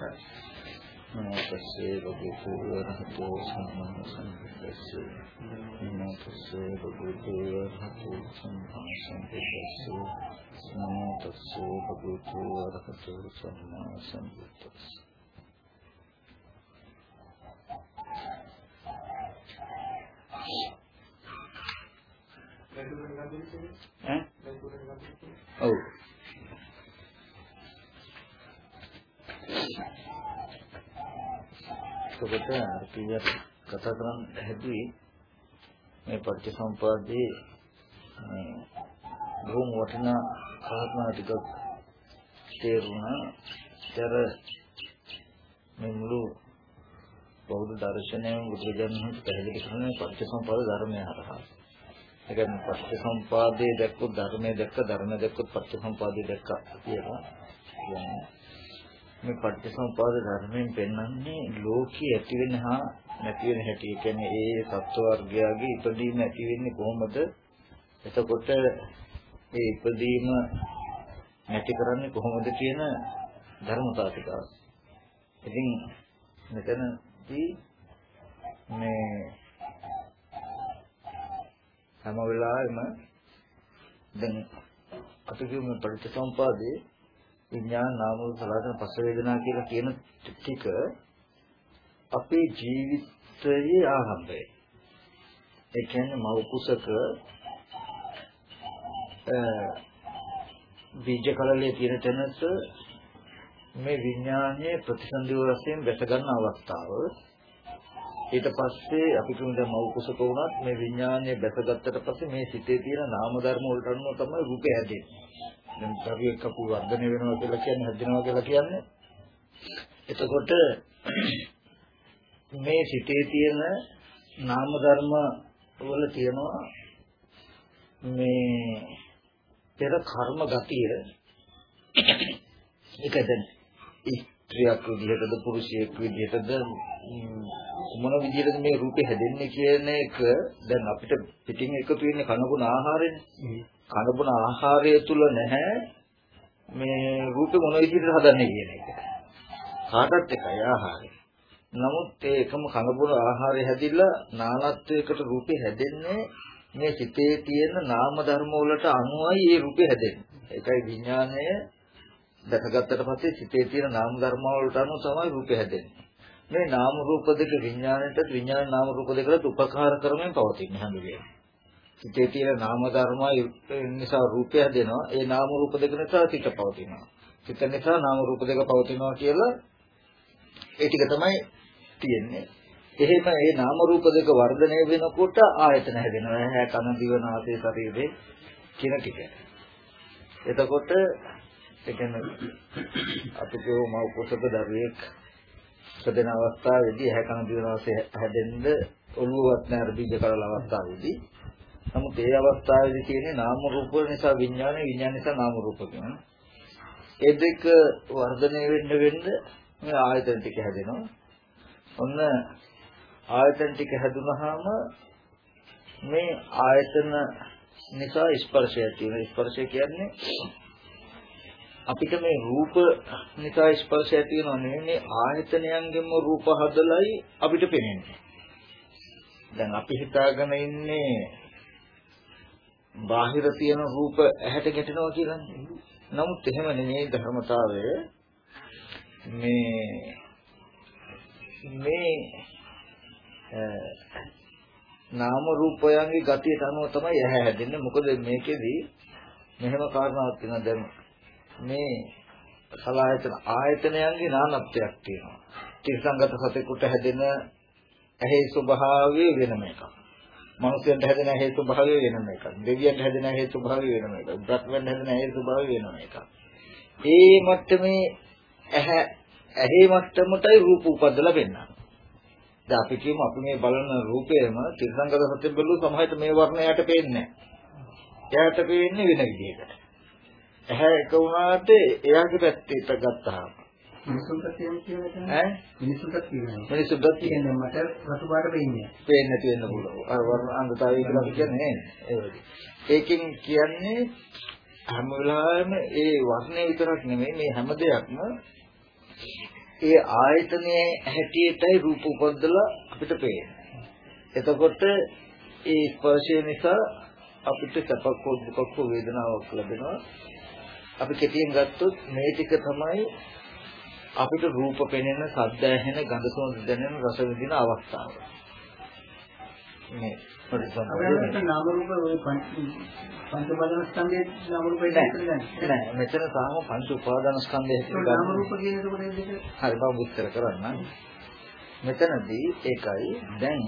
නමෝ තස්සේ භගවතු වරහතෝ සම්මා සම්බුද්දස්සේ නමෝ තස්සේ භගවතු වරහතෝ සම්මා සම්බුද්දස්සේ නමෝ තස්සේ භගවතු වරහතෝ සම්මා සම්බුද්දස්සේ ඈ ඔව් එතකොට අර කීයක් කතා කරන්න හැදුවේ මේ පටිච්චසමුපාදයේ මේ බොහොම වටිනා කාරණා ටිකක් තේරුණා. ඒතර මේ මුළු බෞද්ධ දර්ශනයෙන් බුදුරජාණන් වහන්සේ පැහැදිලි කරන පටිච්චසමුපාද ධර්මය හරහා. ඒ කියන්නේ පටිච්චසමුපාදයේ දැක්කොත් ධර්මයේ දැක්ක ධර්මයේ දැක්කොත් පටිච්චසමුපාදයේ දැක්ක කියලා කියන්නේ මේ පටිච්චසමුපාද ධර්මයෙන් පෙන්වන්නේ ලෝකයේ ඇති වෙන හා නැති වෙන හැටි. ඒ කියන්නේ ඒ සත්ව වර්ගයාගේ ඉදීම ඇති වෙන්නේ කොහොමද? එතකොට ඒ ඉදීම නැති කරන්නේ කොහොමද කියන ධර්මතාව ටික. ඉතින් මෙතනදී මේ හැම වෙලාවෙම දැන් අපි කියමු පටිච්චසමුපාදේ විඥාන නාම රූප සලආයතන පස්ස වේදනා කියලා කියන ටික අපේ ජීවිතයේ ආරම්භය. ඒ කියන්නේ මව කුසක බීජ කලලේ තියෙන තැනට මේ විඥානයේ ප්‍රතිසන්දි වශයෙන් වැට ගන්න අවස්ථාව ඊට පස්සේ අපි කියමු දැන් මව කුසක වුණත් මේ විඥානයේ වැටගත්තට පස්සේ මේ සිතේ තියෙන නාම ධර්ම වලට අනුව තමයි රූපය හැදෙන්නේ දැන් දරුවෙක් අපු වර්ධනය වෙනවා කියලා කියන්නේ හැදෙනවා කියලා කියන්නේ. එතකොට මේ සිතේ තියෙන නාම ධර්ම වල තියෙනවා මේ පෙර කර්ම ගතිය. ඒක දැන් ස්ත්‍රියක් විදිහටද පුරුෂයෙක් විදිහටද මොන විදිහටද මේ රූපේ හැදෙන්නේ කියන එක දැන් අපිට පිටින් එකතු වෙන්නේ කනබුන ආහාරයනේ කනබුන ආහාරය තුල නැහැ මේ රූපේ මොන විදිහට හදන්නේ කියන එක. කාටත් එකයි ආහාරය. නමුත් ඒ එකම කනබුන ආහාරය හැදිලා නානත්වයකට රූපේ හැදෙන්නේ මේ සිතේ තියෙන නාම ධර්ම වලට අනුවයි මේ රූපේ හැදෙන්නේ. ඒකයි විඥානය දැකගත්තට පස්සේ සිතේ තියෙන නාම ධර්ම වලට අනුව තමයි රූපේ හැදෙන්නේ. මේ නාම රූප දෙක විඥාණයට විඥාන නාම රූප දෙකට උපකාර කරමින් පවතින හැම වෙලේම. සිතේ තියෙන නාම ධර්මයි නිසා රූපය හැදෙනවා. ඒ නාම රූප දෙක නිසා සිත පවතිනවා. සිත නිසා නාම රූප දෙක පවතිනවා කියලා ඒ ටික තමයි තියෙන්නේ. එහෙම ඒ නාම රූප දෙක වර්ධනය වෙනකොට ආයතන හැදෙනවා. ඇහැ කන දිව නාසය ශරීරේ කියන ටික. එතකොට ඒ කියන්නේ අපි කියමු මව කුසක දරුවෙක් සදෙන අවස්ථාවේදී ඇහැ කන දිව නාසය හැදෙන්න ඔළුවවත් නැර බීජ කරල අවස්ථාවේදී නමුත් ඒ අවස්ථාවේදී තියෙන්නේ නාම රූප නිසා විඥානය විඥාන නිසා නාම රූප කියන. ඒ දෙක වර්ධනය වෙන්න වෙන්න මේ ආයතන ටික හැදෙනවා. ඔන්න ආයතන ටික හැදුනහම මේ ආයතන නිසා ස්පර්ශය තියෙනවා. ස්පර්ශය කියන්නේ අපිට මේ රූප නිසා ස්පර්ශය තියෙනව නෙමෙයි මේ ආයතනයන්ගෙන්ම රූප හදලයි අපිට පේන්නේ. දැන් අපි හිතාගෙන ඉන්නේ බාහිර තියෙන රූප ඇහැට ගැටෙනවා කියලානේ. නමුත් එහෙම නෙමෙයි ධර්මතාවය. මේ මේ නාම රූපයන්ගේ ගතියට අනුව තමයි ඇහැ හැදෙන්නේ. මොකද මේකෙදි මෙහෙම කාරණාවක් තියෙනවා දැන් මේ සලආයතන ආයතනයන්ගේ නානත්වයක් තියෙනවා. තිරසංගත සතෙකුට හැදෙන ඇහි ස්වභාවය වෙනම එකක්. මනුස්සයන්ට හැදෙන ඇහි ස්වභාවය වෙනම එකක්. දෙවියන්ට හැදෙන ඇහි ස්වභාවය වෙනම එකක්. බ්‍රහ්මයන්ට හැදෙන ඇහි ස්වභාවය වෙනම එකක්. ඒ මට්ටමේ ඇහැ ඇහි මට්ටමටයි රූප උපදලා වෙන්නා. දැන් අපි කියමු අපි මේ බලන රූපයම තිරසංගත සත්‍ය බැලුව සමහරට මේ වර්ණයට පේන්නේ නැහැ. එයාට පේන්නේ වෙන විදිහකට. ඇහැ එක වුණාට එයාගේ පැත්තට ගත්තාම මිනිසුන්ට කියන කියන ඈ මිනිසුන්ට කියනවා. මිනිස්සුන්ට කියන මට රතු පාට වෙන්නේ. වෙන්න පුළුවන්. අර වර්ණ අන්ධතාවය කියලා කියන්නේ. ඒකෙන් කියන්නේ හැම වෙලාවෙම ඒ වර්ණය විතරක් නෙමෙයි මේ හැම දෙයක්ම ඒ ආයතනයේ හැටියටයි රූප උපද්දලා අපිට පේන්නේ. එතකොට ඒ ස්පර්ශය නිසා අපිට සැපක් හෝ දුකක් හෝ වේදනාවක් ලැබෙනවා. අපි කෙටියෙන් ගත්තොත් මේ ටික තමයි අපිට රූප පෙනෙන, ශබ්ද ඇහෙන, ගඳ සුවඳ දැනෙන, රස විඳින අවස්ථාව. මේ අපිට නාම රූප ওই පංච උපාදාන ස්කන්ධයේ නාම රූපේ නෑ මෙතන තාම පංච උපාදාන ස්කන්ධය හැටියට නාම රූප කියන එක මොකද හරි මම විස්තර කරන්න. මෙතනදී ඒකයි දැන්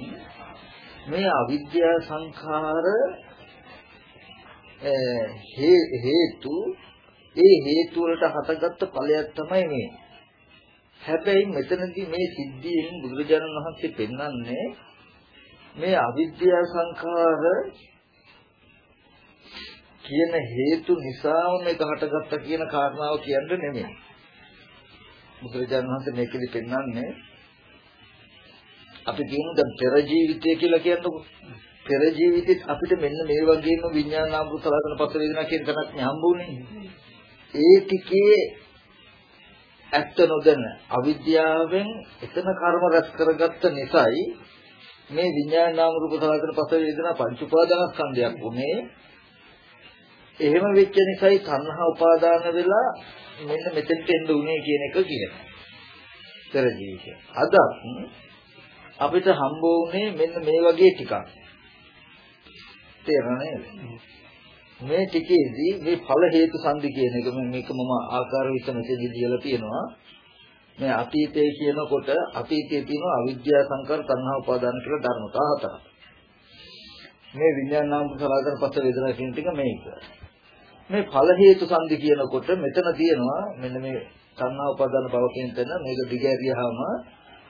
මේ අවිද්‍යා සංඛාර හේතු ඒ හේතු වලට හටගත්ත ඵලයක් තමයි මේ හැබැයි මෙතනදී මේ සිද්ධියෙන් බුදුරජාණන් වහන්සේ පෙන්වන්නේ මේ අවිද්‍යා සංඛාර කියන හේතු නිසාම මේක හටගත්තා කියන කාරණාව කියන්නේ නෙමෙයි. බුදුරජාණන් වහන්සේ මේකෙදි පෙන්වන්නේ අපි කියමු දැන් පෙර ජීවිතය කියලා කියනකො පෙර ජීවිතෙත් අපිට මෙන්න මේ වගේම විඥානාභූත සලකන පස්ස වේදනා කියන තැනක් හම්බුනේ. ඒ ටිකේ ඇත්ත නොදැන අවිද්‍යාවෙන් එතන කර්ම රැස් කරගත්ත නිසායි මේ විඥාන නාම රූප සලකන පස්ස වේදනා පංච උපාදානස්කන්ධයක් උනේ එහෙම වෙච්ච නිසායි තණ්හා උපාදාන වෙලා මෙන්න මෙතෙන්ට එන්න උනේ කියන එක කියනවා. පෙර ජීවිතය. අද අපිට හම්බ වුනේ මෙන්න මේ වගේ ටිකක්. තේරෙනවද? මේ ටිකේදී මේ ඵල හේතු සංදි කියන එක මේක මම ආකාර විස්තර මෙතනදී දීලා තියෙනවා. මේ අතීතයේ කියනකොට අතීතයේ තියෙන අවිද්‍යා සංකාර තණ්හා උපාදාන කියලා ධර්මතා හතරක්. මේ විඥානාම සලකන පස්ස වේදනා කියන ටික මේක. මේ ඵල හේතු සංදි කියනකොට මෙතන තියෙනවා මෙන්න මේ තණ්හා උපාදාන භව කියන තැන මේක දිගහැරියාම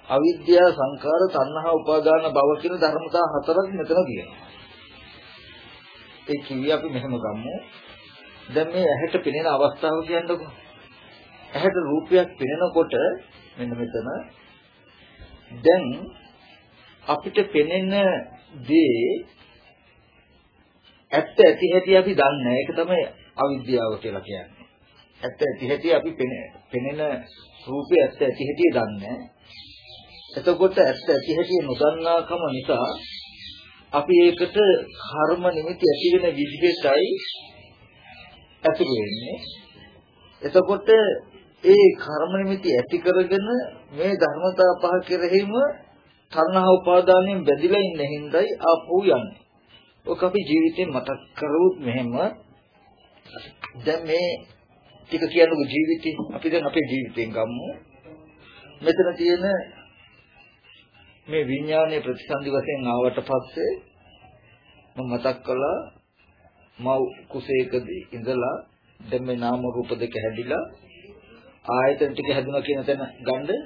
අවිද්‍යා සංකාර තණ්හා උපාදාන භව කියන ධර්මතා හතරක් මෙතන තියෙනවා. ඒ කිව්වේ අපි මෙහෙම ගමු. දැන් මේ ඇහැට පෙනෙන අවස්ථාව කියන්නකො. ඇහැට රූපයක් පෙනෙනකොට මෙන්න මෙතන දැන් අපිට පෙනෙන දේ ඇත්ත ඇති හැටි අපි දන්නේ ඒක තමයි අවිද්‍යාව කියලා කියන්නේ. ඇත්ත ඇති හැටි අපි පෙනෙන රූපේ ඇත්ත ඇති හැටි දන්නේ. එතකොට ඇත්ත ඇති හැටි නොදන්නාකම නිසා අපි ඒකට කර්ම නිමිති ඇති වෙන විදිහටයි ඇතුළු වෙන්නේ. එතකොට ඒ කර්ම නිමිති ඇති කරගෙන මේ ධර්මතා පහ කෙරෙහිම තණ්හා උපාදානයෙන් බැඳිලා ඉන්න හිඳයි ආපහු යන්නේ. ඔක අපි ජීවිතේ මතක් කරුවොත් මෙහෙම දැන් මේ ටික කියන්නකො ජීවිතේ අපි දැන් අපේ ජීවිතෙන් ගමු. මෙතන තියෙන මේ විඥානයේ ප්‍රතිසන්දි වශයෙන් ආවට පස්සේ මම මතක් කළා මව් කුසේකදී ඉඳලා දැන් මේ නාම රූප දෙක හැදිලා ආයතන ටික හැදුනා කියන තැන ගන්න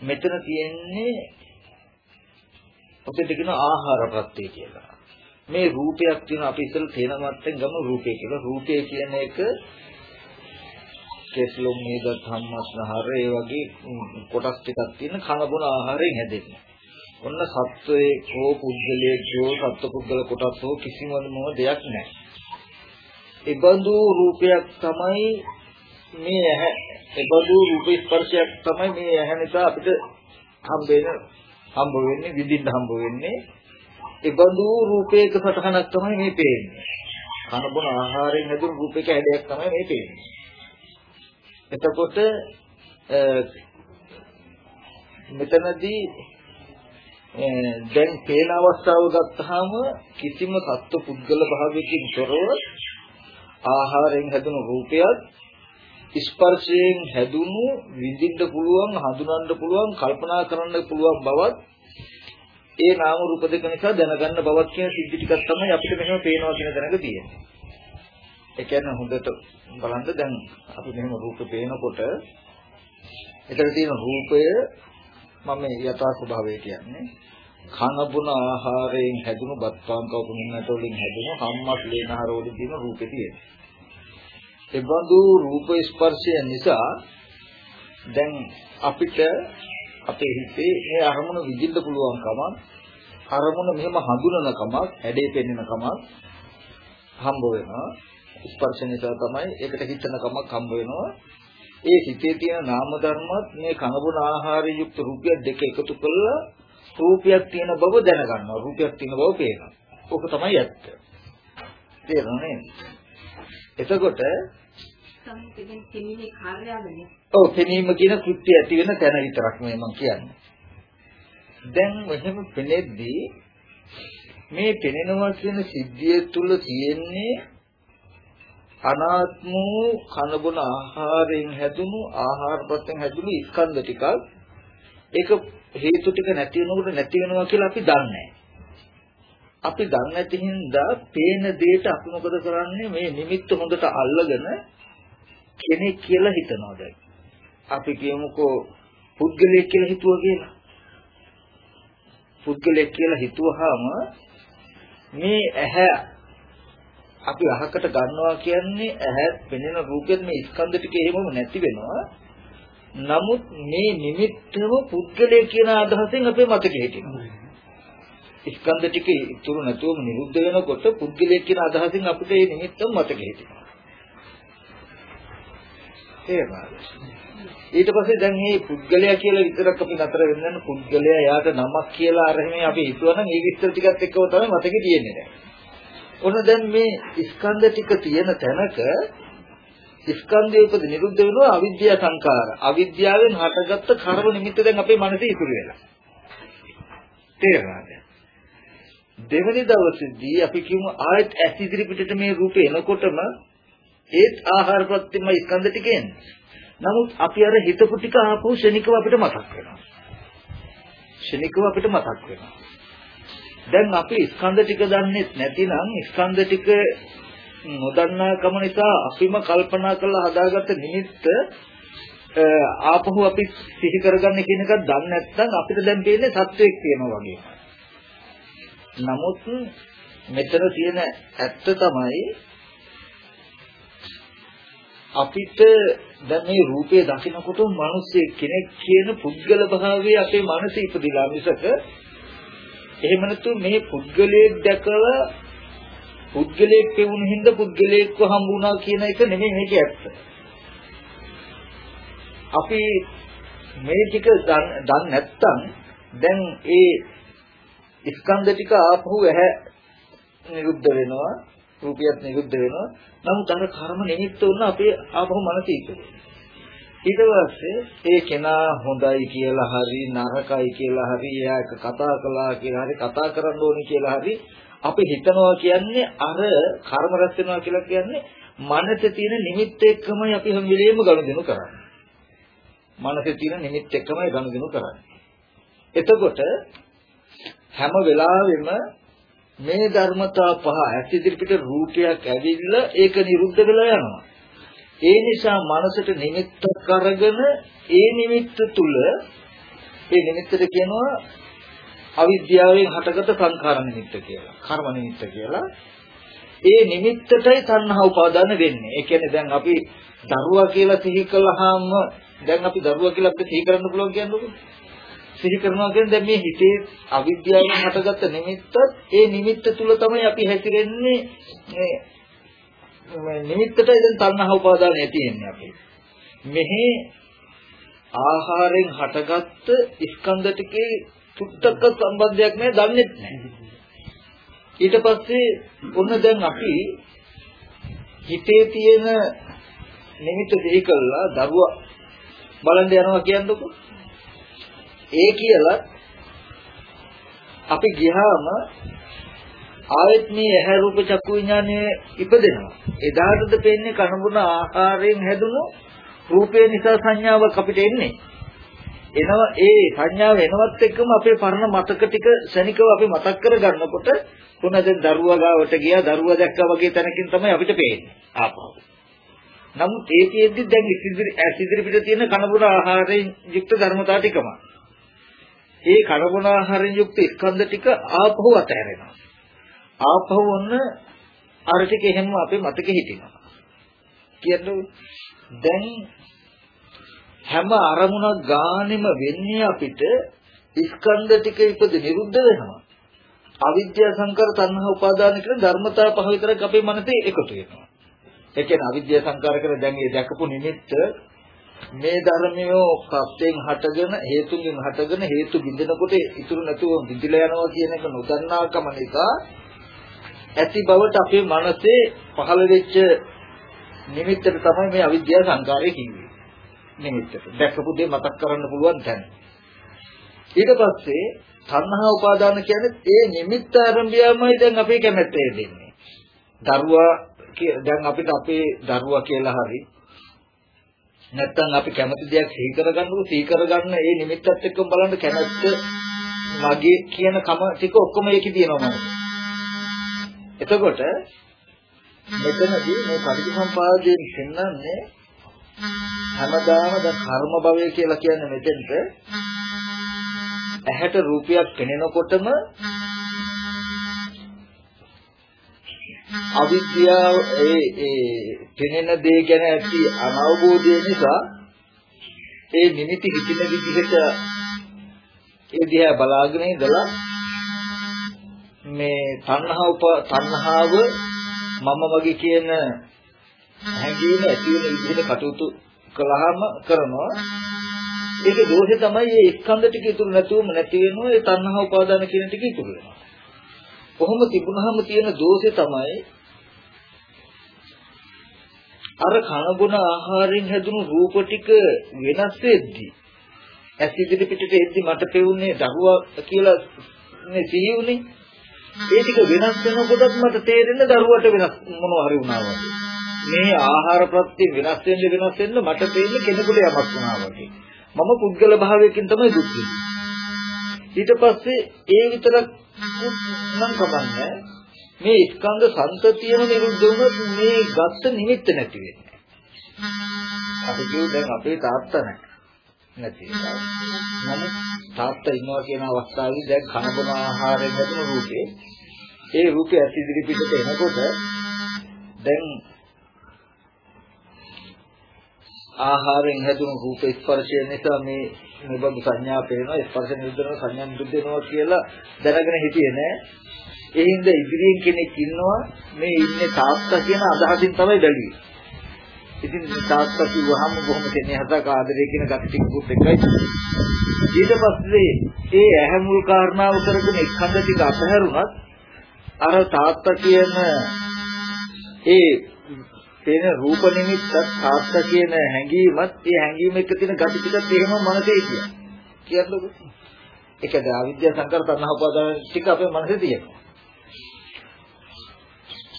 මෙතන තියෙන්නේ ඔතෙන්ට කියන ආහාර ප්‍රත්‍ය කියලා. මේ රූපයක් තියෙන අපි ඉතල තේන මත්තෙන් ගමු රූපය කියලා. රූපය කියන එක කෙස්ලොම් නේද ධම්මස්නහර ඒ වගේ කොටස් ටිකක් තියෙන කන බොන ආහාරයෙන් හැදෙන්නේ. ඔන්න සත්වයේ හෝ පුද්ගලයේ හෝ සත්පුද්ගල කොටස් හෝ කිසිම මොන දෙයක් නැහැ. ඒබඳු රූපයක් තමයි මේ ඇහැ ඒබඳු රූප ස්පර්ශයක් තමයි මේ ඇහැ නිසා අපිට හම්බ වෙන හම්බ වෙන්නේ විඳින්න හම්බ වෙන්නේ ඒබඳු රූපයක සටහනක් තමයි මේ පේන්නේ. කන බොන ආහාරයෙන් හැදුණු රූපයක හැඩයක් තමයි මේ පේන්නේ. එතකොට මෙතනදී දැන් පේන අවස්ථාව ගත්තාම කිසිම සත්ව පුද්ගල භාවයකින් තොරව ආහාරයෙන් හැදුණු රූපයක් ස්පර්ශයෙන් හැදුණු විඳින්න පුළුවන් හඳුනන්න පුළුවන් කල්පනා කරන්න පුළුවන් බවත් ඒ නාම රූප දෙක නිසා දැනගන්න බවත් කියන සිද්ධි ටිකක් තමයි අපිට මෙහෙම පේනවා කියන දැනග තියෙන්නේ. ඒ කියන්නේ හොඳට බලන්න දැන් අපි මෙහෙම රූප පේනකොට එතන තියෙන රූපය මම යථා ස්වභාවය කියන්නේ කන බුන ආහාරයෙන් හැදුණු බත් පාන් කවුරු මින්නට වලින් හැදුණු හම්මස් ලේනහර වලින් තියෙන රූපේ තියෙන. ඒ බඳු රූප ස්පර්ශය නිසා දැන් අපිට අපේ හිතේ මේ අරමුණ විඳින්න පුළුවන් කමක් අරමුණ මෙහෙම හඳුනන කමක් හැඩේ පෙන්වන කමක් හම්බ වෙනවා ස්පර්ශ නිසා තමයි ඒකට හිතන කමක් හම්බ වෙනවා ඒ හිතේ තියෙන නාම ධර්මත් මේ කනබුන ආහාරයෙන් යුක්ත රූපයක් දෙක එකතු කළා රූපයක් තියෙන බව දැනගන්නවා. රූපයක් තියෙන බව පේනවා. ඕක තමයි ඇත්ත. තේරුණා නේද? එතකොට ඔව් පෙනීම කියන කෘත්‍ය ඇති වෙන තැන විතරක් මේ මම කියන්නේ. දැන් එහෙම පෙනෙද්දී මේ පෙනෙනවා කියන සිද්ධිය තුල තියෙන්නේ අනාත්ම වූ කනබුන ආහාරයෙන් හැදුණු ආහාරපත්යෙන් හැදුණු ස්කන්ධ ටිකක්. ඒක හේතු ටික නැති වෙනකොට නැති වෙනවා කියලා අපි දන්නේ අපි දන්නේ නැති හින්දා පේන දෙයට අපි මොකද කරන්නේ? මේ නිමිත්ත හොඳට අල්ලගෙන කෙනෙක් කියලා හිතනවා දැන්. අපි කියමුකෝ පුද්ගලයෙක් කියලා හිතුවා කියලා. පුද්ගලයෙක් කියලා හිතුවාම මේ ඇහැ අපි අහකට ගන්නවා කියන්නේ ඇහැ පෙනෙන රූපෙත් මේ ස්කන්ධ ටික එහෙමම නැති වෙනවා. නමුත් මේ නිමිත්තම පුද්ගලය කියන අදහසෙන් අපේ මතකෙ හිටිනවා. ස්කන්ධ ටික ඉතුරු නැතුවම නිරුද්ධ වෙනකොට පුද්ගලය කියන අදහසින් අපිට මේ නිමිත්තම මතකෙ හිටිනවා. තේරුණාද? ඊට පස්සේ දැන් මේ පුද්ගලයා කියලා විතරක් අපි නතර වෙන්න පුද්ගලයා යාට නමක් කියලා අරගෙන අපි හිතුවනම් මේ විස්තර ටිකත් එක්කම තමයි මතකෙ තියෙන්නේ දැන්. ඔන්න දැන් මේ ස්කන්ධ ටික තියෙන තැනක ස්කන්ධය උපද නිරුද්ධ වෙනවා අවිද්‍යා සංකාර. අවිද්‍යාවෙන් හටගත්ත කර්ම නිමිත්ත දැන් අපේ මනසේ ඉතුරු වෙලා. තේරුණාද? දෙවනි දවසේදී අපි කියමු ආයත් ඇස් ඉදිරි පිටට මේ රූපේ එනකොටම ඒත් ආහාර ප්‍රත්‍යම ස්කන්ධ ටික එන්නේ. නමුත් අපි අර හිතපු ටික ආපහු ශනිකව අපිට මතක් වෙනවා. ශනිකව අපිට මතක් වෙනවා. දැන් අපි ස්කන්ධ ටික දන්නේ නැතිනම් ස්කන්ධ ටික නොදන්නාකම නිසා අපිම කල්පනා කරලා හදාගත්ත නිමිත්ත ආපහු අපි සිහි කරගන්න කියන එකක් දන්නේ නැත්නම් අපිට දැන් තියෙන්නේ සත්‍යයක් තියෙනවා වගේ. නමුත් මෙතන තියෙන ඇත්ත තමයි අපිට දැන් මේ රූපය දකිනකොට මිනිස්සෙක් කෙනෙක් කියන පුද්ගල භාවයේ අපේ මනසේ ඉපදිලා මිසක එහෙම නැතු මේ පුද්ගලයෙක් දැකලා පුද්ගලයෙක් වුණ හින්දා පුද්ගලයෙක්ව හම්බුණා කියන එක නෙමෙයි මේක ඇත්ත. අපි මේ ටික දන්නේ නැත්තම් දැන් ඒ ස්කන්ධ ටික ආපහු ඇහැ නිරුද්ධ වෙනවා රූපියත් නිරුද්ධ වෙනවා නමුත් අර කර්ම නිමිත්ත වුණ අපේ ආපහු මනස ඉපදෙනවා ඊට පස්සේ ඒ කෙනා හොඳයි කියලා හරි නරකයි කියලා හරි එයා කතා කළා කියලා හරි කතා කරන්න ඕනි කියලා හරි අපි හිතනවා කියන්නේ අර කර්ම රැස් වෙනවා කියලා කියන්නේ මනසේ තියෙන නිමිත්ත එක්කමයි අපි හැම වෙලෙම ගනුදෙනු කරන්නේ. මනසේ තියෙන නිමිත්ත එක්කමයි ගනුදෙනු කරන්නේ. එතකොට හැම වෙලාවෙම මේ ධර්මතා පහ ඇස් ඉදිරිපිට රූපයක් ඇවිල්ලා ඒක නිරුද්ධ වෙලා යනවා. ඒ නිසා මනසට නිමිත්තක් අරගෙන ඒ නිමිත්ත තුල ඒ නිමිත්තට කියනවා අවිද්‍යාවෙන් හටගත සංඛාර නිමිත්ත කියලා. කර්ම නිමිත්ත කියලා. ඒ නිමිත්තටයි තණ්හා උපාදාන වෙන්නේ. ඒ කියන්නේ දැන් අපි දරුවා කියලා සිහි කළාම දැන් අපි දරුවා කියලා අපිට සිහි කරන්න පුළුවන් කියන්නේ සිහි කරනවා කියන්නේ දැන් මේ හිතේ අවිද්‍යාවෙන් හටගත්ත නිමිත්තත් ඒ නිමිත්ත තුල තමයි අපි හැසිරෙන්නේ මේ නිමිත්තටයි දැන් තණ්හා උපාදානය තියෙන්නේ අපේ. මෙහි ආහාරයෙන් හටගත්ත ස්කන්ධ ටිකේ තුත්තක සම්බන්ධයක් නෑ දන්නේ නැහැ. ඊට පස්සේ ඔන්න දැන් අපි හිතේ තියෙන නිමිත්ත දෙහි කළා දරුවා බලන්න යනවා කියන්නකො. ඒ කියලා අපි ගියාම ආයෙත් මේ ඇහැ රූප චක්කු විඥානයේ ඉපදෙනවා. එදාටද පෙන්නේ කනබුන ආහාරයෙන් හැදුණු රූපේ නිසා සංඥාවක් අපිට එන්නේ. එනවා ඒ සංඥාව එනවත් එක්කම අපේ පරණ මතක ටික ශනිකව අපි මතක් කරගන්නකොට කොන දැන් දරුවා ගාවට ගියා දරුවා දැක්කා වගේ තැනකින් තමයි අපිට පේන්නේ. ආපහු. නමුත් ඒ තියෙද්දි දැන් ඉදිරි ඇසිදිරි පිට තියෙන කනබුන ආහාරයෙන් යුක්ත ධර්මතා ටිකම. ඒ කනබුන ආහාරයෙන් යුක්ත ස්කන්ධ ටික ආපහු අතහැරෙනවා. ආපහු ඔන්න අර ටික එහෙම අපේ මතකෙ හිටිනවා. කියන්නේ දැන් හැම අරමුණක් ගානෙම වෙන්නේ අපිට ස්කන්ධ ටික ඉපද නිරුද්ධ වෙනවා. අවිද්‍යා සංකාර තණ්හා උපාදාන කියන ධර්මතා පහ විතරක් අපේ මනසේ එකතු වෙනවා. ඒ කියන්නේ අවිද්‍යා සංකාර කියලා දැන් මේ දැකපු නිමිත්ත මේ ධර්මියෝ ප්‍රත්‍යයෙන් හටගෙන හේතුන්ගෙන් හටගෙන හේතු බිඳිනකොට ඉතුරු නැතුව බිඳිලා යනවා කියන එක නොදන්නාකම නිසා ඇති බවට අපේ මනසේ පහළ වෙච්ච නිමිත්තට තමයි මේ අවිද්‍යාව සංකාරය කිව්වේ. නිමිත්තට. දැකපු දේ මතක් කරන්න පුළුවන් තැන. ඊට පස්සේ තණ්හා උපාදාන කියන්නේ ඒ නිමිත්ත ආරම්භයමයි දැන් අපේ කැමැත්ත දෙන්නේ. දරුවා දැන් අපිට අපේ දරුවා කියලා හරි නැත්තම් අපි කැමති දෙයක් සිහි කරගන්නකො සිහි කරගන්න ඒ නිමිත්තත් එක්කම බලන්න කැමැත්ත මගේ කියන කම ටික ඔක්කොම ඒකේ තියෙනවා නේද? එතකොට මෙතනදී මේ පටිච්චසමුපාදයෙන් පෙන්වන්නේ හැමදාම ද කර්ම භවය කියලා කියන්නේ මෙතෙන්ට. ඇහැට රූපයක් පෙනෙනකොටම අවිද්‍යාව ඒ ඒ පෙනෙන දේ ගැන ඇති අනවබෝධය නිසා ඒ නිමිති හිතින විදිහට ඒ දිහා බලාගෙන ඉඳලා මේ තණ්හා උප තණ්හාව මම වගේ කියන හැඟීම ඇති වෙන විදිහට කටයුතු කළාම කරනවා ඒකේ දෝෂය තමයි මේ ස්කන්ධ ටික ඉතුරු නැතුවම නැති වෙනවා ඒ තණ්හා උපාදාන කියන ටික ඉතුරු වෙනවා. කොහොම තිබුණාම තියෙන දෝෂය තමයි අර කනබුන ආහාරයෙන් හැදුණු රූප ටික වෙනස් වෙද්දී ඇස් ඉදිරි පිටට එද්දී මට පෙවුනේ දරුවා කියලා මේ සිහියුනේ ඒ ටික වෙනස් වෙනකොටත් මට තේරෙන්නේ දරුවට වෙනස් මොනවා හරි වුණා වගේ. මේ ආහාර ප්‍රත්‍ය වෙනස් වෙන්න වෙනස් වෙන්න මට තේරෙන්නේ කෙනෙකුට යමක් වුණා වගේ. මම පුද්ගල භාවයකින් තමයි දුක් ඊට පස්සේ ඒ විතරක් නම් කමන්නේ මේ ස්කන්ධ සංතතියම නිරුද්ධ වුණොත් මේ ගත්ත නිමිත්ත නැති වෙන්නේ. අපි කියු දැන් අපේ තාත්තා නැහැ. නැති නමුත් තාත්තා ඉන්නවා කියන අවස්ථාවේ දැන් කන බොන ආහාරයෙන් ලැබෙන රූපේ ඒ රූපය ඇස් ඉදිරි පිටට එනකොට දැන් ආහාරයෙන් හැදුණු රූප ස්පර්ශය නිසා මේ නිබඳු සංඥා පේනවා ස්පර්ශ නිරුද්ධ සංඥා නිරුද්ධ වෙනවා කියලා දැනගෙන හිටියේ නෑ. ඒ හින්දා ඉදිරියෙන් කෙනෙක් ඉන්නවා මේ ඉන්නේ තාත්තා කියන අදහසින් තමයි බැලුවේ ඉතින් තාත්තා කිව්වහම බොහොම සෙනෙහසක් ආදරය කියන gati ටිකකුත් එකයි. ඊට පස්සේ ඒ ඇහැ මුල් කාරණාව කරගෙන එක්කඳ ටික අතහැරුණත් අර තාත්තා කියන ඒ තේන රූප නිමිත්ත තාත්තා කියන හැඟීමත් ඒ හැඟීම එක්ක තියෙන gati ටිකත් එහෙම මනසේ කියනවා. කියන්නකො. ඒකද අවිද්‍යා සංකාර තණ්හා උපාදාන ටික අපේ මනසේ තියෙනවා.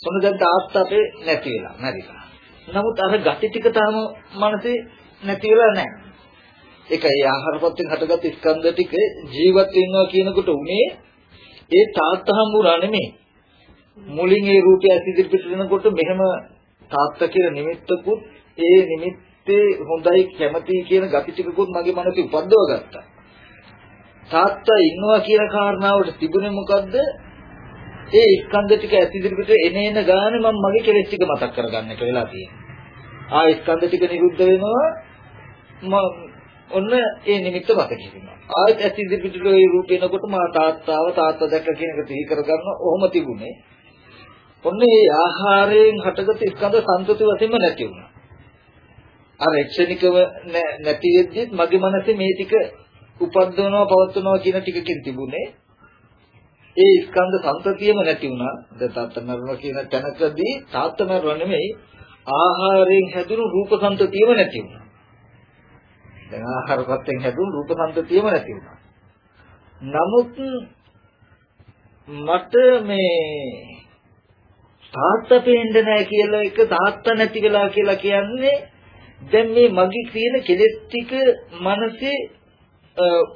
මොන දැන් තාත්තා අපේ නැති වෙලා නැරිලා. නමුත් අර gati ටික තාම මනසේ නැති වෙලා නැහැ. ඒකයි ආහාරපත්යෙන් හටගත් ස්කන්ධ ටික ජීවත් වෙනවා කියනකොට උනේ ඒ තාත්තා හම්බුනා නෙමෙයි. මුලින් ඒ රූපය ඇසිදිරි පිටනකොට මෙහෙම තාත්තා කියන නිමිත්තකුත් ඒ නිමිත්තේ හොඳයි කැමති කියන gati ටිකකුත් මගේ මනසේ උපද්දව ගත්තා. තාත්තා ඉන්නවා කියන කාරණාවට තිබුණේ මොකද්ද? ඒ ස්කන්ධ ටික ඇති ඉදිරියට එන එන ගානේ මම මගේ කෙලෙස් ටික මතක් කරගන්න එක වෙලා තියෙනවා. ආ ස්කන්ධ ටික නිරුද්ධ වෙනවා මම ඔන්න ඒ නිමිත්ත මතක හිටිනවා. ආයෙත් ඇති ඉදිරියට ඒ රූපේනකොට මා තාත්තාව තාත්තා දැක්ක කියන එක සිහි කරගන්න ඔහොම තිබුණේ. ඔන්න ඒ ආහාරයෙන් හටගත් ස්කන්ධ සංතති වශයෙන්ම නැති වුණා. අර එක්ෂණිකව නැති වෙද්දිත් මගේ මනසේ මේ ටික උපද්දවනවා පවත්වනවා කියන ටිකකින් තිබුණේ ඒ ස්කන්ධ සංතතියම නැති වුණා. දැන් තාත්ත මරනවා කියන තැනකදී තාත්ත මරනවා නෙමෙයි ආහාරයෙන් හැදුණු රූප සංතතියම නැති වුණා. දැන් ආහාරපත්යෙන් හැදුණු රූප සංතතියම නැති වුණා. නමුත් මට මේ තාත්ත පේන්නේ නැහැ කියලා එක තාත්ත නැති වෙලා කියලා කියන්නේ දැන් මේ මගේ කියන කෙලෙස් ටික මනසේ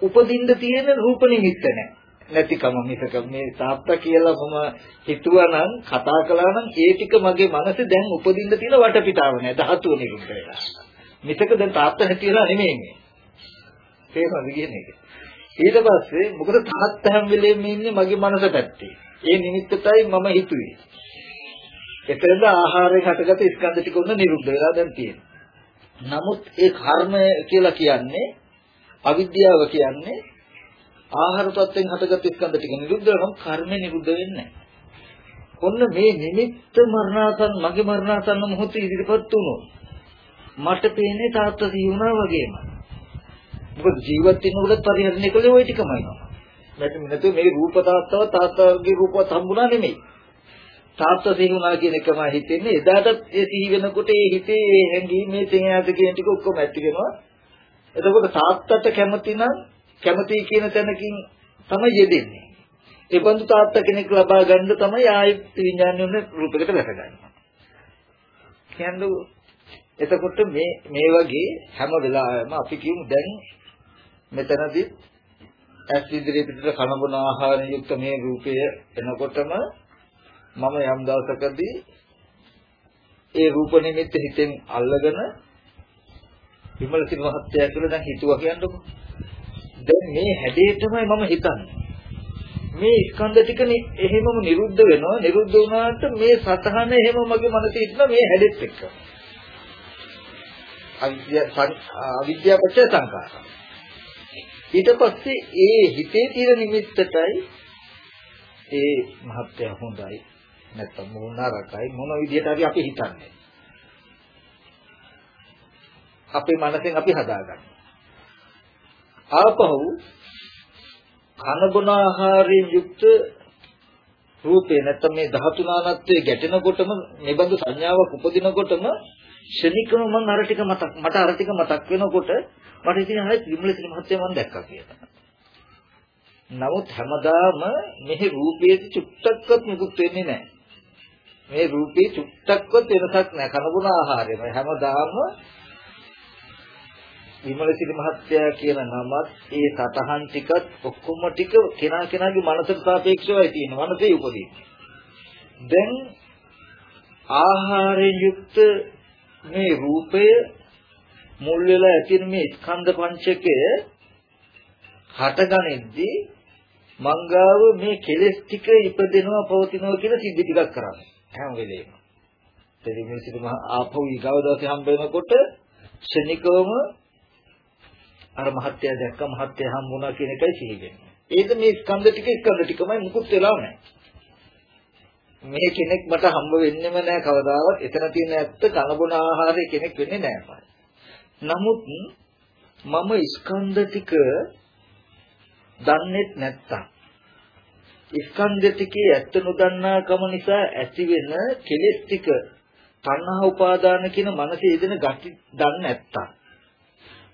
උපදින්න තියෙන රූප නිමිත්ත නැහැ. නැතිකම මිසක මේ තාත්තා කියලා මම හිතුවා නම් කතා කළා නම් ඒ ටික මගේ මනසේ දැන් උපදින්න තියෙන වටපිටාව නෑ ධාතුව නිරුද්ධ වෙලා. මිසක දැන් තාත්තා නැතිලා නෙමෙයි මේ. තේරුණාද කියන්නේ? ඊට පස්සේ මොකද තාත්තා හැම වෙලේම ඉන්නේ මගේ මනස පැත්තේ. ඒ නිමිත්තටයි මම හිතුවේ. එතනද ආහාරයෙන් හටගත ස්කන්ධ ටික උන්න නිරුද්ධ වෙලා දැන් තියෙනවා. නමුත් ඒ කර්ම කියලා කියන්නේ අවිද්‍යාව කියන්නේ ආහාර තත්ත්වෙන් හටගත් ස්කන්ධ ටික නිරුද්ධ වෙනම් කර්ම නිරුද්ධ වෙන්නේ ඔන්න මේ නිමිත්ත මරණාසන්න මගේ මරණාසන්න මොහොතේ ඉදිරිපත් වුණොත් මට පේන්නේ තාත්තා සිහි වුණා වගේම. මොකද ජීවත් වෙනකොට පරිහරණය කළේ ওই ටිකමයි. නැත්නම් නැතු මේ රූප තාත්තව තාත්තාගේ රූපවත් හම්බුණා නෙමෙයි. තාත්තා සිහි වුණා කියන එකම හිතෙන්නේ එදාටත් ඒ සිහි වෙනකොට ඒ හිතේ ඒ හැඟීම් මේ තේයාද කියන ටික ඔක්කොම ඇති වෙනවා. එතකොට තාත්තට කැමති නම් කැමති කියන තැනකින් තමයි යෙදෙන්නේ. ඒ බඳු තාත්තා කෙනෙක් ලබා ගන්න තමයි ආයෙත් විඥානය වෙන රූපයකට වැටගන්නේ. කියන්නේ එතකොට මේ මේ වගේ හැම වෙලාවෙම අපි කියමු දැන් මෙතනදී ඇස් ඉදිරිය පිටට කන බොන ආහාරයෙන් යුක්ත මේ රූපය එනකොටම මම යම් දවසකදී ඒ රූප නිමිත්ත හිතෙන් අල්ලගෙන විමල සිංහ මහත්තයා කියලා දැන් හිතුවා කියන්නකො. දැන් මේ හැඩේ තමයි මම හිතන්නේ. මේ ස්කන්ධ ටික එහෙමම නිරුද්ධ වෙනවා. නිරුද්ධ වුණාට මේ සතහන එහෙම මගේ මනසේ ඉන්න මේ හැඩෙත් එක්ක. අවිද්‍යාව පත්‍ය සංකාර. ඊට පස්සේ ඒ හිතේ තියෙන නිමිත්තටයි ඒ මහත්ය හොඳයි නැත්නම් මොනරකයි මොන විදිහට හරි අපි හිතන්නේ. අපේ මනසෙන් අපි හදාගන්න. ආපහු කන බොන ආහාරයෙන් යුක්ත රූපේ නැත්නම් මේ ධාතු නානත්වයේ ගැටෙනකොටම නිබඳු සංඥාවක් උපදිනකොටම ශනිකව මම අර ටික මතක් මට අර ටික මතක් වෙනකොට මට ඉතින් හරි විමලසිරි මහත්තයා මම දැක්කා කියලා. නමුත් හැමදාම මෙහි රූපයේ චුට්ටක්වත් මුකුත් වෙන්නේ නැහැ. මේ රූපේ චුට්ටක්වත් වෙනසක් නැහැ. කනබුන ආහාරයම හැමදාම විමලසිරි මහත්තයා කියන නමත් ඒ සතහන් ටිකත් ඔක්කොම ටික කෙනා කෙනාගේ මනසට සාපේක්ෂවයි තියෙන්නේ. මනසේ උපදී. දැන් ආහාරයෙන් යුක්ත මේ රූපය මුල් වෙලා ඇතින මේ ස්කන්ධ පංචකය හටගනිද්දී මංගාව මේ කෙලෙස් ටික ඉපදෙනවා පවතිනවා කියලා සිද්ධි ටිකක් කරන්නේ හැම වෙලේම. දෙවියන් සිට මහ ආපහු ඊගව දවසේ හම්බ වෙනකොට ශනිකවම අර මහත්ය දැක්ක මහත්ය හම්බුණා කියන එකයි සිහි වෙන්නේ. ඒක මේ ස්කන්ධ ටික ස්කන්ධ ටිකමයි මුකුත් වෙලා නැහැ. මේ කෙනෙක් මට හම්බ වෙන්නෙම නැහැ කවදාවත්. එතන තියෙන ඇත්ත කනබුන ආහාරය කෙනෙක් වෙන්නේ නැහැ. නමුත් මම ස්කන්ධ ටික දන්නේ නැත්තම් ස්කන්ධ ටිකේ ඇත්ත නොදන්නා කම නිසා ඇතිවෙන කෙලෙස් ටික තණ්හා උපාදාන කියන මනසේ යෙදෙන ගති දන්නේ නැත්තම්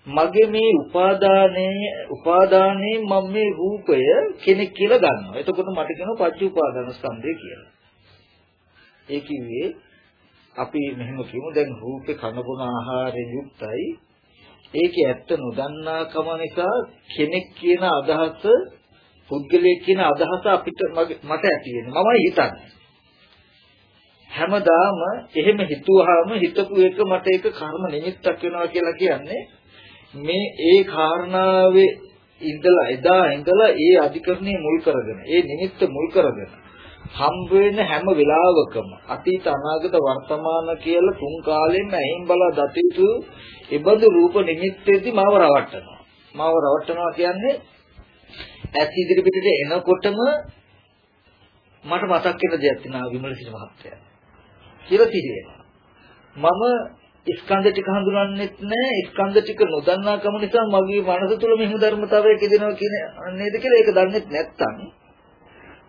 මගේ මේ උපාදානයේ උපාදානයේ මම මේ රූපය කෙනෙක් කියලා ගන්නවා. එතකොට මට කියනවා පච්ච උපාදාන ස්කන්ධය කියලා. ඒ කිව්වේ අපි මෙහෙම කියමු දැන් රූපේ කනබුන ආහාරයෙන් යුක්තයි. ඒකේ ඇත්ත නොදන්නාකම නිසා කෙනෙක් කියන අදහස පුද්ගලයෙක් කියන අදහස අපිට මට ඇති වෙනවා. මමයි හිතන්නේ. හැමදාම එහෙම හිතුවාම හිතපු එක මට ඒක කර්ම නිමිත්තක් වෙනවා කියලා කියන්නේ මේ ඒ කාරණාවේ ඉඳලා එදා ඉඳලා ඒ අධිකරණය මුල් කරගෙන ඒ නිමිත්ත මුල් කරගෙන හම්බ වෙන හැම වෙලාවකම අතීත අනාගත වර්තමාන කියලා තුන් කාලෙම ඇහිම් බලා දතිතු ඉබඳු රූප නිමිත්තේදී මාව රවට්ටනවා. මාව රවට්ටනවා කියන්නේ ඇස් ඉදිරි පිටට එනකොටම මට මතක් වෙන දෙයක් තියෙනවා විමල සිට මහත්තයා. කියලා තියෙනවා. මම ස්කන්ධ ටික හඳුනන්නෙත් නැහැ ස්කන්ධ ටික නොදන්නා කම නිසා මගේ මනස තුල මෙහෙම ධර්මතාවයක් ඉදෙනවා කියන නේද කියලා ඒක දන්නෙත් නැත්තම්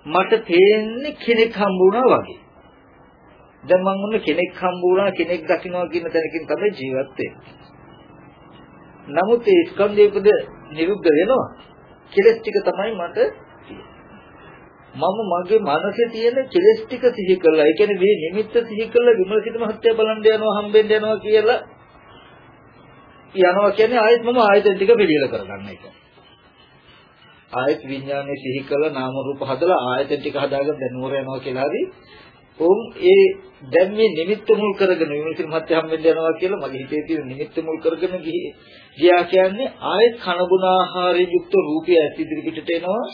මට තේන්නේ කෙනෙක් හම්බුණා වගේ. දැන් මම මොන කෙනෙක් හම්බුණා කෙනෙක් දකින්නවා කියන තැනකින් තමයි ජීවත් වෙන්නේ. නමුත් ඒ ස්කන්ධයකද නිරුද්ධ වෙනවා. කෙලස් ටික තමයි මට මම මගේ මනසේ තියෙන කෙලස් ටික සිහි කරලා ඒ කියන්නේ මේ නිමිත්ත සිහි කරලා විමර්ශිත මහත්ය බලන්න යනවා හම්බෙන්න යනවා කියලා යනවා කියන්නේ ආයෙත් මම ආයතන ටික පිළියෙල කරගන්න එක. ආයත විඥානේ සිහි කරලා නාම රූප හදලා ආයතන ටික හදාගෙන දැන් නුවර යනවා කියලා හරි. උන් ඒ දැන් මේ නිමිත්ත මුල් කරගෙන විමර්ශිත මහත්ය හම්බෙන්න යනවා කියලා මගේ හිතේ තියෙන නිමිත්ත මුල් කරගෙන ගියා කියන්නේ ආයෙත් කනබුන ආහාරයෙන් යුක්ත රූපය ඇස් ඉදිරි පිටට එනවා.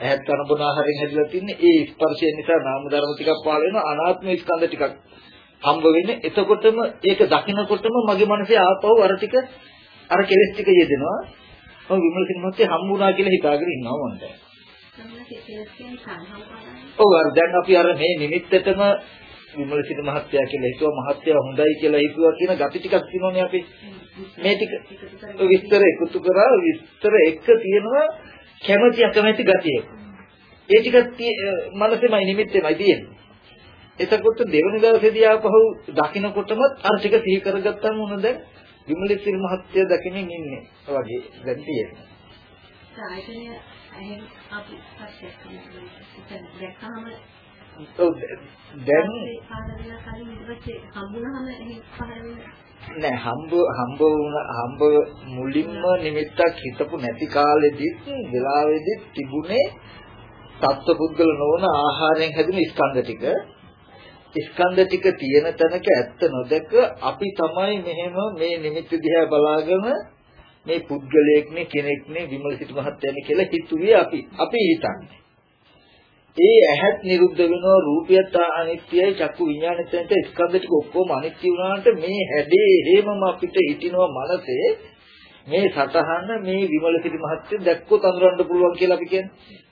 ඇහත් කනබුන ආහාරයෙන් හැදිලා තින්නේ ඒ ස්පර්ශය නිසා නාම ධර්ම ටිකක් පහළ වෙනවා අනාත්ම ස්කන්ධ ටිකක් හම්බ වෙන්නේ. එතකොටම ඒක දකිනකොටම මගේ මනසේ ආපහු අර ටික අර කෙලස් ටික යෙදෙනවා. මම විමල කිනමත්තේ හම්බුණා කියලා හිතාගෙන ඉන්නවා මම දැන්. ඔව් අර දැන් අපි අර මේ නිමිත්තටම විමල සිට මහත්තයා කියලා හිතුවා මහත්තයා හොඳයි කියලා හිතුවා කියන gati ටිකක් තියෙනවනේ අපි. මේ ටික. විස්තර එකතු කරා විස්තර එක තියෙනවා. කැමැති අකමැති ගතිය. ඒ ටික මනසෙමයි නිමිත්තෙමයි තියෙන්නේ. එතකොට දෙවන දවසේදී ආපහු දකින්නකොටම අර ටික සිහි කරගත්තාම මොන දැන්? විමල සිට මහත්තයා දකින්න ඉන්නේ. වගේ දැන් තියෙනවා. ආයතනය එහෙන් අපි කරනවා දැක්කම දැන් නෑ හම්බ හම්බ වුණ හම්බ මුලින්ම නිමිත්තක් හිතපු නැති කාලෙදිත් වෙලාවෙදිත් තිබුණේ සත්පුද්ගල නොවන ආහාරයෙන් හැදුණු ස්කන්ධ ටික. ස්කන්ධ ටික තියෙන තැනක ඇත්ත නොදක අපි තමයි මෙහෙම මේ නිමිත්ත දිහා බලාගෙන මේ පුද්ගලයෙක්නේ කෙනෙක්නේ විමල සිට මහත්තයනේ කියලා හිතුවේ අපි. අපි හිතන්නේ. ඒ ඇහත් නිරුද්ධ වෙනවා රූපයත් අනිත්‍යයි චක්කු විඥානෙත් ස්කන්ධ ටික ඔක්කොම අනිත්‍ය වුණාට මේ හැඩේ හේමම අපිට හිටිනවා මනසේ මේ සතහන මේ විමල සිටි මහත්ය දැක්කොත් අඳුරන්න පුළුවන් කියලා අපි කියන්නේ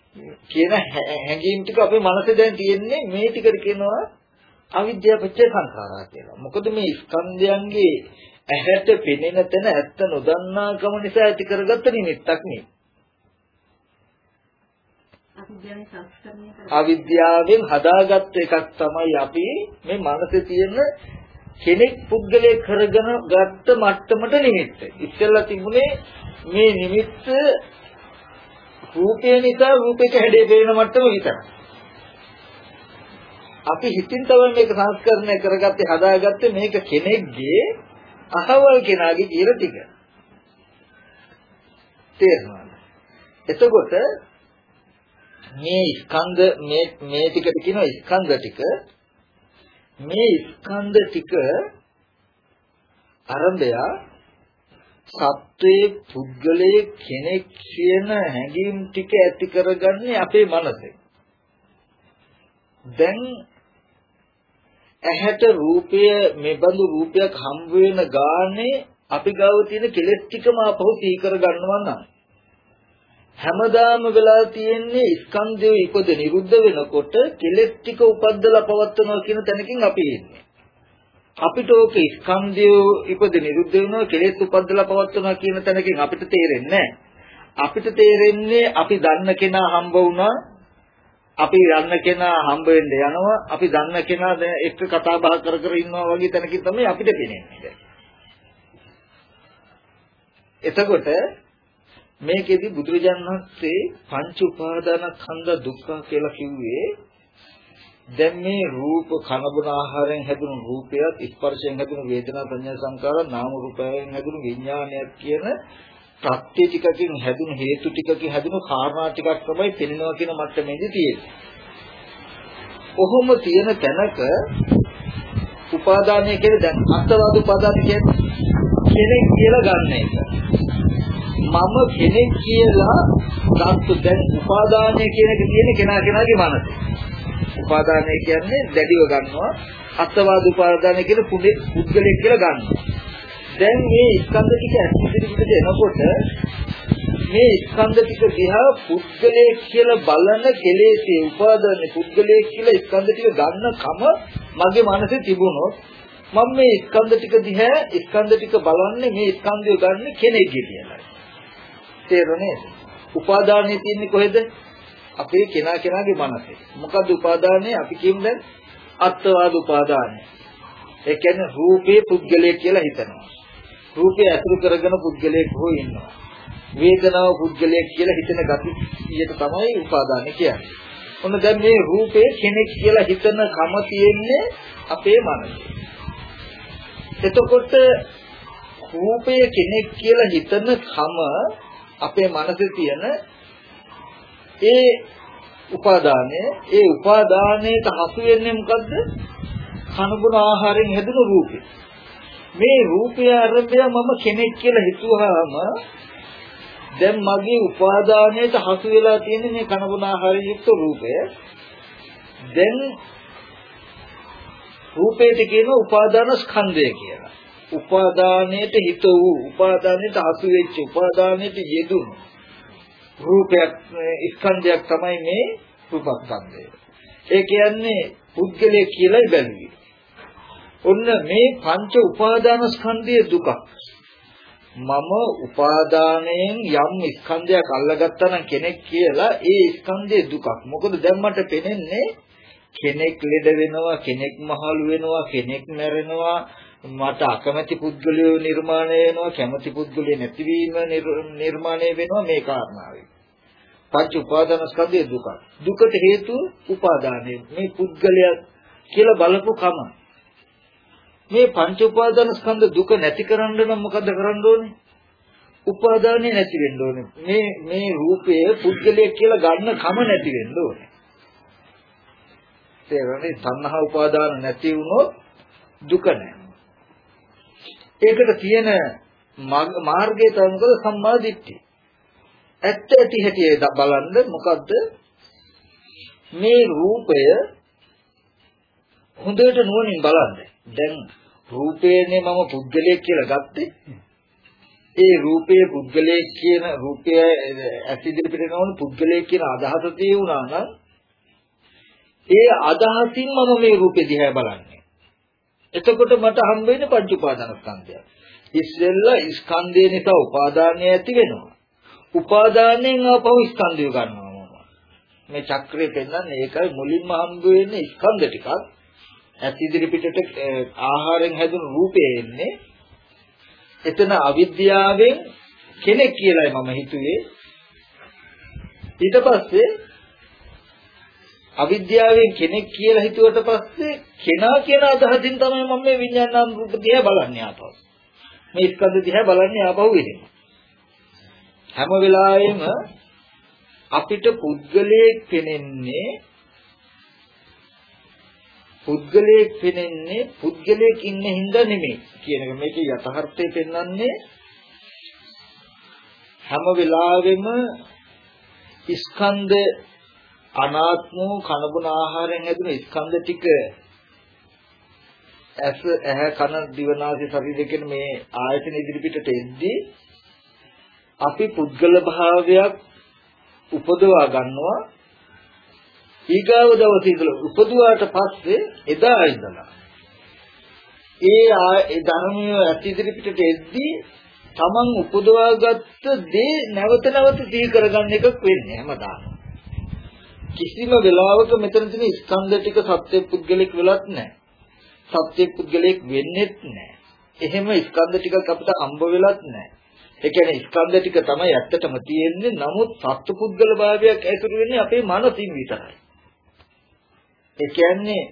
කියන හැඟීම් ටික අපේ මනසේ දැන් තියෙන්නේ මේ ටිකට කියනවා අවිද්‍යාව පත්‍ය සංඛාරා කියලා. මොකද මේ ස්කන්ධයන්ගේ ඇහැට පෙනෙන තැන ඇත්ත නොදන්නාකම නිසා ඇති කරගත්ත නිමිත්තක් නේ. අවිද්‍යාවෙන් හදාගත්ත එකක් තමයි අපි මේ මනසේ තියෙන කෙනෙක් පුද්ගලයේ කරගෙන ගත්ත මට්ටමට නිමිත්ත. ඉස්සෙල්ලා තිබුණේ මේ නිමිත්ත රූපය නිසා රූපයක හැඩේ පේන මට්ටම විතරයි. අපි හිතින් තමයි මේක සංස්කරණය කරගත්තේ හදාගත්තේ මේක කෙනෙක්ගේ අහවල් කෙනාගේ කියලා ටික. තේරෙනවද? එතකොට මේ ස්කන්ධ මේ මේ ටිකට කියනවා ස්කන්ධ ටික. මේ ස්කන්ධ ටික අරඹය සත්වයේ පුද්ගලයේ කෙනෙක් කියන හැඟීම් ටික ඇති කරගන්නේ අපේ මනසේ. දැන් ඇහැට රූපය මෙබඳු රූපයක් හම්බ වෙන ගානේ අපි ගාව තියෙන කෙලෙස් ටිකම අපහු සී කර ගන්නවා නම් හැමදාම වෙලා තියෙන්නේ ස්කන්ධය ඉපද නිරුද්ධ වෙනකොට කෙලෙස් ටික උපද්දලා පවත්වනවා කියන තැනකින් අපි ඉන්නේ. අපිට ඕක ස්කන්ධය ඉපද නිරුද්ධ වෙනවා කෙලෙස් උපද්දලා පවත්වනවා කියන තැනකින් අපිට තේරෙන්නේ අපිට තේරෙන්නේ අපි දන්න කෙනා හම්බ වුණා අපි දන්න කෙනා හම්බ වෙන්න යනවා අපි දන්න කෙනා එක්ක කතා බහ කර කර ඉන්නවා වගේ තැනකින් තමයි අපිට පේන්නේ. එතකොට මේකෙදි බුදුරජාණන් වහන්සේ පංච උපාදානස්කන්ධ දුක්ඛ කියලා කිව්වේ දැන් මේ රූප කනබුන ආහාරයෙන් හැදුණු රූපයත් ස්පර්ශයෙන් හැදුණු වේදනා සංඥා සංකාර නාම රූපයෙන් හැදුණු විඥානයත් කියන ප්‍රත්‍ය ටිකකින් හැදුණු හේතු ටිකකින් හැදුණු කාරණා ටිකක් තමයි පෙනෙනවා කියන මට්ටමේදී තියෙන්නේ. කොහොම තියෙන තැනක උපාදානය කියන්නේ දැන් අත්වාද උපාදාන කියන්නේ කෙනෙක් කියලා ගන්න එක. මම කෙනෙක් කියලා ගත්ත දැන් උපාදානය කියන එක තියෙන කෙනා කෙනාගේ මනසේ. උපාදානය කියන්නේ දැඩිව ගන්නවා අත්වාද උපාදානය කියන පුද්ගලයෙක් කියලා ගන්නවා. දැන් මේ ස්කන්ධ ටික ඇස්තිරිවිට එනකොට මේ ස්කන්ධ ටික දිහා පුද්ගලයෙක් කියලා බලන කෙලෙසේ උපාදාන පුද්ගලයෙක් කියලා ස්කන්ධ ටික ගන්න කම මගේ මනසේ තිබුණොත් මම මේ ස්කන්ධ ටික දිහා ස්කන්ධ ටික බලන්නේ මේ ස්කන්ධය ගන්න කෙනෙක්ගේ කියලා. තේරුණේ? උපාදානයේ තියෙන්නේ කොහෙද? අපේ කෙනා කෙනාගේ මනසේ. මොකද්ද උපාදානය? අපි කියමු දැන් අත්වාද උපාදානය. ඒ කියන්නේ රූපේ පුද්ගලයෙක් කියලා හිතනවා. රූපය අතුරු කරගෙන පුද්ගලයෙක් හෝ ඉන්නවා. වේදනාව පුද්ගලයෙක් කියලා හිතන ගතියට තමයි උපාදානය කියන්නේ. ඔන්න දැන් මේ රූපේ කෙනෙක් කියලා හිතන කම තියෙන්නේ අපේ මනසේ. එතකොට රූපය කෙනෙක් කියලා හිතන කම අපේ මනසේ තියෙන ඒ උපාදානය ඒ උපාදානයට හසු වෙන්නේ මොකද්ද? කනබුන ආහාරයෙන් හැදුණු රූපේ. මේ රූපය අරබය මම කෙනෙක් කියලා හිතුවාම දැන් මගේ උපාදානයට හසු වෙලා තියෙන මේ කනබුන ආහාරයෙන් යුක්ත රූපය. දැන් රූපයට කියන උපාදාන ස්කන්ධය කියලා. උපාදානයට හිත වූ උපාදානයට හසු වෙච්ච උපාදානයට යෙදුණු රූපයක් ස්කන්ධයක් තමයි මේ රූපස්කන්ධය. ඒ කියන්නේ පුද්ගලය කියලායි බැලුවේ. ඔන්න මේ පංච උපාදානස්කන්ධයේ දුක. මම උපාදානයෙන් යම් ස්කන්ධයක් අල්ලගත්තා නම් කෙනෙක් කියලා ඒ ස්කන්ධයේ දුකක්. මොකද දැන් මට පෙනෙන්නේ කෙනෙක් ලෙඩ වෙනවා, කෙනෙක් මහලු වෙනවා, කෙනෙක් මැරෙනවා, මට අකමැති පුද්ගලයෝ නිර්මාණය වෙනවා, කැමති පුද්ගලයෝ නැතිවීම නිර්මාණය වෙනවා මේ කාරණාවෙන්. පංච උපාදානස්කන්ධයේ දුක. දුකට හේතුව උපාදානය. මේ පුද්ගලයා කියලා බලපු කම. මේ පංච උපාදානස්කන්ධ දුක නැති කරන්න නම් මොකද කරන්න ඕනේ? උපාදානෙ නැති වෙන්න ඕනේ. මේ මේ රූපය පුද්ගලයෙක් කියලා ගන්න කම නැති වෙන්න ඕනේ. තේරෙන්නේ තණ්හා උපාදාන නැති වුණොත් දුක නැහැ. ඒකට තියෙන මාර්ගය තමයි මොකද සම්මා දිට්ඨිය. ඇත්ත ඇති හැටි බලන්න මොකද්ද මේ රූපය හොඳට නුවණින් බලන්න. දැන් රූපේනේ මම පුද්ගලයෙක් කියලා ගත්තේ. ඒ රූපයේ පුද්ගලයෙක් කියන රූපය ඇස් ඉදිරිපිට නෝන පුද්ගලයෙක් කියන අදහස තියුණා නම් ඒ අදහසින් මම මේ රූපෙ දිහා බලන්නේ. එතකොට මට හම්බ වෙන්නේ පංච උපාදානස්කන්ධය. ඉස්සෙල්ලා ස්කන්ධය නිසා උපාදානය ඇති වෙනවා. උපාදානයෙන් ආපහු ස්කන්ධය ගන්නවා මම. මේ චක්‍රය පෙන්වන්නේ ඒකයි මුලින්ම හම්බ වෙන්නේ ස්කන්ධ ටිකක්. ඇස් ඉදිරි පිටට ආහාරයෙන් හැදුණු රූපය එන්නේ. එතන අවිද්‍යාවෙන් කෙනෙක් කියලායි මම හිතුවේ. ඊට පස්සේ අවිද්‍යාවෙන් කෙනෙක් කියලා හිතුවට පස්සේ කෙනා කියන අදහසින් තමයි මම මේ විඥානාම රූප දිහා බලන්නේ ආපහු. මේ ස්කන්ධ දිහා බලන්නේ ආපහු වෙන්නේ. හැම වෙලාවෙම අපිට පුද්ගලයෙක් පෙනෙන්නේ පුද්ගලයෙක් පෙනෙන්නේ පුද්ගලයෙක් ඉන්න හින්දා නෙමෙයි කියන එක මේකේ යථාර්ථය පෙන්වන්නේ හැම වෙලාවෙම ස්කන්ධ අනාත්ම වූ කනබුන ආහාරයෙන් හැදුන ස්කන්ධ ටික ඇස ඇහැ කන දිවනාසය ශරීරය කියන මේ ආයතන ඉදිරිපිටට එද්දී අපි පුද්ගල භාවයක් උපදවා ගන්නවා. ඊගාව දවසේ ඉඳලා උපදුවාට පස්සේ එදා ඉඳලා ඒ ඒ ධර්මය ඇති ඉදිරිපිටට එද්දී තමන් උපදවාගත්ත දේ නැවත නැවත සිහි කරගන්න එකක් වෙන්නේ හැමදාම. කිසිම වෙලාවක මෙතන තියෙන ස්කන්ධ ටික සත්‍ය පුද්ගලික වෙලත් නැහැ සත්‍ය පුද්ගලික වෙන්නේත් නැහැ එහෙම ස්කන්ධ ටිකක් අපිට හම්බ වෙලත් නැහැ ඒ කියන්නේ ස්කන්ධ ටික තමයි ඇත්තටම තියෙන්නේ. නමුත් සත්පුද්ගල භාවයක් ඇතුළු වෙන්නේ අපේ මනසින් විතරයි. ඒ කියන්නේ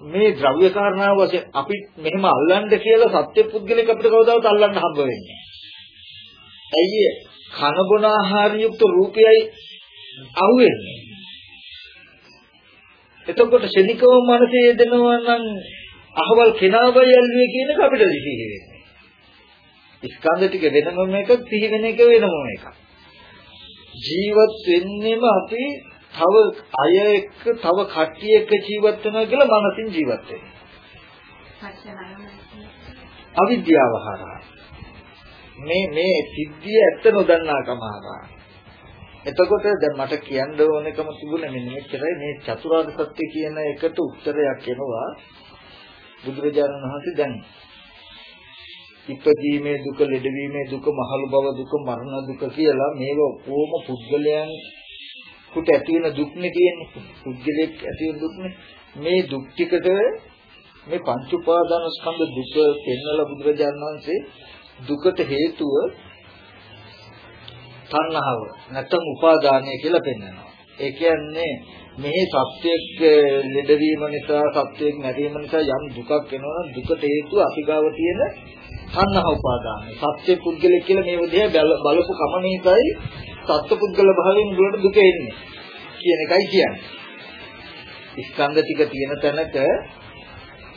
මේ ද්‍රව්‍ය කාරණාව වශයෙන් අපි මෙහෙම අල්ලන්න කියලා සත්පුද්ගලෙක් අපිට කවදාවත් අල්ලන්න හම්බ වෙන්නේ නැහැ. ඇයි කන බොන ආහාර යුක්ත රූපයයි අහුවෙන්නේ. එතකොට ශනිකව මනසේ යෙදෙනවා නම් අහවල් කෙනාවයි ඇල්ලුවේ කියන එක අපිට දිහි වෙන්නේ. ස්කන්ධ ටික වෙනම එකක් සිහි වෙන එක වෙනම එකක්. ජීවත් වෙන්නෙම අපි තව අය එක්ක තව කට්ටිය එක්ක ජීවත් වෙනවා කියලා මනසින් ජීවත් වෙනවා. අවිද්‍යාව හරහා මේ මේ සිද්ධිය ඇත්ත නොදන්නාකම හරහා එතකොට දැන් මට කියන්න ඕනකම තිබුණේ මෙන්න මෙච්චරයි මේ චතුරාර්ය සත්‍ය කියන එකට උත්තරයක් එනවා බුදුරජාණන් වහන්සේ දැන් ඉපදීමේ දුක, ලෙඩවීමේ දුක, මහලු බව දුක, මරණ දුක කියලා මේව ඔක්කොම පුද්ගලයන් කුට ඇති වෙන දුක්නේ තියෙන්නේ. පුද්ගලෙක් ඇති වෙන දුක්නේ. මේ දුක් ටිකට මේ පංච උපාදාන ස්කන්ධ දුක පෙන්වලා බුදුරජාණන් වහන්සේ දුකට හේතුව තණ්හාව නැත්නම් උපාදානය කියලා පෙන්වනවා. ඒ කියන්නේ මේ සත්‍යයක් eh, ලෙඩවීම නිසා සත්‍යයක් නැතිවීම නිසා යම් දුකක් එනවා නම් දුකට හේතුව අතිගාව තියෙන තණ්හා උපාදානයි. සත්‍ය පුද්ගලෙක් කියලා මේ විදිහ බලපු කම නිසායි සත්‍ය පුද්ගල භාවයෙන් උඩට දුක එන්නේ කියන එකයි කියන්නේ. ස්කන්ධ ටික තියෙන තැනක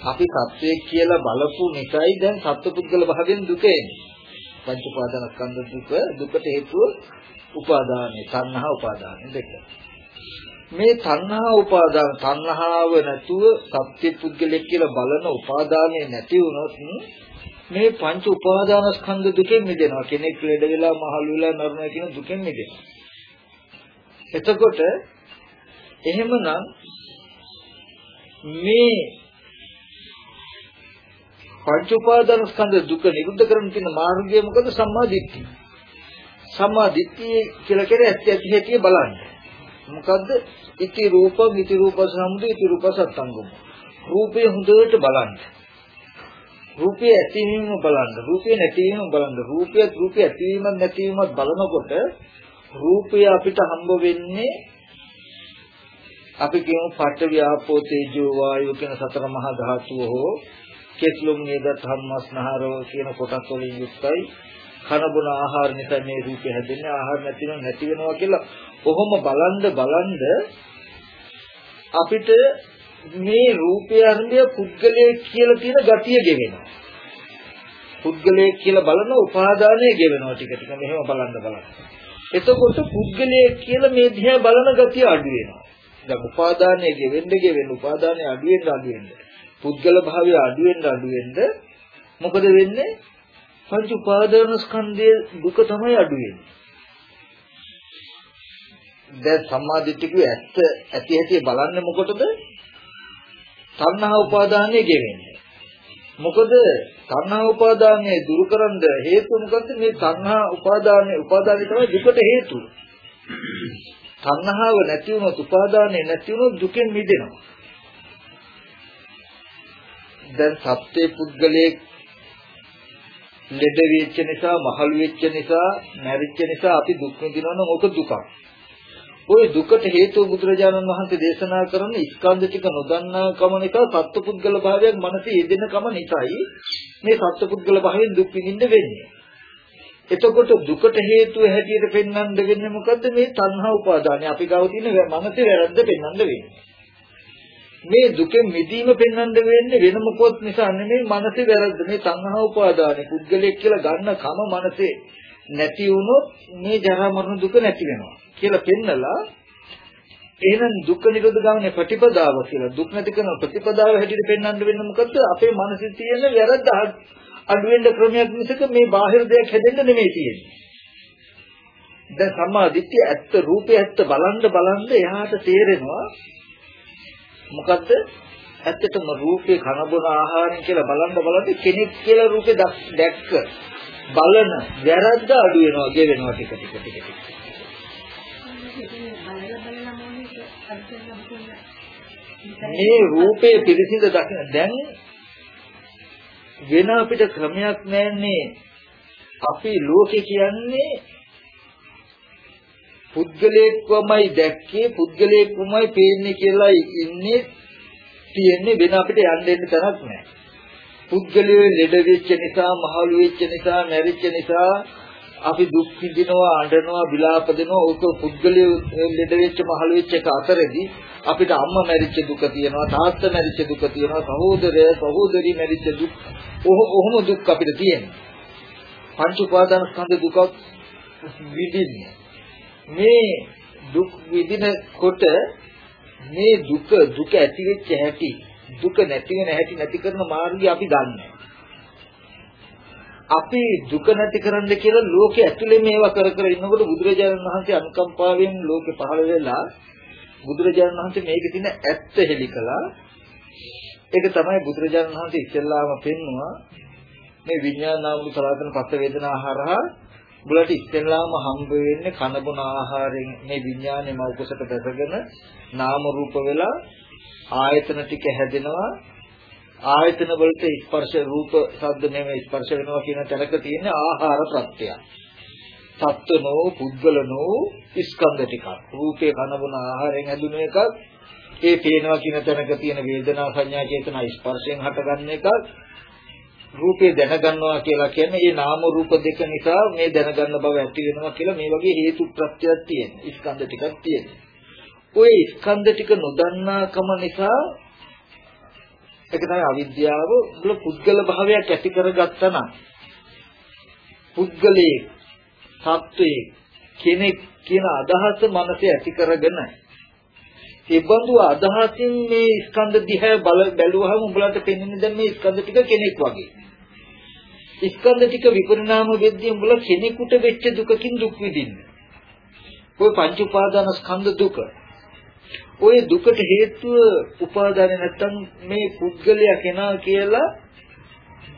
අපි සත්‍යයක් කියලා බලපු නිසායි දැන් සත්‍ය පුද්ගල භාවයෙන් දුක එන්නේ. පංච උපාදාන ස්කන්ධ දුක දුකට හේතුව උපාදානයි. තණ්හා උපාදානයි දෙක. මේ තණ්හා උපාදාන තණ්හාව නැතුව සත්‍ය පුද්ගලෙක් කියලා බලන උපාදානය නැති වුණොත් මේ පංච උපාදානස්කන්ධ දුකෙන් මිදෙනවා. කෙනෙක් ලෙඩ වෙලා මහලු වෙලා මරනවා කියන දුකෙන් මිදෙනවා. එතකොට එහෙමනම් මේ පංච උපාදාන ස්කන්ධ දුක නිරුද්ධ කරන්න තියෙන මාර්ගය මොකද සම්මා දිට්ඨිය. සම්මා දිට්ඨිය කියලා කියන්නේ ඇත්ත ඇති හැටි බලන්න. මොකද්ද? ඉති රූප මිති රූප සම්මුති ඉති රූප සත්ංගම. රූපය හොඳට බලන්න. රූපය ඇතිවීම බලන්න. රූපය නැතිවීම බලන්න. රූපය රූපය ඇතිවීමත් නැතිවීමත් බලනකොට රූපය අපිට හම්බ වෙන්නේ අපි කියමු පඨ ව්‍යාපෝ තේජෝ වායෝ කියන සතර මහා ධාතුව හෝ කෙස්ලොම් නේද ධම්මස්නහරෝ කියන කොටස් වලින් යුක්තයි. කන බොන ආහාර නිසා මේ රූපය හැදෙන්නේ. ආහාර නැතිව නැති වෙනවා කියලා ඔහොම බලන්ද බලන්ද අපිට මේ රූපය අරඹය පුද්ගලයේ කියලා තියෙන ගතිය ගෙවෙනවා. පුද්ගලයේ කියලා බලන උපාදානය ගෙවෙනවා ටික ටික. මෙහෙම බලන්න බලන්න. එතකොට පුද්ගලයේ කියලා මේ දිහා බලන ගතිය අඩු වෙනවා. දැන් උපාදානය ගෙවෙන්න ගෙවෙන්න උපාදානය අඩු වෙන්න අඩු වෙන්න. පුද්ගල භාවය අඩු වෙන්න අඩු වෙන්න මොකද වෙන්නේ? පංච උපාදාන ස්කන්ධයේ දුක තමයි අඩු වෙන්නේ. දැන් සම්මාදිට්ඨිය ඇත්ත ඇති ඇති බලන්නේ මොකටද? තණ්හා උපාදානය ගෙවෙන්නේ. මොකද තණ්හා උපාදානය දුරු කරන්න හේතුව මොකද්ද? මේ තණ්හා උපාදානය උපාදානය තමයි දුකට හේතුව. තණ්හාව නැති වුණොත් උපාදානය නැති වුණොත් දුකෙන් මිදෙනවා. දැන් සත්‍ය පුද්ගලයේ ලෙඩ වෙච්ච නිසා, මහලු වෙච්ච නිසා, මැරිච්ච නිසා අපි දුක් විඳිනවා නම් ඕක දුකක්. ওই දුකට හේතුව බුදුරජාණන් වහන්සේ දේශනා කරන ස්කන්ධ ටික නොදන්නා කම නිසා සත්පුද්ගල භාවයක් මනසේ යෙදෙන කම නිසායි මේ සත්පුද්ගල භාවයෙන් දුක් විඳින්න වෙන්නේ. එතකොට දුකට හේතුව හැටියට පෙන්වන්න වෙන්නේ මොකද්ද මේ තණ්හා උපාදානය අපි ගාව තියෙන මනසේ වැරද්ද පෙන්වන්න වෙන්නේ මේ දුකෙන් මිදීම පෙන්වන්න වෙන්නේ වෙන මොකොත් නිසා නෙමෙයි මනසේ වැරද්ද මේ තණ්හා උපාදානය පුද්ගලයෙක් කියලා ගන්න කම මනසේ නැති වුණොත් මේ ජරා මරණ දුක නැති වෙනවා කියලා පෙන්නලා එහෙනම් දුක්ඛ නිරෝධ ගාමනේ ප්‍රතිපදාව කියලා දුක් නැති කරන ප්‍රතිපදාව හැටියට පෙන්වන්න වෙන්නේ මොකද්ද අපේ මනසේ තියෙන වැරද්ද අඩු වෙන්න ක්‍රමයක් මිසක මේ බාහිර දෙයක් හැදෙන්න නෙමෙයි තියෙන්නේ. දැන් සම්මා දිට්ඨිය ඇත්ත රූපේ ඇත්ත බලන්න බලන්න එහාට තේරෙනවා මොකද්ද? ඇත්තටම රූපේ කන බොන ආහාරයෙන් කියලා බලන්න බලන්න කෙනෙක් කියලා රූපේ දැක්ක බලන වැරද්ද අඩු වෙනවා ගෙවෙනවා ටික ටික ටික ටික. මේ රූපේ පිරිසිඳ දකින දැන් වෙන අපිට ක්‍රමයක් නැන්නේ අපි ලෝකේ කියන්නේ පුද්ගලයෙක්වමයි දැක්කේ පුද්ගලයෙක්වමයි පේන්නේ කියලා ඉන්නේ තියෙන්නේ වෙන අපිට යන්න දෙන්න තරක් නැහැ. පුද්ගලයේ ලෙඩ වෙච්ච නිසා, මහලු වෙච්ච නිසා, මැරිච්ච නිසා අපි දුක් විඳිනවා, අඬනවා, විලාප දෙනවා. ඒක පුද්ගලයේ ලෙඩ වෙච්ච, මහලු වෙච්ච එක අතරේදී අපිට අම්මා මැරිච්ච දුක තියෙනවා, තාත්තා මැරිච්ච දුක තියෙනවා, සහෝදරය, සහෝදරි මැරිච්ච දුක්. ඔහොම දුක් අපිට තියෙනවා. පංච උපාදාන ස්කන්ධ දුක විඳින්නේ. මේ දුක් විඳිනකොට මේ දුක දුක ඇති වෙච්ච හැටි දුක නැති වෙන හැටි නැති කරන මාර්ගය අපි දන්නේ අපි දුක නැති කරන්න කියලා ලෝකෙ ඇතුලේ මේවා කර කර ඉන්නකොට බුදුරජාණන් වහන්සේ අනුකම්පාවෙන් ලෝකෙ පහළ වෙලා බුදුරජාණන් වහන්සේ මේකේ තියෙන ඇත්ත හෙලි කළා. ඒක තමයි බුදුරජාණන් වහන්සේ ඉස්සෙල්ලාම පෙන්නවා මේ විඥානාවුල සලතන පස්ස වේදනා හරහා උඹලට ඉස්සෙල්ලාම හම්බ වෙන්නේ කන බොන ආහාරයෙන් මේ විඥානේ මෞකසට දැසගෙන නාම රූප වෙලා ආයතන ටික හැදෙනවා ආයතන වලට ස්පර්ශ රූප ශබ්ද නෙමෙයි ස්පර්ශ වෙනවා කියන තැනක තියෙන ආහාර ප්‍රත්‍යය. සත්වනෝ පුද්ගලනෝ ස්කන්ධ ටිකක්. රූපේ කන බොන ආහාරයෙන් හැදුන එකක්. ඒ පේනවා කියන තැනක තියෙන වේදනා සංඥා චේතනා ස්පර්ශයෙන් හටගන්න එකක්. රූපේ දැනගන්නවා කියලා කියන්නේ මේ නාම රූප දෙක නිසා මේ දැනගන්න බව ඇති වෙනවා කියලා මේ වගේ හේතු ප්‍රත්‍යක් තියෙන. ස්කන්ධ ටිකක් තියෙන. ওই ස්කන්ධ ටික නොදන්නාකම නිසා ඒක තමයි අවිද්‍යාව වල පුද්ගල භාවයක් ඇති කරගත්තා නම් පුද්ගලයේ සත්වයේ කෙනෙක් කියන අදහස මනසේ ඇති කරගෙන ඒ බඳු අදහසින් මේ ස්කන්ධ දිහා බල බැලුවහම උඹලට පෙනෙන්නේ දැන් මේ ස්කන්ධ ටික කෙනෙක් වගේ. ස්කන්ධ ටික විපරිණාම වෙද්දී උඹලා කෙනෙකුට වෙච්ච දුකකින් දුක් විඳින්න. ඔය පංච උපාදාන ස්කන්ධ දුක. ওই දුකට හේතුව උපාදාන නැත්තම් මේ පුද්ගලයා කෙනා කියලා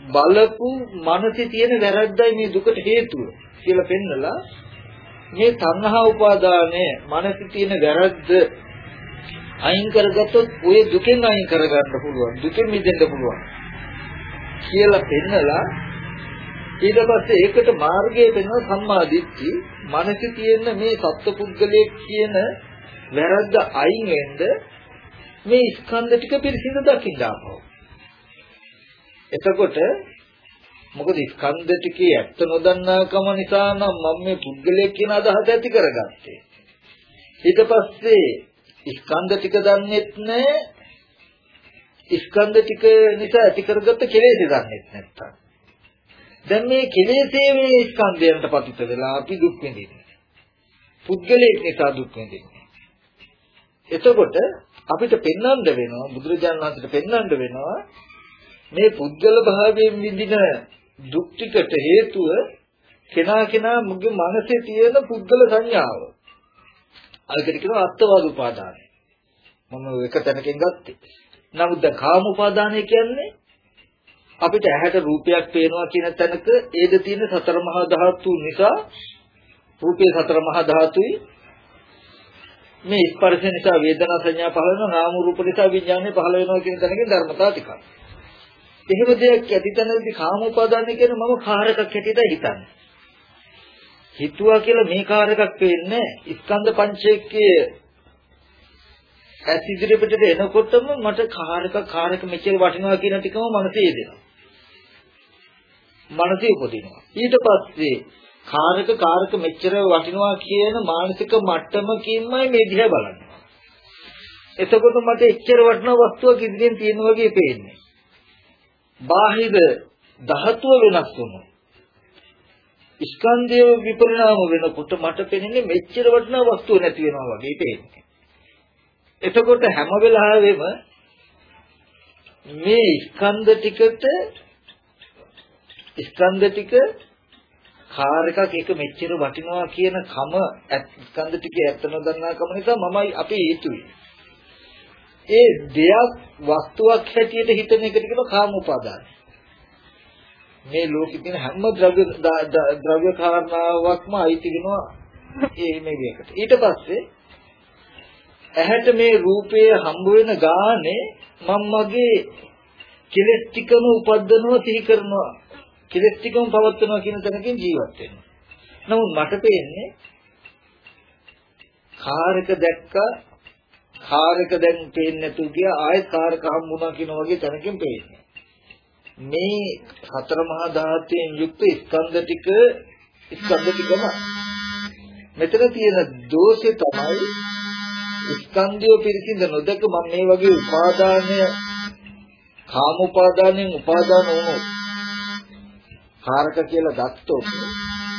බලපු මනසේ තියෙන වැරද්දයි මේ දුකට හේතුව කියලා පෙන්නලා මේ තණ්හා උපාදානය මනසේ තියෙන වැරද්ද අයින් කරගත්තොත් ওই දුකෙන් අයින් කරගන්න පුළුවන් දුකෙන් මිදෙන්න පුළුවන් කියලා පෙන්නලා ඊට පස්සේ ඒකට මාර්ගය වෙන සම්මා දිට්ඨි මනසේ තියෙන මේ සත්පුද්ගලයේ කියන වැරද්ද අයින් වෙන්න මේ ස්කන්ධ ටික පිරිසිදු දකින්න ආපහු. එතකොට මොකද ස්කන්ධ ටිකේ ඇත්ත නොදන්නාකම නිසා නම් මම මේ පුද්ගලයෙක් කියන අදහස ඇති කරගත්තේ. ඊට පස්සේ ස්කන්ධ ටික දන්නෙත් නැහැ. ස්කන්ධ ටික නිසා ඇති කරගත්ත කෙලෙස් දන්නෙත් නැත්තම්. දැන් මේ කෙලෙසේ මේ ස්කන්ධයන්ට පතිත වෙලා අපි දුක් විඳින්නේ. පුද්ගලයෙක් නිසා දුක් විඳින්නේ. එතකොට අපිට පෙන්වන්න වෙනවා බුදුරජාණන් වහන්සේට පෙන්වන්න වෙනවා මේ පුද්ගල භාවයෙන් විඳින දුක් ටිකට හේතුව කෙනා කෙනා මුගේ මනසේ තියෙන පුද්ගල සංඥාව. අල්කට කියනවා අත්වාද උපාදානය. මම එක තැනකින් ගත්තේ. නමුත් දැන් කාම උපාදානය කියන්නේ අපිට ඇහැට රූපයක් පේනවා කියන තැනක ඒද තියෙන සතර මහා ධාතු නිසා රූපේ සතර මහා ධාතුයි මේ ස්පර්ශ නිසා වේදනා සංඥා පහළ වෙනවා නාම රූප නිසා විඥානය පහළ වෙනවා කියන තැනකින් ධර්මතාව ටිකක්. එහෙම දෙයක් ඇතිතනදී කාම උපාදානය කියන මම කාරකක් හැටියට හිතන්නේ. හිතුවා කියලා මේ කාරකක් වෙන්නේ ස්කන්ධ පංචකයේ ඇස් ඉදිරියට එනකොටම මට කාරක කාරක මෙච්චර වටිනවා කියන ටිකම මනසේ එදෙනවා. මනසේ උපදිනවා. ඊට පස්සේ කාරක කාරක මෙච්චර වටිනවා කියන මානසික මට්ටමකින්මයි මේ දිහා බලන්නේ. එතකොට මට එච්චර වටිනා වස්තුවක් ඉදිරියෙන් තියෙන වගේ පේන්නේ. බාහිර ධාතුව වෙනස් වුණා. ස්කන්ධය විපරිණාම වෙනකොට මට පෙනෙන්නේ මෙච්චර වටිනා වස්තුවක් නැති වෙනවා වගේ පේන්නේ. එතකොට හැම වෙලාවෙම මේ ස්කන්ධ ටිකට ස්කන්ධ ටික කාර් එකක් එක මෙච්චර වටිනවා කියන කම ස්කන්ධ ටිකේ ඇත්ත නොදන්නා කම නිසා මමයි අපි හේතුයි. ඒ දෙයක් වස්තුවක් හැටියට හිතන එකට කියන කාම උපාදානයි. මේ ලෝකෙ තියෙන හැම ද්‍රව්‍ය ද්‍රව්‍ය කාරණාවක්ම අයිති වෙනවා ඒ මේ වියකට. ඊට පස්සේ ඇහැට මේ රූපය හම්බ වෙන ගානේ මම මගේ කෙලෙස් ටිකම උපද්දනවා සිහි කරනවා කෙලෙස් ටිකම පවත්වනවා කියන තැනකින් ජීවත් වෙනවා. නමුත් මට පේන්නේ කාරක දැක්කා කාරක දැන් පේන්නේ නැතු ගියා ආයෙත් කාරක හම්බුණා කියන වගේ තැනකින් පේන්නේ. මේ හතර මහා ධාතුයෙන් යුක්ත ස්කන්ධ ටික ස්කන්ධ ටිකම. මෙතන තියෙන දෝෂය තමයි ස්කන්ධය පිරිසිඳ නොදක මම මේ වගේ උපාදානය කාම උපාදානයෙන් උපාදාන වුණොත් කාරක කියලා ගත්තොත්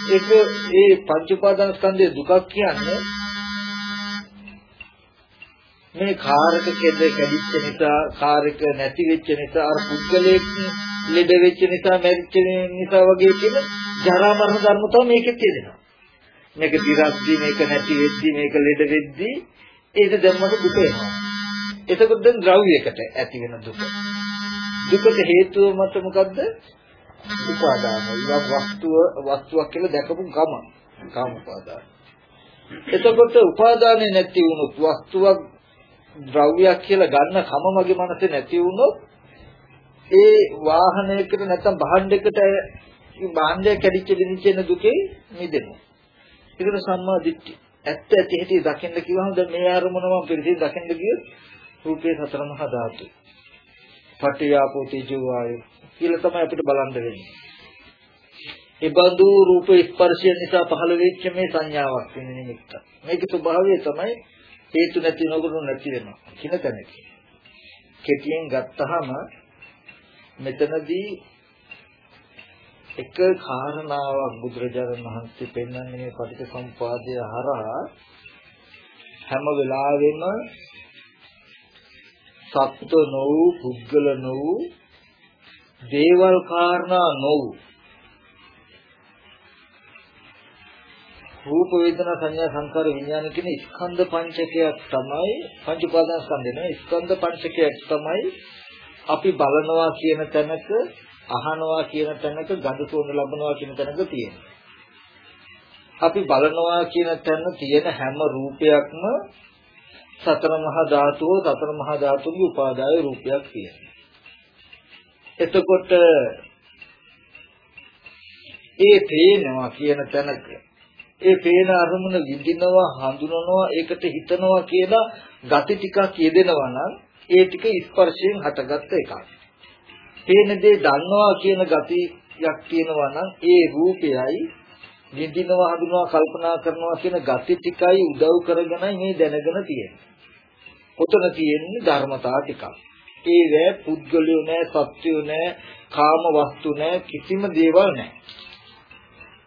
ඒක ඒ පංච උපාදාන ස්කන්ධයේ දුකක් කියන්නේ මේ කාරක කෙද කැඩිච්ච නිසා කාරක නැති වෙච්ච නිසා අර පුද්ගලයෙක් ලෙඩ වෙච්ච නිසා මැරිච්ච නිසා වගේ කියන ජරා මරණ ධර්මතාව මේකෙත් තියෙනවා. මේක දිරස්දී මේක නැති වෙද්දී මේක ලෙඩ වෙද්දී ඒක දැම්මම දුක එනවා. එතකොට දැන් ද්‍රව්‍යයකට ඇති වෙන දුක. දුකට හේතුව මත මොකද්ද? උපාදාන ඊළඟ වස්තුව වස්තුවක් කියලා දැකපු ගම කාම උපාදාන. එතකොට උපාදානේ නැති වුණොත් වස්තුවක් ද්‍රව්‍යයක් කියලා ගන්න කම මගේ මනසේ නැති වුණොත් ඒ වාහනයකට නැත්නම් භාණ්ඩයකට භාණ්ඩය කැඩිච්ච දිනිච්ච වෙන දුකේ මිදෙනවා. ඒකට සම්මා දිට්ඨි. ඇත්ත ඇති හැටි දකින්න කිව්වම දැන් මේ අරමුණ මම පිළිසින් දකින්න ගියොත් රූපේ සතර මහා ධාතු. පටියාපෝ තේජෝ වායෝ කියලා තමයි අපිට බලන්න වෙන්නේ. ඒ බඳු රූප ස්පර්ශය නිසා පහළ වෙච්ච මේ සංඥාවක් වෙන නිමිත්ත. මේකේ ස්වභාවය තමයි හේතු නැති වෙනකොට නැති වෙනවා කියන තැනක. කෙටියෙන් ගත්තහම මෙතනදී එක කාරණාවක් බුදුරජාණන් වහන්සේ පෙන්වන්නේ මේ පටිච්චසමුපාදය හරහා. හැම වෙලාවෙම සත්ව නොවු පුද්ගල නොවු දේවල් කාරණා නොවු රූප වේදනා සංඥා සංකාර විඥාන කියන ස්කන්ධ පංචකයක් තමයි පංච උපාදාන ස්කන්ධය නේ ස්කන්ධ පංචකයක් තමයි අපි බලනවා කියන තැනක අහනවා කියන තැනක ගඳ සුවඳ ලබනවා කියන තැනක තියෙනවා. අපි බලනවා කියන තැන තියෙන හැම රූපයක්ම සතර මහා ධාතුව සතර මහා ධාතුගේ උපාදාය රූපයක් තියෙනවා. එතකොට ඒ පේනවා කියන තැනක ඒ පේන අරමුණ විඳිනවා හඳුනනවා ඒකට හිතනවා කියලා gati ටිකක් යෙදෙනවා නම් ඒ ටික ස්පර්ශයෙන් හටගත්ත එකක්. පේන දේ දන්නවා කියන gatiයක් තියෙනවා නම් ඒ රූපයයි විඳිනවා හඳුනනවා කල්පනා කරනවා කියන gati ටිකයි උදව් කරගෙනයි මේ දැනගෙන තියෙන්නේ. කොතන තියෙන්නේ ධර්මතා ටිකක්. ඒ වේ පුද්ගලයෝ නෑ සත්වයෝ නෑ කාම වස්තු නෑ කිසිම දේවල් නෑ.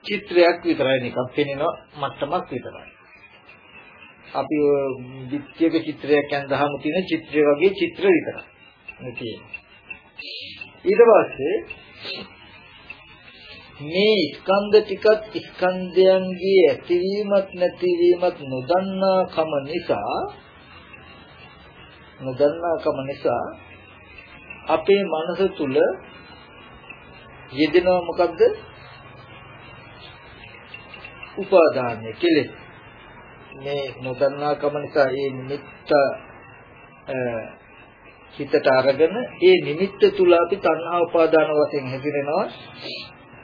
චිත්‍රයක් විතරයි නිකන් පෙනෙන මට්ටමක් විතරයි. අපි විත්‍යක චිත්‍රයක් අඳහම තියෙන චිත්‍රය වගේ චිත්‍ර විතරයි. මේ තියෙන්නේ. ඊට පස්සේ මේ ස්කන්ධ ටිකත් ස්කන්ධයන්ගේ ඇතිවීමත් නැතිවීමත් නොදන්නා කම නිසා නොදන්නා කම නිසා අපේ මනස තුල යෙදෙනව මොකද්ද උපාදානය කෙලෙස් මේ නොදන්නාකම නිසා ඒ නිමිත්ත හිතට අරගෙන ඒ නිමිත්ත තුල අපි තණ්හා උපාදාන වශයෙන් හැදිරෙනවා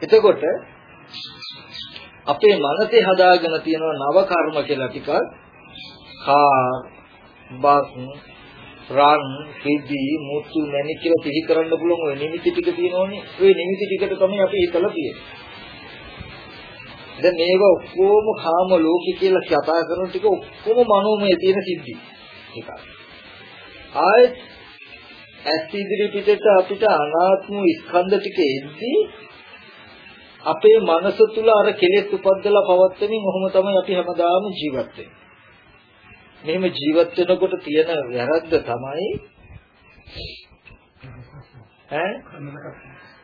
එතකොට අපේ මනසේ හදාගෙන තියෙන නව කර්ම කියලා ටිකක් කා බස් රන් සිද්ධි මුතු නැණි කියලා සිහි කරන්න පුළුවන් ওই නිමිති ටික තියෙනෝනේ ওই නිමිති ටිකට තමයි අපි හිතලා තියෙන්නේ දැන් මේවා ඔක්කොම කාම ලෝකේ කියලා කතා කරන ටික ඔක්කොම මනෝමය තියෙන සිද්ධි ටික. ආයෙත් ඇස් ඉදිරි පිටට අපිට අනාත්ම ස්කන්ධ ටික එද්දී අපේ මනස තුල අර කෙලෙස් උපද්දලා පවත්වමින් ඔහොම තමයි අපි හැමදාම ජීවත් වෙන්නේ. මෙහෙම ජීවත් වෙනකොට තියෙන වැරද්ද තමයි ඈ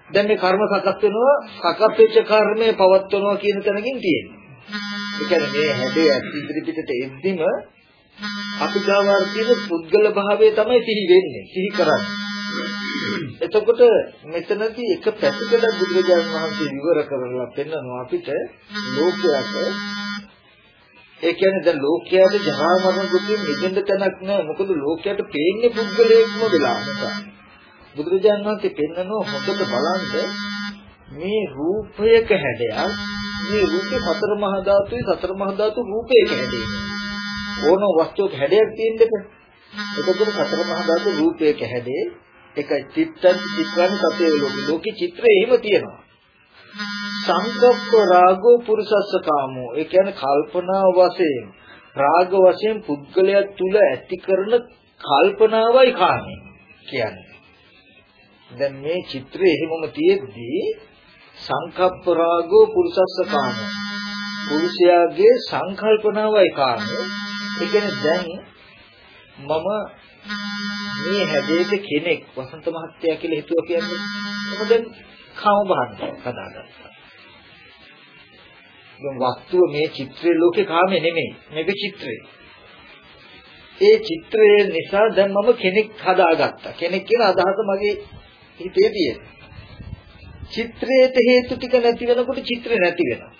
දැන් මේ කර්ම සකස් වෙනවා සකස් වෙච්ච කර්මය පවත්වනවා කියන තැනකින් තියෙනවා. ඒ කියන්නේ මේ හැඩය ඉදිරි පිටට එද්දිම අපි ගාවාර තියෙන පුද්ගල භාවය තමයි සිහි වෙන්නේ. සිහි කරන්නේ. එතකොට මෙතනදී එක පැතිකඩ බුදුරජාණන් වහන්සේ විවර කරලා පෙන්නනවා අපිට ලෝකයට ඒ කියන්නේ දැන් ලෝකයට ජරා මරණ දුකින් මිදෙන්න තැනක් නැහැ. මොකද ලෝකයට පේන්නේ පුද්ගලයෙක්ම වෙලා නිසා. බුදුරජාණන් වහන්සේ පෙන්නනෝ හොඳට බලන්න මේ රූපයක හැඩයක් මේ රූපේ සතර මහා ධාතුයි සතර මහා ධාතු රූපයක හැඩයක් ඕන වස්තුවක හැඩයක් තියෙන්නක එතකොට සතර මහා ධාතු රූපයක හැඩේ එක චිත්තං චිත්‍රං සතේ ලෝකෙ. ලෝකෙ චිත්‍රය එහෙම තියෙනවා. සංකප්ප රාගෝ පුරුසස්ස කාමෝ. ඒ කියන්නේ කල්පනා වශයෙන් රාග වශයෙන් පුද්ගලයා තුල ඇති කරන කල්පනාවයි කාමේ කියන්නේ දැන් මේ චිත්‍රය එහෙමම තියෙද්දී සංකප්ප රාගෝ පුරුෂස්ස කාම. පුරුෂයාගේ සංකල්පනාවයි කාම. ඒ කියන්නේ දැන් මම මේ හැදේට කෙනෙක් වසන්ත මහත්තයා කියලා හිතුවා කියන්නේ. මම දැන් කාම බහන්න හදාගත්තා. දැන් වස්තුව මේ චිත්‍රයේ ලෝකේ කාමේ නෙමෙයි මේක චිත්‍රය ඒ චිත්‍රය නිසා දැන් මම කෙනෙක් හදාගත්තා. කෙනෙක් කියන අදහස මගේ හිතේ තියෙන. චිත්‍රයට හේතු ටික නැති වෙනකොට චිත්‍රය නැති වෙනවා.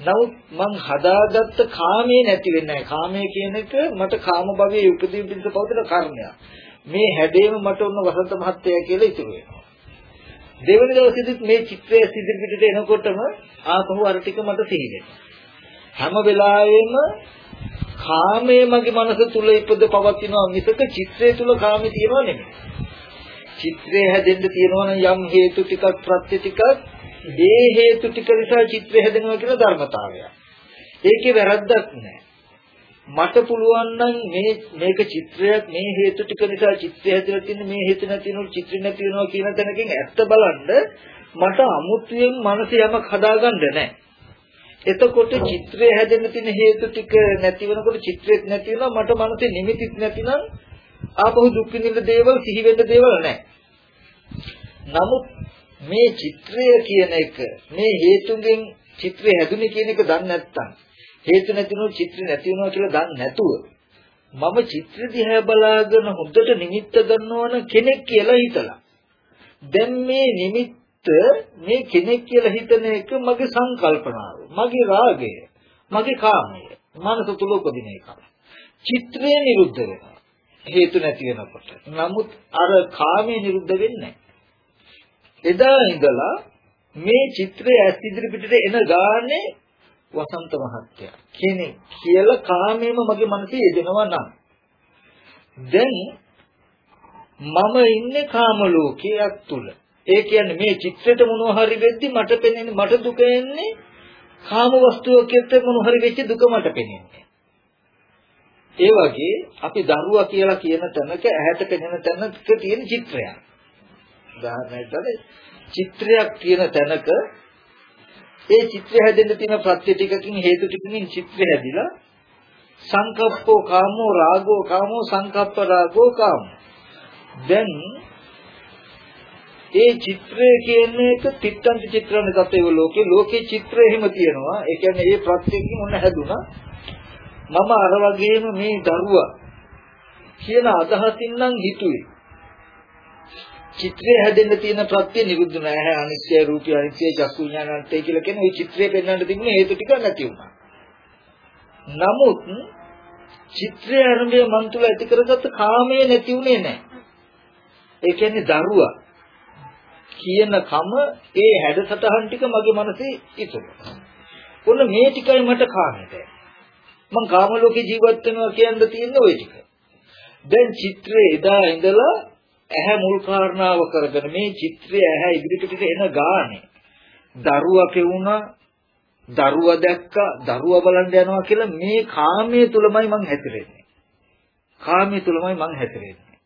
නමුත් මං හදාගත්ත කාමයේ නැති වෙන්නේ නැහැ. කාමය කියන එක මට කාම භවයේ උපදීන පිණිස පවතින කර්මයක්. මේ හැඩේම මට ඔන්න වසන්ත මහත්තයා කියලා ඉතුරු වෙනවා. දෙවෙනි දවසේදීත් මේ චිත්‍රය සිදිරි පිටට එනකොටම ආපහු අර ටික මට සිහිදෙනවා. හැම වෙලාවෙම කාමයේ මගේ මනස තුල ඉපද පවතිනවා මිසක චිත්‍රය තුල කාමේ තියෙනව නෙමෙයි. චිත්‍රය හැදෙන්න තියෙනවා නම් යම් හේතු ටිකක් ප්‍රත්‍ය ටිකක් ඒ හේතු ටික නිසා චිත්‍රය හැදෙනවා කියන ධර්මතාවය. ඒකේ වැරද්දක් නැහැ. මට පුළුවන් නම් මේ මේක චිත්‍රයක් මේ හේතු ටික නිසා චිත්‍රය හැදලා තියෙන මේ හේතු නැති වෙනකොට චිත්‍රය නැති වෙනවා කියන තැනකින් ඇත්ත බලන්න මට අමුතුවෙන් මනස යමක් හදාගන්න නැහැ. එතකොට චිත්‍රය හැදෙන්න තියෙන හේතු ටික නැති වෙනකොට චිත්‍රෙත් නැති වෙනවා මට මනසේ නිමිතිත් නැතිනම් ආපහු දුක් විඳින දේවල් සිහි වෙන්න දේවල් නැහැ. නමුත් මේ චිත්‍රය කියන එක මේ හේතුන්ගෙන් චිත්‍රය හැදුනේ කියන එක දන්නේ නැත්නම් හේතු නැතිනොත් චිත්‍ර නැති වෙනවා කියලා දන්නේ නැතුව මම චිත්‍ර දිහා බලාගෙන හොඳට නිමිත්ත ගන්නවන කෙනෙක් කියලා හිතලා. දැන් මේ නිමිත්ත මේ කෙනෙක් කියලා හිතන එක මගේ සංකල්පනාව මගේ රාගය මගේ කාමය මනස තුල උපදින එක. චිත්‍රය නිරුද්ධ වෙනවා. හේතු නැති වෙනකොට. නමුත් අර කාමයේ නිරුද්ධ වෙන්නේ එදා ඉඳලා මේ චිත්‍රය ඇස් ඉදිරි පිටට එන ගානේ වසන්ත මහත්තයා කෙනෙක් කියලා කාමයේම මගේ මනසේ යෙදෙනවා නම්. දැන් මම ඉන්නේ කාම ලෝකයක් තුල. ඒ කියන්නේ මේ චිත්‍රෙට මොනවා හරි වෙද්දි මට පෙනෙන්නේ මට දුක එන්නේ කාම වස්තුවකට මොනවා හරි වෙච්ච දුක මට පෙනෙන්නේ. ඒ වගේ අපි දරුවා කියලා කියන තැනක ඇහැට පෙනෙන තැනක තියෙන චිත්‍රයක්. උදාහරණයක් චිත්‍රයක් තියෙන තැනක ඒ චිත්‍රය හැදෙන්න තියෙන ප්‍රත්‍ය ටිකකින් හේතු ටිකකින් චිත්‍රය හැදිලා සංකප්පෝ කාමෝ රාගෝ කාමෝ සංකප්ප රාගෝ කාමෝ. දැන් ඒ චිත්‍රය කියන එක තිත්තන්ති චිත්‍රණ තත්ත්වය ලෝකේ. ලෝකේ චිත්‍රය එහෙම තියෙනවා. ඒ කියන්නේ ඒ ප්‍රත්‍යයෙන් මොන හැදුනා. මම අර වගේම මේ දරුවා කියන අදහසින් නම් හිතුවේ චිත්‍රය හැදෙන්න තියෙන ප්‍රත්‍ය නිරුද්ධ නැහැ අනිත්‍ය රූපය අනිත්‍ය චක්කු විඥානන්තය කියලා කියන ওই චිත්‍රය පෙන්වන්න තිබුණේ හේතු ටික නැති වුණා. නමුත් චිත්‍රය ආරම්භය මන් තුල ඇති කරගත්ත කාමය නැති වුණේ නැහැ. ඒ කියන්නේ දරුවා කියන කම ඒ හැඩසටහන් ටික මගේ මනසේ ඉතුරුනා. ඔන්න මේ ටිකයි මට කාමයට. මං කාම ලෝකේ ජීවත් වෙනවා කියන්න තියෙන්නේ ওই ටික. දැන් චිත්‍රය එදා ඉඳලා ඇහැ මුල් කාරණාව කරගෙන මේ චිත්‍රය ඇහැ ඉදිරිපිටට එන ගානේ දරුවා කෙවුණා දරුවා දැක්කා දරුවා බලන්න යනවා කියලා මේ කාමයේ තුලමයි මං හැතරෙන්නේ. කාමයේ තුලමයි මං හැතරෙන්නේ.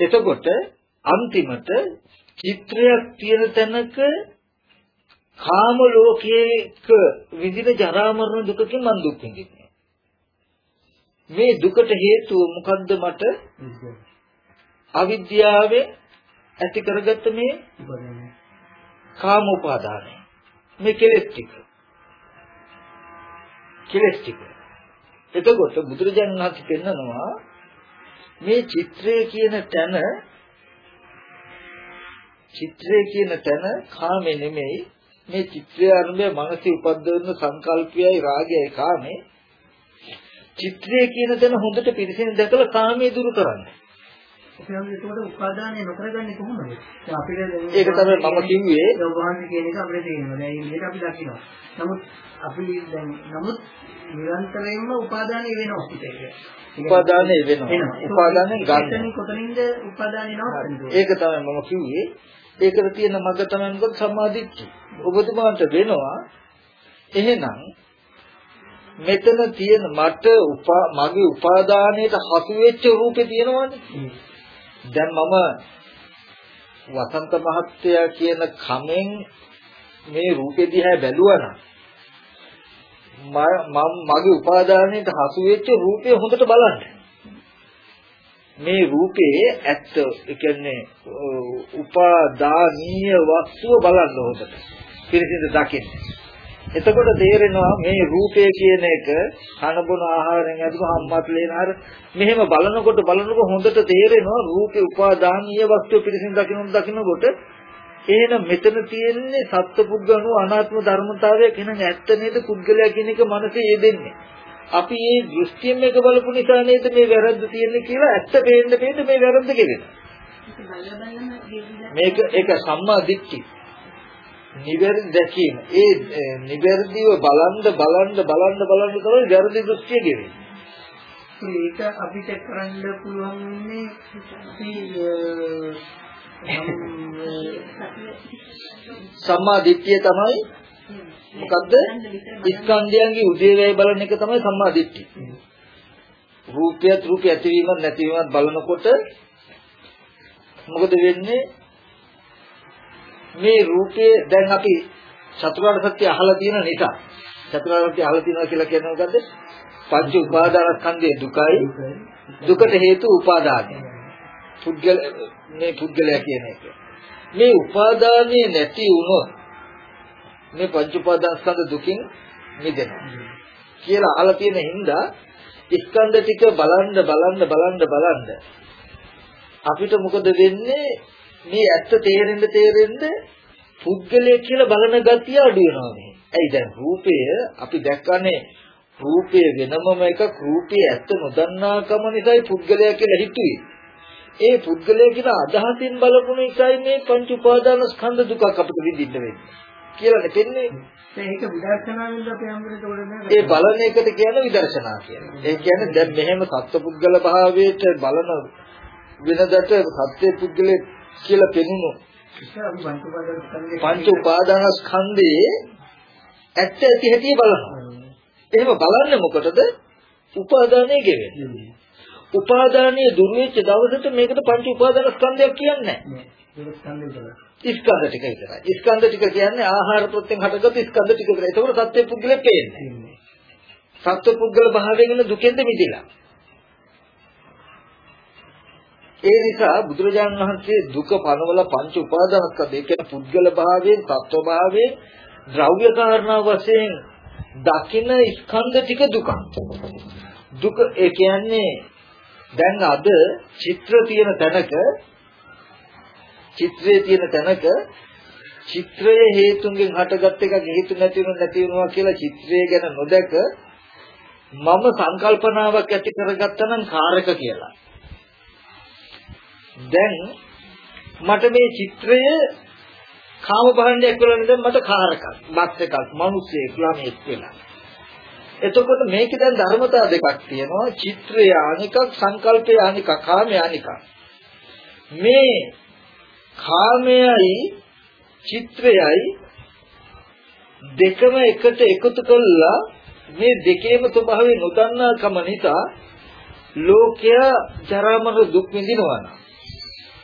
එතකොට අන්තිමට චිත්‍රයක් තියෙන තැනක කාම ලෝකයේක විඳින ජරා මරණ දුකකින් මං දුක් විඳින්නේ. මේ දුකට හේතුව මොකද්ද මට? අවිද්‍යාවෙන් ඇති කරගත්ත මේ කාම උපාදානය. මේ කෙලෙස් ටික. කෙලෙස් ටික. එතකොට බුදුරජාණන් වහන්සේ පෙන්නනවා මේ චිත්‍රය කියන තැන චිත්‍රය කියන තැන කාමේ නෙමෙයි මේ චිත්‍රය අනුව මනසේ උපද්දවන සංකල්පයයි රාගයයි කාමේ චිත්‍රය කියන තැන හොඳට පිරිසිදු දැකලා කාමයේ දුරු කරන්නේ? දැන් ඒක තමයි මම කිව්වේ යෝගාන්ති කියන එක අපිට තේරෙනවා. දැන් මේක අපි දකිනවා. නමුත් අපි දැන් නමුත් නිරන්තරයෙන්ම උපාදානය වෙනවා අපිට. උපාදානය වෙනවා. උපාදානය ගන්න. කොතනින්ද උපාදානය නවත්තන්නේ? ඒක තමයි මම කිව්වේ. ඒකට තියෙන මඟ තමයි මොකද සම්මාදිට්ඨි. ඔබතුමාට වෙනවා එහෙනම් මෙතන තියෙන මට මගේ උපාදානයට හසු වෙච්ච රූපේ තියෙනවනේ. දැන් මම වසන්ත මහත්තයා කියන කමෙන් මේ රූපෙ දිහා බැලුවා නම් මගේ උපාදානයට හසු වෙච්ච රූපය හොඳට බලන්න. මේ රූපේ ඇත්ත කියන්නේ උපාදානීය වස්තුව බලන්න හොඳට. පිළිසිඳ දකින්න. එතකොට තේරෙනවා මේ රූපය කියන එක කන බොන ආහාරයෙන් අදුම හම්මත් ලේන අර මෙහෙම බලනකොට බලනකොට හොඳට තේරෙනවා රූපේ උපාදානීය වස්තු පිළිසින් දකින්න දකින්නකොට එහෙනම් මෙතන තියෙන්නේ සත්පුද්ගලණු අනාත්ම ධර්මතාවයක් එහෙනම් ඇත්ත නේද පුද්ගලයා කියන එක මනසේ යෙදෙන්නේ. අපි මේ දෘෂ්ටියෙන් එක බලපු නිසා නේද මේ වැරද්ද තියෙන්නේ කියලා ඇත්ත පේන්න පේන්න මේ වැරද්ද කෙරෙනවා මේක ඒක සම්මා දිට්ඨි නිවැරදි දැකීම. ඒ නිවැරදිව බලන්න බලන්න බලන්න බලන්න තමයි වැරදි දෘෂ්ටිය ගෙවෙන්නේ. ඒක අපිට කරන්න පුළුවන් සම්මා දිට්ඨිය තමයි මොකද්ද? ස්කන්ධයන්ගේ උදේවැය බලන එක තමයි සම්මා දිට්ඨිය. රූපයත් රූපය ඇතිවීමත් නැතිවීමත් බලනකොට මොකද වෙන්නේ? මේ රූපයේ දැන් අපි චතුරාර්ය සත්‍ය අහලා තියෙන නිසා චතුරාර්ය සත්‍ය අහලා තියෙනවා කියලා කියන්නේ මොකද්ද? පංච උපාදානස්කන්ධයේ දුකයි දුකට හේතු උපාදානය. පුද්ගල මේ පුද්ගලයා කියන එක. මේ උපාදානයේ නැති වුණොත් මේ පංච උපාදානස්කන්ධ දුකින් මිදෙනවා. කියලා අහලා තියෙන හින්දා ස්කන්ධ ටික බලන්න බලන්න බලන්න බලන්න අපිට මොකද වෙන්නේ මේ ඇත්ත තේරෙන්න තේරෙන්න පුද්ගලයෙක් කියලා බලන ගතිය අඩු වෙනවා මේ. ඇයි දැන් රූපය අපි දැක්කනේ රූපය වෙනමම එකක් රූපය ඇත්ත නොදන්නාකම නිසායි පුද්ගලයා කියලා හිතුවේ. ඒ පුද්ගලයා කියන අදහසින් බලපු නිසායි මේ පංච උපාදාන ස්කන්ධ දුකක් අපිට විඳින්න වෙන්නේ. කියලා නෙපෙන්නේ. ඒක විදර්ශනාවෙන්ද අපි හම්බෙන්නේ ඒ බලන එකට කියන විදර්ශනා කියලා. ඒ කියන්නේ දැන් මෙහෙම සත්පුද්ගල භාවයට බලන වෙනදට සත්‍ය පුද්ගලෙ කියලා පෙනුණු පංච උපාදාන ස්කන්ධයේ ඇත්ත ඇති හැටි බලනවා. එහෙම බලන්නේ මොකටද? උපාදානයේ ගෙවෙන්නේ. උපාදානයේ දුර වෙච්ච දවසට මේකට පංච උපාදාන ස්කන්ධයක් කියන්නේ නැහැ. ස්කන්ධ ටික විතරයි. ස්කන්ධ ටික කියන්නේ ආහාර ප්‍රත්‍යයෙන් හටගත් ස්කන්ධ ටික විතරයි. ඒකවල සත්‍ය පුද්ගලෙක් පේන්නේ. සත්‍ය පුද්ගල භාවයෙන් දුකෙන්ද මිදෙලා. ඒ නිසා බුදුරජාණන් වහන්සේ දුක පනවල පංච උපාදානස්කන්ධ ඒ කියන්නේ පුද්ගල භාවයෙන්, සත්ව භාවයෙන්, ද්‍රව්‍ය කාරණා වශයෙන් දකින ස්කන්ධ ටික දුක. දුක ඒ කියන්නේ දැන් අද චිත්‍ර තියෙන තැනක චිත්‍රයේ තියෙන තැනක චිත්‍රයේ හේතුන්ගෙන් හටගත් එකක් හේතු නැති වෙනව නැති වෙනවා කියලා චිත්‍රය ගැන නොදැක මම සංකල්පනාවක් ඇති කරගත්තා නම් කාරක කියලා. දැන් මට මේ චිත්‍රය කාම භාණ්ඩයක් වෙලා නේද මට කාරකක්, බත් එකක්, මිනිස්සෙක් ළමෙක් වෙලා. එතකොට මේකේ දැන් ධර්මතා දෙකක් තියෙනවා. චිත්‍රය අනිකක් සංකල්පය අනිකක් කාමය අනිකක්. මේ කාමයයි චිත්‍රයයි දෙකම එකට එකතු කළා. මේ දෙකේම ස්වභාවය නොදන්නා කම නිසා ලෝකයා ජරා මරණ දුක් විඳිනවා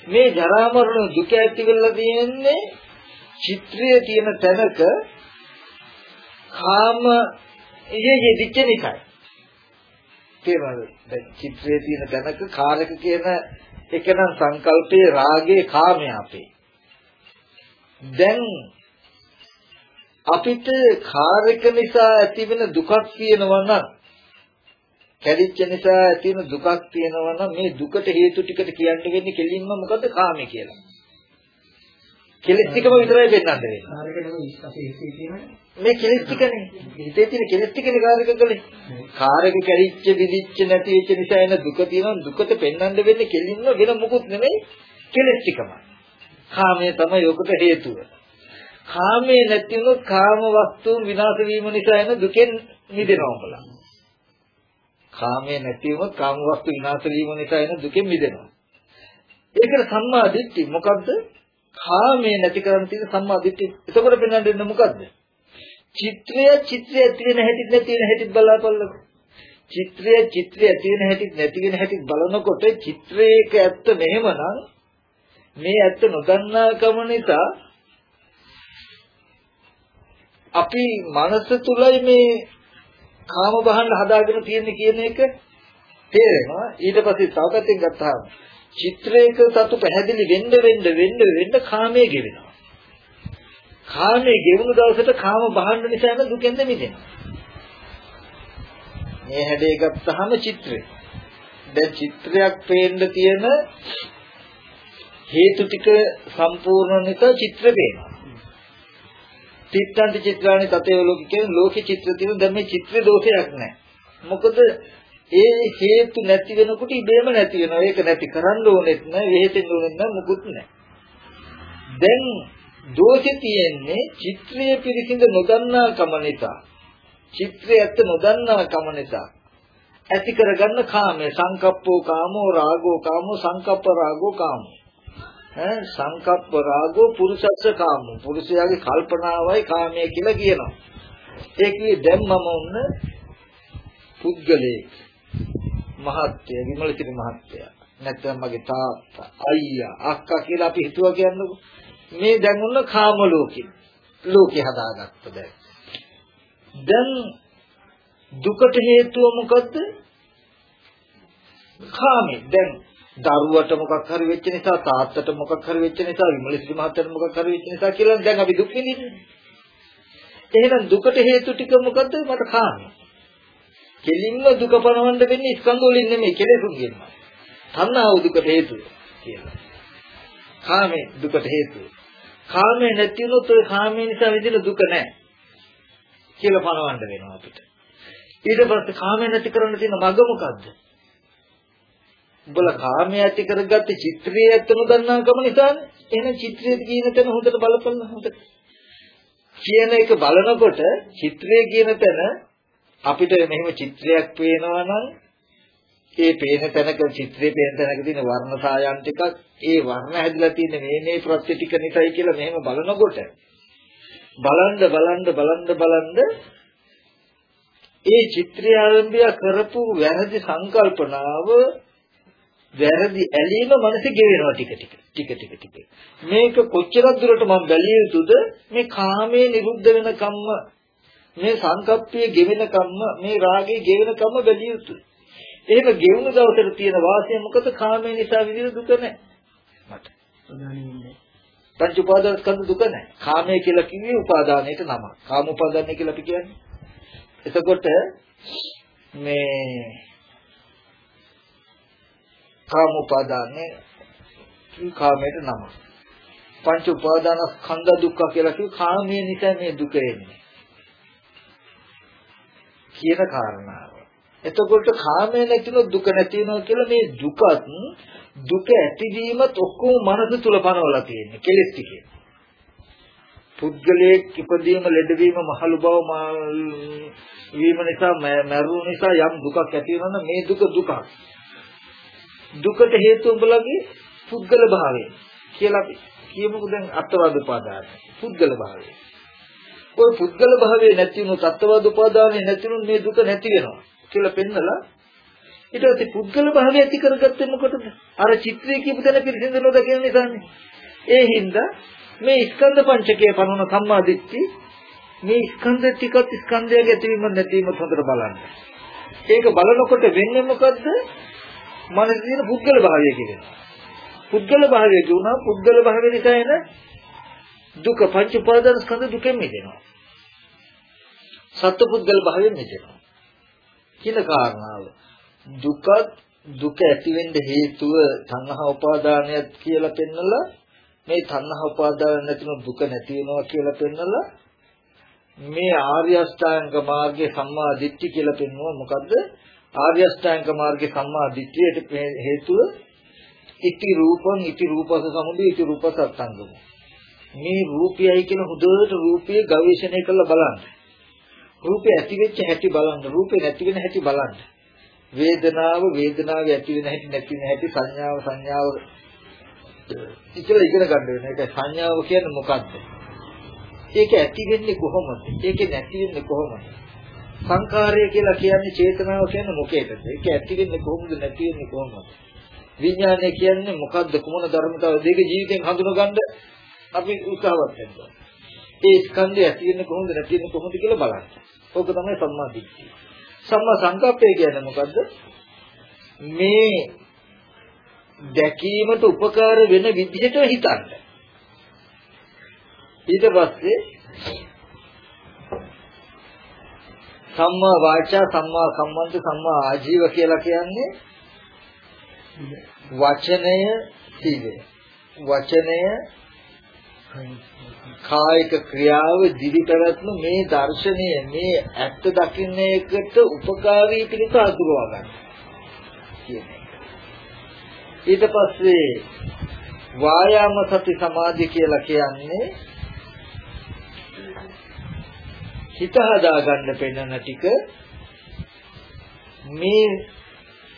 මේ ජරා මරණ දුක ඇති වෙලා තියෙන්නේ චිත්‍රයේ තියෙන තැනක කාම ඉයේ යෙදිච්ච නිසායි තේරෙනවද දැන් චිත්‍රයේ තියෙන තැනක කාරක කියන එක නම් සංකල්පයේ රාගයේ කාමයේ අපේ. දැන් අපිට කාර්යක නිසා ඇතිවෙන දුකක් තියෙනවා නම් කැඩිච්ච නිසා ඇතිවෙන දුකක් තියෙනවා නම් මේ දුකට හේතු ටිකට කියන්න වෙන්නේ කෙලින්ම මොකද කාමයේ කියලා. කෙලස් ටිකම විතරයි පෙන්වන්න වෙන්නේ. මේ කෙලස් ටිකනේ. හිතේ තියෙන කෙලස් ටිකනේ කාර්යක කළේ. කාර්යක කැරිච්ච විදිච්ච නැති වෙච්ච නිසා එන දුක තියෙනවා දුකට පෙන්වන්න වෙන්නේ කෙලින්ම වෙන මොකුත් නෙමෙයි කෙලස් ටිකමයි. කාමය තමයි ඔකට හේතුව. කාමයේ නැති වුණොත් කාම වස්තුන් විනාශ වීම නිසා එන දුකෙන් මිදෙනවා බලන්න. කාමයේ නැති වුණොත් කාම වස්තු විනාශ වීම නිසා එන දුකෙන් මිදෙනවා. ඒකට සම්මා දිට්ඨි මොකද්ද? කාමයේ නැති කරන් තියෙන සම්මා දිට්ඨිය. එතකොට පෙන්වන්න දෙන්නේ මොකද්ද? චිත්‍රය චිත්‍රය තියෙන හැටි නැති වෙන හැටි බලාපල්ලකෝ. චිත්‍රය චිත්‍රය තියෙන හැටි නැති වෙන හැටි බලනකොට චිත්‍රයක ඇත්ත මෙහෙමනම් මේ ඇත්ත නොදන්නාකම නිසා අපි මනස තුලයි මේ කාම බහන්න හදාගෙන තියෙන්නේ කියන එක තේරෙනවා ඊට පස්සේ තව පැත්තෙන් ගත්තාම චිත්‍රයක සතු පැහැදිලි වෙන්න වෙන්න වෙන්න වෙන්න කාමයේ ගෙවෙනවා. කාමයේ ගෙවුණු දවසට කාම බහන්න නිසා යන දුකෙන්ද මිදෙනවා. මේ හැඩේ ගත්තාම චිත්‍රය. දැන් චිත්‍රයක් පේන්න තියෙන හේතු ටික සම්පූර්ණ නිසා චිත්‍ර පේනවා. චිත්තන්ති චිත්‍රානි තතේ ලෝකේ කියන ලෝකේ චිත්‍ර තියෙන දැන් මේ චිත්‍ර දෝෂයක් නැහැ. මොකද ඒ හේතු නැති වෙනකොට ඉබේම නැති වෙනවා. ඒක නැති කරන්න ඕනෙත් නෑ, වෙහෙතෙන්න ඕනෙත් නෑ, මුකුත් නෑ. දැන් දෝෂේ තියෙන්නේ චිත්‍රය පිරිසිඳ නොදන්නා කම නිසා. චිත්‍රය ඇත්ත නොදන්නා කම නිසා. ඇති කරගන්න කාමය සංකප්පෝ කාමෝ රාගෝ කාමෝ සංකප්ප රාගෝ කාමෝ ඈ සංකප්ප රාගෝ පුරුෂස්ස කාමෝ. පුරුෂයාගේ කල්පනාවයි කාමය කියලා කියනවා. ඒකේ දැන් මම ඔන්න පුද්ගලයෙක්. මහත්ය විමලසිරි මහත්ය. නැත්නම් මගේ තාත්තා අයියා අක්කා කියලා අපි හිතුවා කියන්නකො. මේ දැන් උන්න කාම ලෝකේ. ලෝකේ හදාගත්ත දැන්. දැන් දුකට හේතුව මොකද්ද? කාමේ දැන් දරුවට මොකක් හරි වෙච්ච නිසා තාත්තට මොකක් හරි වෙච්ච නිසා විමලසිරි මහත්තයට මොකක් හරි වෙච්ච නිසා කියලා දැන් අපි දුක් විඳින්නේ එහෙනම් දුකට හේතු ටික මොකද්ද මට කාමේ කෙලින්ම දුක පණවන්න වෙන්නේ ස්කන්ධ වලින් නෙමෙයි කෙලෙසුන්ගෙන්. තණ්හාව දුකට හේතුව කියලා. කාමේ දුකට හේතුව. කාමේ නැති වුණොත් ඔය කාමේ නිසා විඳින දුක නැහැ. කියලා පණවන්න වෙනවා අපිට. ඊට පස්සේ කාමේ නැති කරන්න තියෙන මඟ මොකද්ද? උඹලා කාමයේ ඇති කරගත්ත චිත්‍රයේ ඇත්තම දන්නාකම නිසානේ. එහෙනම් චිත්‍රයේ කියන තැන හොඳට බලපන්න හොඳට. කියන එක බලනකොට චිත්‍රයේ කියන තැන අපිට මෙහෙම චිත්‍රයක් පේනවා නම් ඒ පේන තැනක චිත්‍රයේ පේන තැනක තියෙන වර්ණ සායන් ටිකක් ඒ වර්ණ හැදිලා තියෙන මේ මේ ප්‍රත්‍ය ටික නිසායි කියලා මෙහෙම බලනකොට බලන්න බලන්න බලන්න බලන්න ඒ චිත්‍රය ආරම්භය කරපු වැරදි සංකල්පනාව වැරදි ඇලීම මනසේ ගෙවෙනවා ටික ටික ටික ටික ටික. මේක කොච්චර දුරට මම බැලිය යුතුද? මේ කාමයේ නිරුද්ධ වෙන කම්ම මේ සංකප්පයේ ගෙවෙන කම්ම මේ රාගයේ ගෙවෙන කම්ම බැලිය යුතුයි. එහෙම ගෙවුණු දවසට තියෙන වාසිය මොකද? කාමයේ නිසා විඳින දුක නැහැ. මට. පංච උපාදාන ස්කන්ධ දුක නැහැ. කාමයේ කියලා කිව්වේ උපාදානයට නම කාම උපාදානය කියලා අපි කියන්නේ. එතකොට මේ කාම උපාදානේ කාමයට නම. පංච උපාදාන ස්කන්ධ දුක්ඛ කියලා කිව්ව කාමයේ නිසා මේ දුක එන්නේ. කියන කාරණාව. එතකොට කාමයේ නැතිව දුක නැති වෙනවා කියලා මේ දුකත් දුක ඇතිවීමත් ඔක්කොම මනස තුල පනවලා තියෙන්නේ කෙලෙස් ටිකේ. පුද්ගලයේ ඉපදීම ලෙඩවීම මහලු බව වීම නිසා මරුණු නිසා යම් දුකක් ඇති වෙනවා මේ දුක දුකක්. දුකට හේතු උඹලගේ පුද්ගල භාවය කියලා අපි කියමුකෝ දැන් අත්වාද උපාදාන පුද්ගල භාවය. ওই පුද්ගල භාවය නැති වුණොත් අත්වාද උපාදානය නැති වුණොත් මේ දුක නැති වෙනවා කියලා පෙන්නලා ඊට පස්සේ පුද්ගල භාවය ඇති කරගත්තේ මොකටද? අර චිත්‍රයේ කියපු තැන පිළිසිඳ නොදකින නිසානේ. ඒ හින්දා මේ ස්කන්ධ පංචකයේ පනවන සම්මාදිට්ඨි මේ ස්කන්ධ ටිකත් ස්කන්ධයගේ ඇතිවීම නැතිවීම හොඳට බලන්න. ඒක බලනකොට වෙන්නේ මොකද්ද? මනසේ තියෙන පුද්ගල භාවය කියනවා. පුද්ගල භාවය කියුණා පුද්ගල භාවය නිසා එන දුක පංච උපාදාන ස්කන්ධ දුකෙන් මිදෙනවා. සත්ව පුද්ගල භාවයෙන් මිදෙනවා. කියන කාරණාව. දුක දුක ඇති වෙන්න හේතුව තණ්හා උපාදානය කියලා පෙන්නලා මේ තණ්හා උපාදාන නැතිව දුක නැති වෙනවා කියලා පෙන්නලා මේ ආර්ය අෂ්ටාංග මාර්ගයේ සම්මා දිට්ඨි කියලා පෙන්වුවා මොකද්ද ආර්ය අෂ්ටාංග මාර්ගයේ සම්මා දිට්ඨියට හේතුව ඉති රූපං ඉති රූපස සමුදය ඉති රූපස අත්ංගම. මේ රූපයයි කියන හොඳට රූපය ගවේෂණය කරලා බලන්න. රූපය ඇති වෙච්ච හැටි බලන්න. රූපේ නැති වෙන හැටි බලන්න. වේදනාව වේදනාව ඇති වෙන හැටි නැති වෙන හැටි සංඥාව සංඥාව ඉතල ඉගෙන ගන්න වෙන එක සංඥාව කියන්නේ මොකද්ද? ඒක ඇති වෙන්නේ කොහොමද? ඒක නැති වෙන්නේ කොහොමද? සංඛාරය කියලා කියන්නේ චේතනාව කියන්නේ මොකේද? ඒක ඇති වෙන්නේ කොහොමද නැති වෙන්නේ කොහොමද? විඥානය කියන්නේ මොකද්ද? කුමන ධර්මතාවද? ඒක ජීවිතෙන් හඳුනගන්න අපි උත්සාහවත් වෙනවා. ඒ ස්කන්ධය ඇති වෙන්නේ කොහොමද නැති වෙන්නේ කොහොමද කියලා බලන්න. ඕක තමයි සම්මා දිට්ඨිය. සම්මා සංකප්පය කියන්නේ මොකද්ද? මේ දැකීමට උපකාර වෙන විදිහට හිතන්න. ඊට පස්සේ සම්මා වාචා සම්මා කම්මන්ත සම්මා ආජීව කියලා කියන්නේ වචනය සීලය. වචනය කායික ක්‍රියාව දිවි පැවැත්ම මේ දර්ශනය මේ ඇත්ත දකින්න එකට උපකාරී පිළිස අඳුරවා ගන්න කියන්නේ ඊට පස්සේ වායාම සති සමාධි කියලා කියන්නේ හිත හදාගන්න පෙන්වන ටික මේ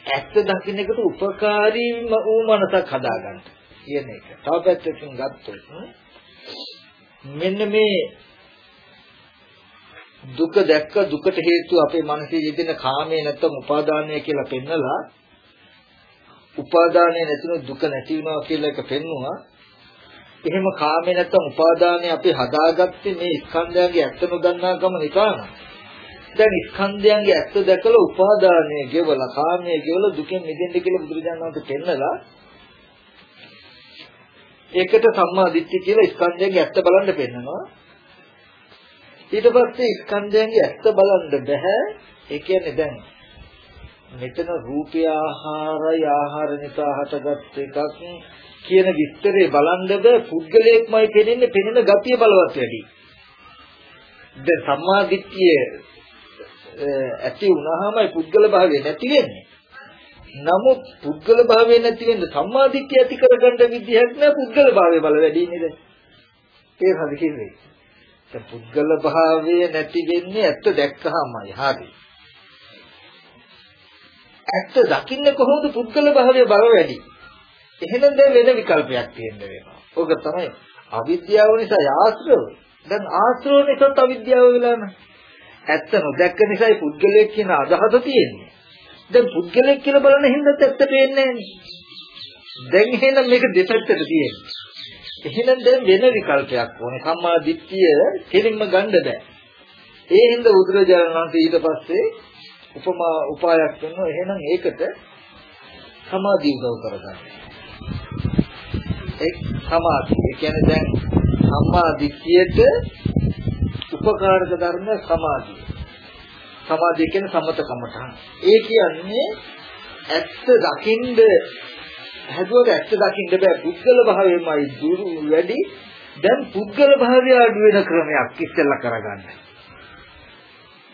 ඇත්ත දකින්න එකට උපකාරී වූ මනසක් හදාගන්න කියන එක. තව පැත්තකින් ගත්තොත් මෙන්න මේ දුක දැක්ක දුකට හේතුව අපේ මනසේ යෙදෙන කාමයේ නැත්තම් උපාදානය කියලා පෙන්නලා උපාදානය නැතිව දුක නැති වෙනවා කියලා එක පෙන්නුවා එහෙම කාමේ නැත්තම් උපාදානය අපි හදාගත්තේ මේ ස්කන්ධයන්ගේ ඇත්ත නොදන්නාකම නිසාම. දැන් ස්කන්ධයන්ගේ ඇත්ත දැකලා උපාදානය ගෙවලා කාමයේ ගෙවලා දුකෙන් මිදෙන්න කියලා බුදුරජාණන් වහන්සේ පෙන්නලා ඒකට සම්මා දිට්ඨිය කියලා ස්කන්ධයන්ගේ ඇත්ත බලන්න පෙන්නනවා. ඊට පස්සේ ස්කන්ධයන්ගේ ඇත්ත බලන්න බෑ. ඒ කියන්නේ දැන් මෙතන රූපය ආහාරය ආහාර නිසා හටගත් එකක් කියන විස්තරේ බලන්නද පුද්ගලයෙක්මයි පෙනෙන්නේ පෙනෙන ගතිය බලවත් වැඩි. දැන් සම්මා දිට්ඨිය ඇති වුණාමයි පුද්ගල භාවය නැති වෙන්නේ. නමුත් පුද්ගල භාවය නැති වෙන්න සම්මා දිට්ඨිය ඇති කරගන්න විදිහක් නෑ පුද්ගල භාවය බල වැඩි නේද? ඒක හරි කියන්නේ. දැන් පුද්ගල භාවය නැති වෙන්නේ ඇත්ත දැක්කහමයි. හරි. ඇත්ත දකින්න කොහොමද පුද්ගල භාවය බල වැඩි? එහෙනම් දැන් වෙන විකල්පයක් තියෙන්න වෙනවා. ඕක තමයි අවිද්‍යාව නිසා ආශ්‍රව. දැන් ආශ්‍රව නිසා අවිද්‍යාව වෙලා නැහැ. ඇත්ත නොදැක්ක නිසායි පුද්ගලයෙක් කියන අදහස තියෙන්නේ. දැන් පුද්ගලයෙක් කියලා බලන හින්දාත් ඇත්ත පේන්නේ දැන් එහෙනම් මේක දෙපැත්තට තියෙන්නේ. එහෙනම් දැන් වෙන විකල්පයක් ඕනේ. සම්මා දිට්ඨිය කෙලින්ම ගන්න බෑ. ඒ හින්දා බුදුරජාණන් වහන්සේ ඊට පස්සේ උපමා උපායක් කරනවා. එහෙනම් ඒකට සමාධිය උදව් කරගන්න. ඒ සමාධිය. ඒ කියන්නේ දැන් සම්මා දිට්ඨියට උපකාරක ධර්ම සමාධිය. සමාධිය කියන්නේ සමත කමඨහන්. ඒ කියන්නේ ඇත්ත දකින්ද හැදුවට ඇත්ත දකින්න බෑ පුද්ගල භාවයමයි දුරු වැඩි. දැන් පුද්ගල භාවය අඩු වෙන ක්‍රමයක් ඉස්සෙල්ලා කරගන්න.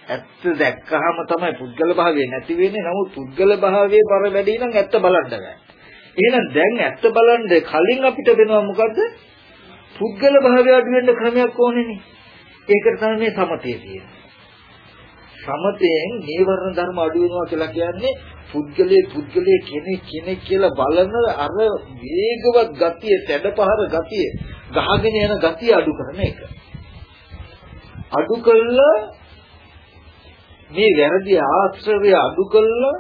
ඇත්ත දැක්කහම තමයි පුද්ගල භාවය නැති වෙන්නේ. නමුත් පුද්ගල භාවයේ බර වැඩි නම් ඇත්ත බලන්න බෑ. එහෙනම් දැන් ඇත්ත බලන්න කලින් අපිට වෙනවා මොකද්ද? පුද්ගල භාවය අඩු වෙන්න ක්‍රමයක් ඕනේනේ. ඒකට තමයි මේ සමතේ තියෙන්නේ. සමතයෙන් නීවරණ ධර්ම අඩු වෙනවා කියලා කියන්නේ පුද්ගලයේ පුද්ගලයේ කෙනෙක් කෙනෙක් කියලා බලන අර වේගවත් ගතිය, තැඩපහර ගතිය, ගහගෙන යන ගතිය අඩු කරන එක. අඩු කළා මේ වැරදි ආශ්‍රවය අඩු කළා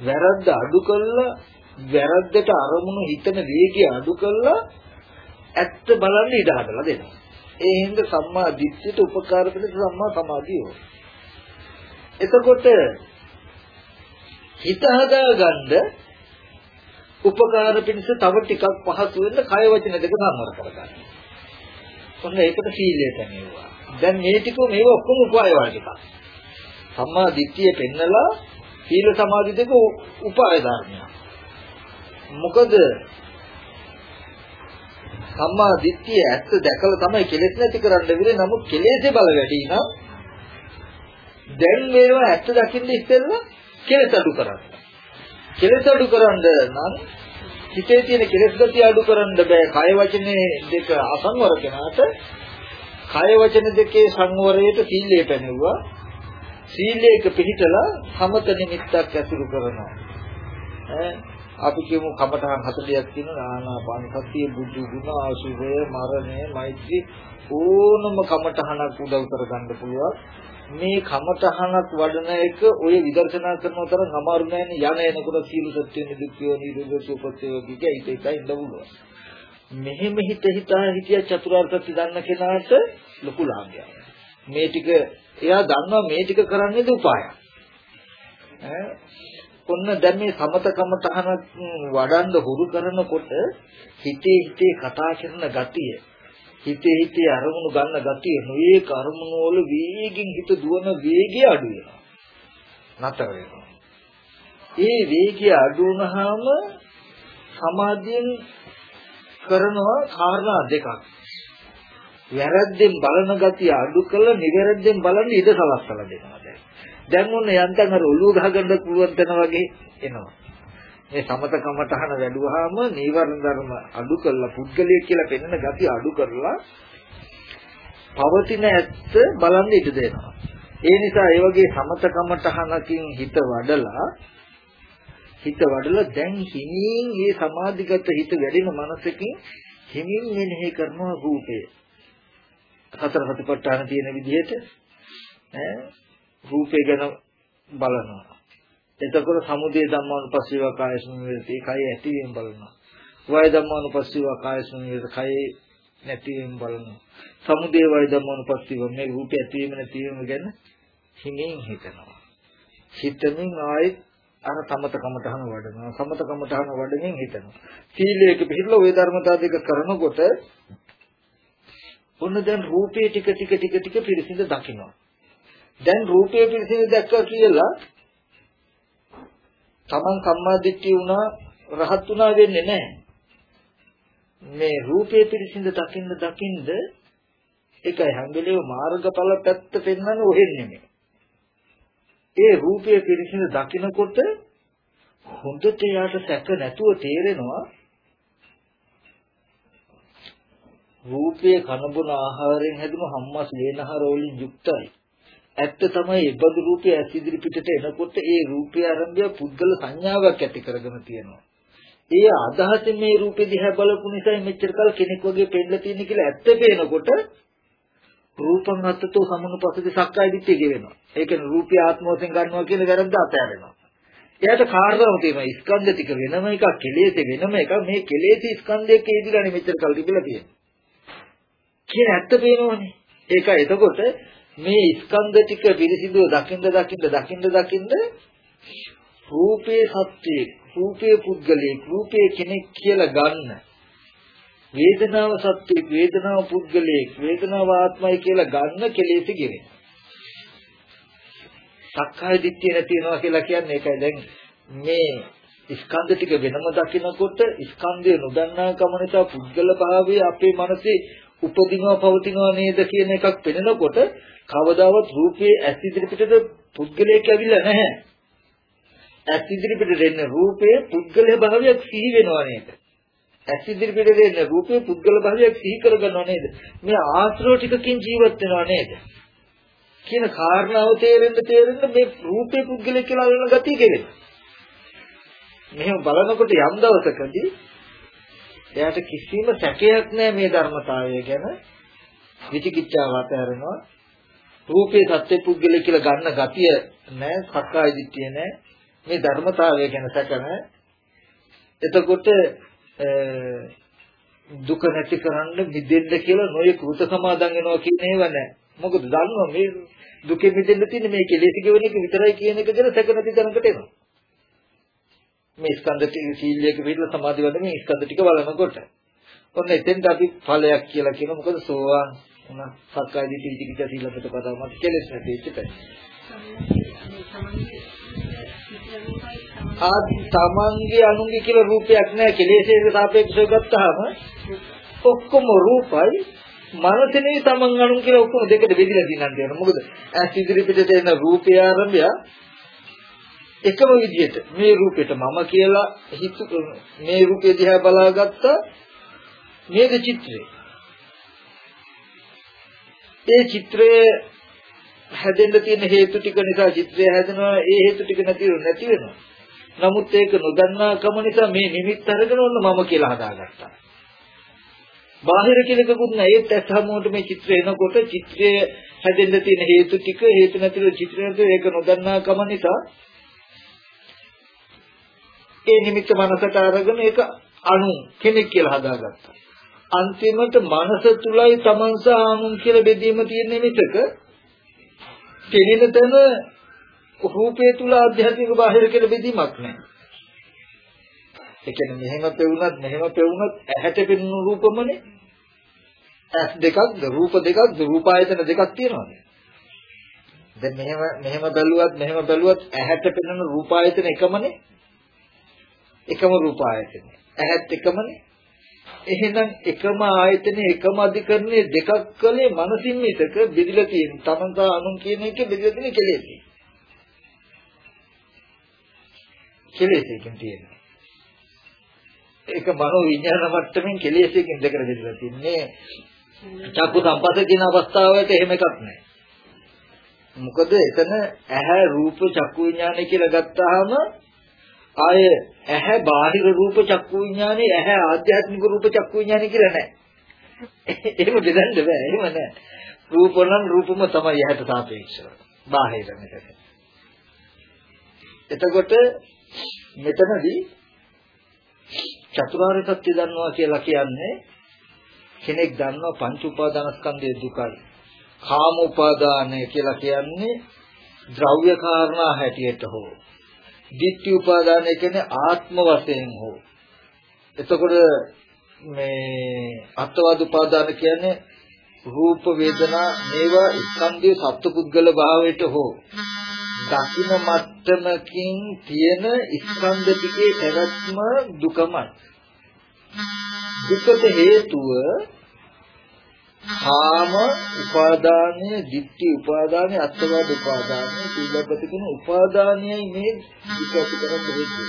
වැරද්ද අඩු කළා වැරද්දට අරමුණු හිතන වේගය අඩු කළා ඇත්ත බලන්න ඉඩ හදලා දෙනවා. ඒ හින්දා සම්මා දිට්ඨියට උපකාර වෙන සම්මා සමාධිය ඕන. එතකොට හිත හදාගන්න උපකාර පිණිස තව ටිකක් පහසු වෙන්න කය වචන දෙක සම්වර කරගන්න. ඔන්න ඒකට සීලයට නෙවුවා. දැන් මේ ටික මේව ඔක්කොම උපාය වලට. සම්මා දිට්ඨිය පෙන්නලා සීල සමාධි දෙක උපාය ධර්මයක්. මොකද සම්මා දිට්ඨිය ඇත්ත දැකලා තමයි කෙලෙස් නැති කරන්න විරේ නමුත් කෙලෙස්ේ බල වැඩි නම් දැන් මේවා ඇත්ත දකින්න ඉස්සෙල්ලා කෙලෙස් අඩු කරන්න. කෙලෙස් අඩු කරන්න නම් හිතේ තියෙන කෙලෙස් ගතිය අඩු කරන්න බෑ. කය වචනේ දෙක අසංවර කෙනාට කය වචන දෙකේ සංවරයට සීලය පැනෙවුවා. සීලයක පිළිතලා සමත නිමිත්තක් ඇසුරු කරනවා. ඈ අපි කියමු කමඨහන් 40ක් තියෙන ආනාපාන සතිය බුදු ගුණ ආශිර්වය මරණය මෛත්‍රී ඕනම කමඨහනක් උදව් කරගන්න පුළුවන්. මේ කමඨහනක් වඩන එක ඔය විදර්ශනා කරන තරම් අමාරු නෑනේ. යන එනකොට සීල සත්‍ය නිදුක්ඛය නිරෝධ සුපත්‍ය වගේ හිත හිත ඉන්න පුළුවන්. මෙහෙම හිත හිතා හිතිය චතුරාර්ය සත්‍ය දන්න කෙනාට ලොකු ලාභයක්. මේ ටික එයා දන්නවා මේ ටික කරන්නේද උපායක් ඈ? ඔන්න දැන් මේ සමතකම තහන වඩන්න හුරු කරනකොට හිතේ හිතේ කතා කරන ගතිය හිතේ හිතේ අරමුණු ගන්න ගතිය නොයේ කර්මණු වල වේගෙන් හිත දුවන වේගය අඩු වෙනවා. නතර වෙනවා. ඒ වේගය අඩු වුනහම සමාධියෙන් කරනවා කාරණා දෙකක්. වැරද්දෙන් බලන ගතිය අඩු කළ නිවැරද්දෙන් බලන්න ඉඩ සලස්සලා දෙනවා දැන්. දැන් ඔන්න යන්තම් අර ඔළුව ගහගන්න පුළුවන් තැන වගේ එනවා. මේ සමත කමඨහන වැඩුවාම නීවරණ ධර්ම අඩු කරලා පුද්ගලිය කියලා පෙන්වන gati අඩු කරලා පවතින ඇත්ත බලන්න ඉඩ දෙනවා. ඒ නිසා ඒ වගේ සමත කමඨහනකින් හිත වඩලා හිත වඩලා දැන් හිමින් මේ සමාධිගත හිත වැඩෙන මනසකින් හිමින් මෙනෙහි කරනවා රූපය. හතර සතිපට්ඨාන තියෙන විදිහට ඈ රූපය ගැන බලනවා. එතකොට සමුදේ ධම්මානුපස්සීව කායසුන් වේති කය ඇතිවීම බලනවා. වය ධම්මානුපස්සීව කායසුන් වේති කය නැතිවීම බලනවා. සමුදේ වය ධම්මානුපස්සීව මේ රූපය ඇතිවීම නැතිවීම ගැන හිමින් හිතනවා. හිතමින් ආයෙත් අර සමත කමතහන වඩනවා. සමත කමතහන වඩමින් හිතනවා. සීලයක පිළිපල ওই ධර්මතා දෙක කරනකොට ඔන්න දැන් රූපේ ටික ටික ටික ටික පිරිසිදු දකින්නවා. දැන් රූපය පිළිසින දැක්කා කියලා තමන් සම්මාදිට්ඨිය වුණා රහත් වුණා වෙන්නේ නැහැ. මේ රූපේ පිරිසිඳ දකින්න දකින්ද ඒකයි හැම වෙලේම මාර්ගඵල පැත්ත පෙන්වන්නේ ඔහෙන් නෙමෙයි. ඒ රූපය පිරිසිඳ දකිනකොට හොඳට යාට සැක නැතුව තේරෙනවා රූපයේ කනබුන ආහාරයෙන් හැදුණු හම්මස් ලේනහර වලින් යුක්තයි. ඇත්ත තමයි ඒබඳු රූපය ඇස් ඉදිරි පිටට එනකොට ඒ රූපය ආරම්භය පුද්ගල සංඥාවක් ඇති කරගෙන තියෙනවා. ඒ අදහස මේ රූපෙ දිහා බලපු නිසා මෙච්චර කල් කෙනෙක් වගේ පෙන්නලා තියෙන කියලා ඇත්ත පේනකොට රූපං අත්තතෝ සමුනුපස්සති සක්කාය දිට්ඨිය කියවෙනවා. ඒ කියන්නේ රූපය ආත්ම වශයෙන් ගන්නවා කියන වැරද්ද අතහැරෙනවා. එයාට කාර්යම තියෙනවා ස්කන්ධ ටික වෙනම එකක් කෙලෙස් වෙනම එකක් මේ කෙලෙස් ස්කන්ධයක ඉදිරියනේ මෙච්චර කල් තිබිලා තියෙන්නේ. කියන ඇත්ත පේනවනේ. ඒක එතකොට මේ ස්කන්ධ ටික පිරිසිදුව දකින්න දකින්න දකින්න දකින්න රූපේ සත්‍යයේ රූපේ පුද්ගලයේ රූපේ කෙනෙක් කියලා ගන්න වේදනාව සත්‍යයේ වේදනාව පුද්ගලයේ වේදනාව ආත්මයි කියලා ගන්න කෙලෙස් ගෙවෙන. සක්කාය දිට්ඨිය නැති වෙනවා කියලා කියන්නේ ඒකයි දැන් මේ ස්කන්ධ ටික වෙනම දකිනකොට ස්කන්ධය නොදන්නා කම නිසා පුද්ගල භාවය අපේ මනසේ උපදිනවා පවතිනවා නේද කියන එකක් පෙනෙනකොට කවදාවත් රූපයේ ඇස් ඉදිරිපිටට පුද්ගලයෙක් ඇවිල්ලා නැහැ. ඇස් ඉදිරිපිටට එන්න රූපයේ පුද්ගල භාවයක් සිහි වෙනවා නේද? ඇස් ඉදිරිපිටට එන්න රූපයේ පුද්ගල භාවයක් සිහි කරගන්නව නේද? මේ ආශ්‍රව ටිකකින් ජීවත් වෙනවා නේද? කියන කාරණාව තේරෙන්න තේරෙන්න මේ රූපේ පුද්ගලයෙක් කියලා වෙන ගතිය කෙරෙනවා. මෙහෙම බලනකොට යම් දවසකදී එයාට කිසිම සැකයක් නැහැ මේ ධර්මතාවය ගැන විචිකිච්ඡාව අතහැරෙනවා රූපේ සත්‍ය පුද්ගලය කියලා ගන්න ගතිය නැහැ සක්කාය දිට්ඨිය නැහැ මේ ධර්මතාවය ගැන සැක නැහැ එතකොට දුක නැති කරන්න මිදෙන්න කියලා නොයේ කෘත සමාදන් වෙනවා කියන ඒවා නැහැ මොකද දන්නවා මේ දුකෙ මිදෙන්න තියෙන්නේ මේ කෙලෙස් ගෙවන එක විතරයි කියන එක ගැන සැක නැති තරකට එනවා. මේ ස්කන්ධ ටික සීලයක පිළිලා සමාධි වල මේ ස්කන්ධ ටික බලනකොට. ඔන්න එතෙන්ට අපි ඵලයක් කියලා කියන මොකද සෝවාන් උනා සක්කාය දිට්ඨි විචිකිච්ඡා සීලපත පදාව මත කෙලෙස් නැති ඉච්චිතයි ආ තමන්ගේ අනුන්ගේ කියලා රූපයක් නැහැ කෙලෙස්ට සාපේක්ෂව ගත්තාම ඔක්කොම රූපයි. මනසනේ තමන් අනුන් කියලා ඔක්කොම දෙකට බෙදලා දිනන්න මොකද ඇස් ඉදිරි පිටට එන රූපය ආරම්භය එකම විදිහට මේ රූපෙට මම කියලා හිතු මේ රූපය දිහා බලාගත්තා. මේක චිත්‍රය. ඒ චිත්‍රය හැදෙන්න තියෙන හේතු ටික නිසා චිත්‍රය හැදෙනවා ඒ හේතු ටික නැති නැති වෙනවා. නමුත් ඒක නොදන්නා කම නිසා මේ නිමිත්ත අරගෙන ඔන්න මම කියලා හදාගත්තා. බාහිර කෙනෙකුත් නෑ ඒත් ඇස් හමුවට මේ චිත්‍රය එනකොට චිත්‍රය හැදෙන්න තියෙන හේතු ටික හේතු නැතිව චිත්‍රය ඒක නොදන්නා කම නිසා ඒ නිමිත්ත මනසට අරගෙන ඒක අණු කෙනෙක් කියලා හදාගත්තා. අන්තිමට මනස තුලයි තමන් සහ අනුන් කියලා බෙදීම තියෙන මිසක කෙනෙන තැන රූපේ තුල ආධ්‍යාත්මික බාහිර කියලා බෙදීමක් නැහැ. ඒ කියන්නේ මෙහෙම පෙවුනත් මෙහෙම පෙවුනත් ඇහැට පෙනුණු රූපමනේ. ඇස් දෙකක්ද රූප දෙකක්ද රූපායතන දෙකක් තියෙනවානේ. දැන් මෙහෙම මෙහෙම බැලුවත් මෙහෙම බැලුවත් ඇහැට පෙනෙන රූපායතන එකමනේ. එකම රූප ආයතනය. ඇහත් එකමනේ. එහෙනම් එකම ආයතනේ එකම අධිකරණයේ දෙකක් කලේ මනසින් මිසක බෙදලා තියෙන. තමන් සහ අනුන් කියන එක බෙදලා තියෙන කෙලෙස්. කෙලෙස් එකෙන් තියෙනවා. ඒක මනෝ විඥාන මට්ටමින් කෙලෙස් එකෙන් දෙකට බෙදලා තින්නේ. චක්කු සම්පස්ස කියන අවස්ථාවට එහෙම එකක් නැහැ. මොකද එතන ඇහැ රූප චක්කු විඥානය කියලා ගත්තාම ආය ඇහැ බාහිර රූප චක්කු විඥානේ ඇහැ ආධ්‍යාත්මික රූප චක්කු විඥානේ කියලා නැහැ. එහෙම දෙදන්න බෑ. එහෙම නැහැ. රූප නම් රූපම තමයි ඇහැට සාපේක්ෂව. බාහිර මෙතන. එතකොට මෙතනදී චතුරාර්ය සත්‍ය දන්නවා කියලා කියන්නේ කෙනෙක් දන්නවා පංච උපාදානස්කන්ධයේ දුකයි. කාම උපාදානය කියලා කියන්නේ ද්‍රව්‍ය කාරණා හැටියට හෝ ditthi උපාදානය කියන්නේ ආත්ම වශයෙන් හෝ එතකොට මේ අත්වාද උපාදාන කියන්නේ රූප වේදනා මේවා ස්කන්ධයේ සත්පුද්ගල භාවයට හෝ දකින මට්ටමකින් තියෙන ස්කන්ධ ටිකේ පැවැත්ම දුකමයි. දුකට හේතුව කාම උපාදානය, ditthi උපාදානය, අත්වාද උපාදානය, සීලපත කියන උපාදානයයි මේ දුක ඇති කරන්න හේතුව.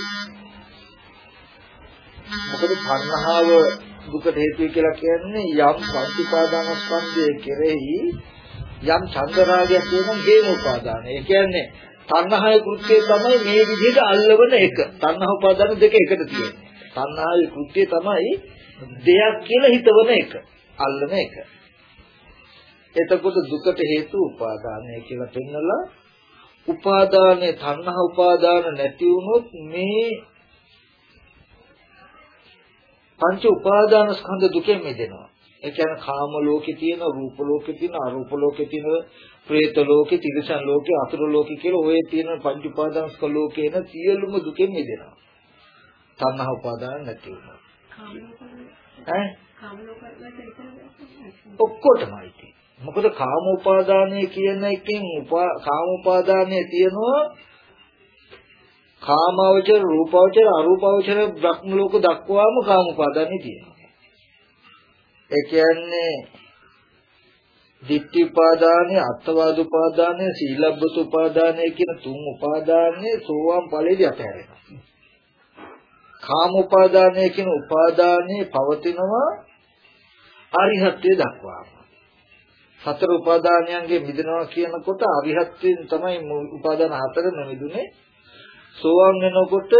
මොකද තණ්හාව දුකට හේතුව කියලා කියන්නේ යම් පංච උපාදානස්කන්ධයේ කෙරෙහි යම් චන්දරාගයක් තියෙනවා හේම උපාදානය. ඒ කියන්නේ තණ්හාවේ කෘත්‍යය තමයි මේ විදිහට අල්ලවන එක. තණ්හා උපාදාන දෙක එකට තියෙන්නේ. තණ්හාවේ කෘත්‍යය තමයි දෙයක් කියලා හිතවන එක. අල්ලන එක. එතකොට දුකට හේතු උපාදානය කියලා පෙන්නලා උපාදානයේ තණ්හා උපාදාන නැති වුණොත් මේ පංච උපාදාන ස්කන්ධ දුකෙන් මිදෙනවා. ඒ කියන්නේ කාම ලෝකේ තියෙන රූප ලෝකේ තියෙන අරූප ලෝකේ තියෙන പ്രേත ලෝකේ තිරිසන් ලෝකේ අසුර ලෝකේ කියලා ඔය තියෙන පංච උපාදාන ස්කන්ධ ලෝකේන සියලුම දුකෙන් මිදෙනවා. තණ්හා උපාදාන නැති වෙනවා. ඈ ඔක්කොටමයි තියෙන්නේ. මොකද කාම උපාදානය කියන එකෙන් කාම උපාදානය තියෙනවා කාමවචර රූපවචර අරූපවචර බ්‍රහ්ම ලෝක දක්වාම කාම උපාදානෙ තියෙනවා. ඒ කියන්නේ ditthi උපාදානය, අත්වාද උපාදානය, සීලබ්බත උපාදානය කියන තුන් උපාදානයේ සෝවාන් ඵලයේදී අතහැරෙනවා. කාම උපාදානය කියන උපාදානයේ පවතිනවා අරිහත්ත්වයට දක්වාම. සතර උපාදානයන්ගේ මිදෙනවා කියනකොට අරිහත්ත්වයෙන් තමයි උපාදාන හතරම මිදුනේ. සෝවාන් වෙනකොට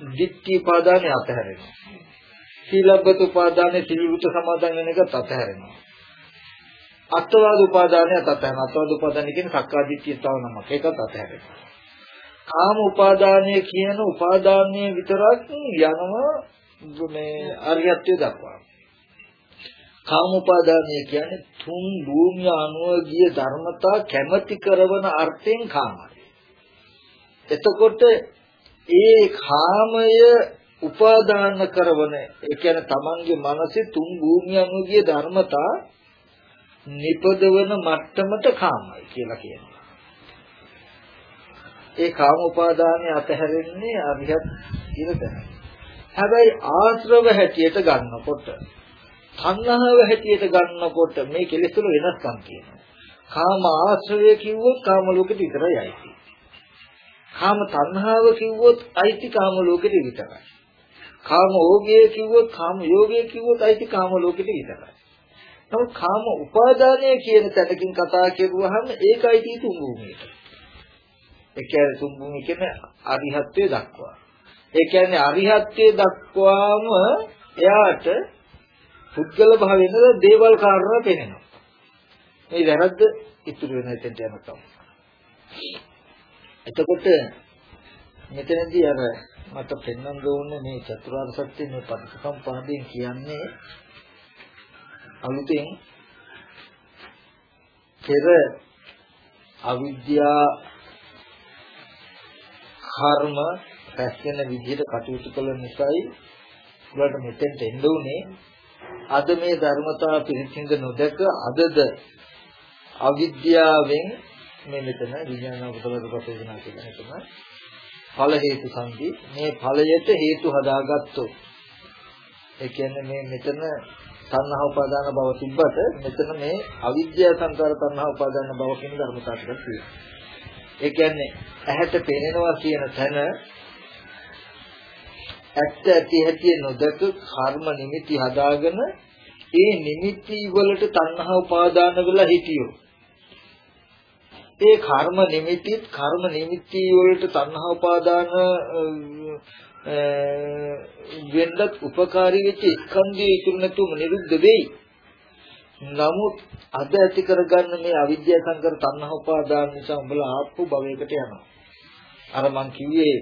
ditthi උපාදානය අතහැරෙනවා. සීලබ්බත උපාදානයේ සිල්විත සමාදන් වෙන එකත් අතහැරෙනවා. අත්වාද උපාදානය අතහැරෙනවා. අත්වාද උපාදානය කියන්නේ සක්කාදිට්ඨිය තව නමක්. ඒකත් අතහැරෙනවා. කාම උපාදානය කියන උපාදානයේ විතරක් යනවා මේ අරියත්වයට දක්වා. කාම උපාදානය කියන්නේ තුන් භූමිය අනුව ගිය ධර්මතා කැමැති කරන අර්ථයෙන් කාමයි. එතකොට ඒ කාමය උපාදාන කරවන ඒ කියන්නේ තමන්ගේ මනසේ තුන් භූමිය අනුව ගිය ධර්මතා නිපදවන මට්ටමට කාමයි කියලා කියනවා. ඒ කාම උපාදානය අතහැරෙන්නේ අරිහත් කියන තැන. හැබැයි ආශ්‍රව හැටියට ගන්නකොට සංඝාව හැටියට ගන්නකොට මේ කෙලෙස් වල වෙනස්කම් තියෙනවා. කාම ආශ්‍රය කිව්වොත් කාම ලෝකෙට විතරයි අයිති. කාම තණ්හාව කිව්වොත් අයිති කාම ලෝකෙට විතරයි. කාම ඕගය කිව්වොත් කාම යෝගය කිව්වොත් අයිති කාම ලෝකෙට විතරයි. නමුත් කාම උපාදානය කියන තැනකින් කතා කරුවහම ඒකයි තුන් භූමියට. ඒ කියන්නේ තුන් භූමිය කියන්නේ අරිහත්ත්වයේ දක්වා. ඒ කියන්නේ අරිහත්ත්වයේ දක්වාම එයාට පුද්ගල භාවයෙන්ද දේවල් කාරණා පෙනෙනවා. මේ වැරද්ද ඉතුරු වෙන එතෙන්ට යනකම්. එතකොට මෙතනදී අර මට පෙන්වන්න ඕනේ මේ චතුරාර්ය සත්‍ය මේ පටිච්චසමුප්පාදයෙන් කියන්නේ අලුතෙන් පෙර අවිද්‍යා කර්ම පැස්සෙන විදිහට කටයුතු කළ නිසායි උඹලට මෙතෙන්ට එන්න උනේ අද මේ ධර්මතාව පිළිසිඳ නොදක අදද අවිද්‍යාවෙන් මේ මෙතන විඥාන උපදවද ප්‍රසේදනා කියන එකම ඵල හේතු සංදි මේ ඵලයට හේතු හදාගත්තොත් ඒ කියන්නේ මේ මෙතන තණ්හා උපාදාන බව තිබ්බට මෙතන මේ අවිද්‍යාව සංකාර තණ්හා උපාදාන බව කියන ධර්මතාව ටිකක් තියෙනවා. ඒ කියන්නේ ඇහැට පේනවා කියන තැන ඇත්ත ඇති හැටි නොදක කර්ම නිමිති හදාගෙන ඒ නිමිති වලට තණ්හා උපාදාන වෙලා හිටියෝ. ඒ කර්ම නිමිතිත් කර්ම නිමිති වලට තණ්හා උපාදාන වෙන්නත් උපකාරී වෙච්ච ස්කන්ධය ඉතුරු නැතුවම නිරුද්ධ වෙයි. නමුත් අද ඇති කරගන්න මේ අවිද්‍යා සංකර තණ්හා උපාදාන නිසා උඹලා ආප්පු භවයකට යනවා. අර මං කිව්වේ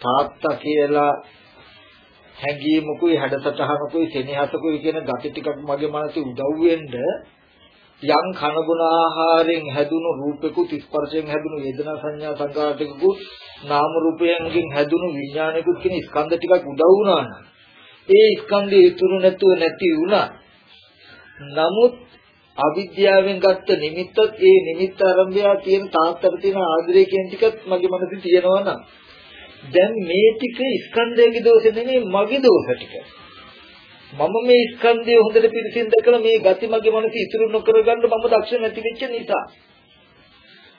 තාත්තා කියලා හැඟීමකුයි හැඩසටහනකුයි සෙනෙහසකුයි කියන gati ටිකක් මගේ මනසේ උදව් වෙන්න යම් කනගුණ ආහාරයෙන් හැදුණු රූපෙකුත් ස්පර්ශයෙන් හැදුණු වේදනා සංඥා සංකාර ටිකකුත් නාම රූපයෙන් හැදුණු විඥානයකුත් කියන ස්කන්ධ ටිකක් උදව් වුණා නම් ඒ ස්කන්ධය ඉතුරු නැතුව නැති වුණා. නමුත් අවිද්‍යාවෙන් ගත්ත නිමිත්තත් ඒ නිමිත්ත ආරම්භය තියෙන තාත්තට තියෙන ආදරය කියන ටිකත් මගේ මනසේ තියෙනවා නම් දැන් මේ ටික ස්කන්ධයේ දෝෂ නෙමෙයි මගේ දෝෂ ටික. මම මේ ස්කන්ධය හොඳට පිළිසින් දැකලා මේ ගති මගේ මනසේ ඉතුරු නොකර ගන්න මම දක්ෂ නැති වෙච්ච නිසා.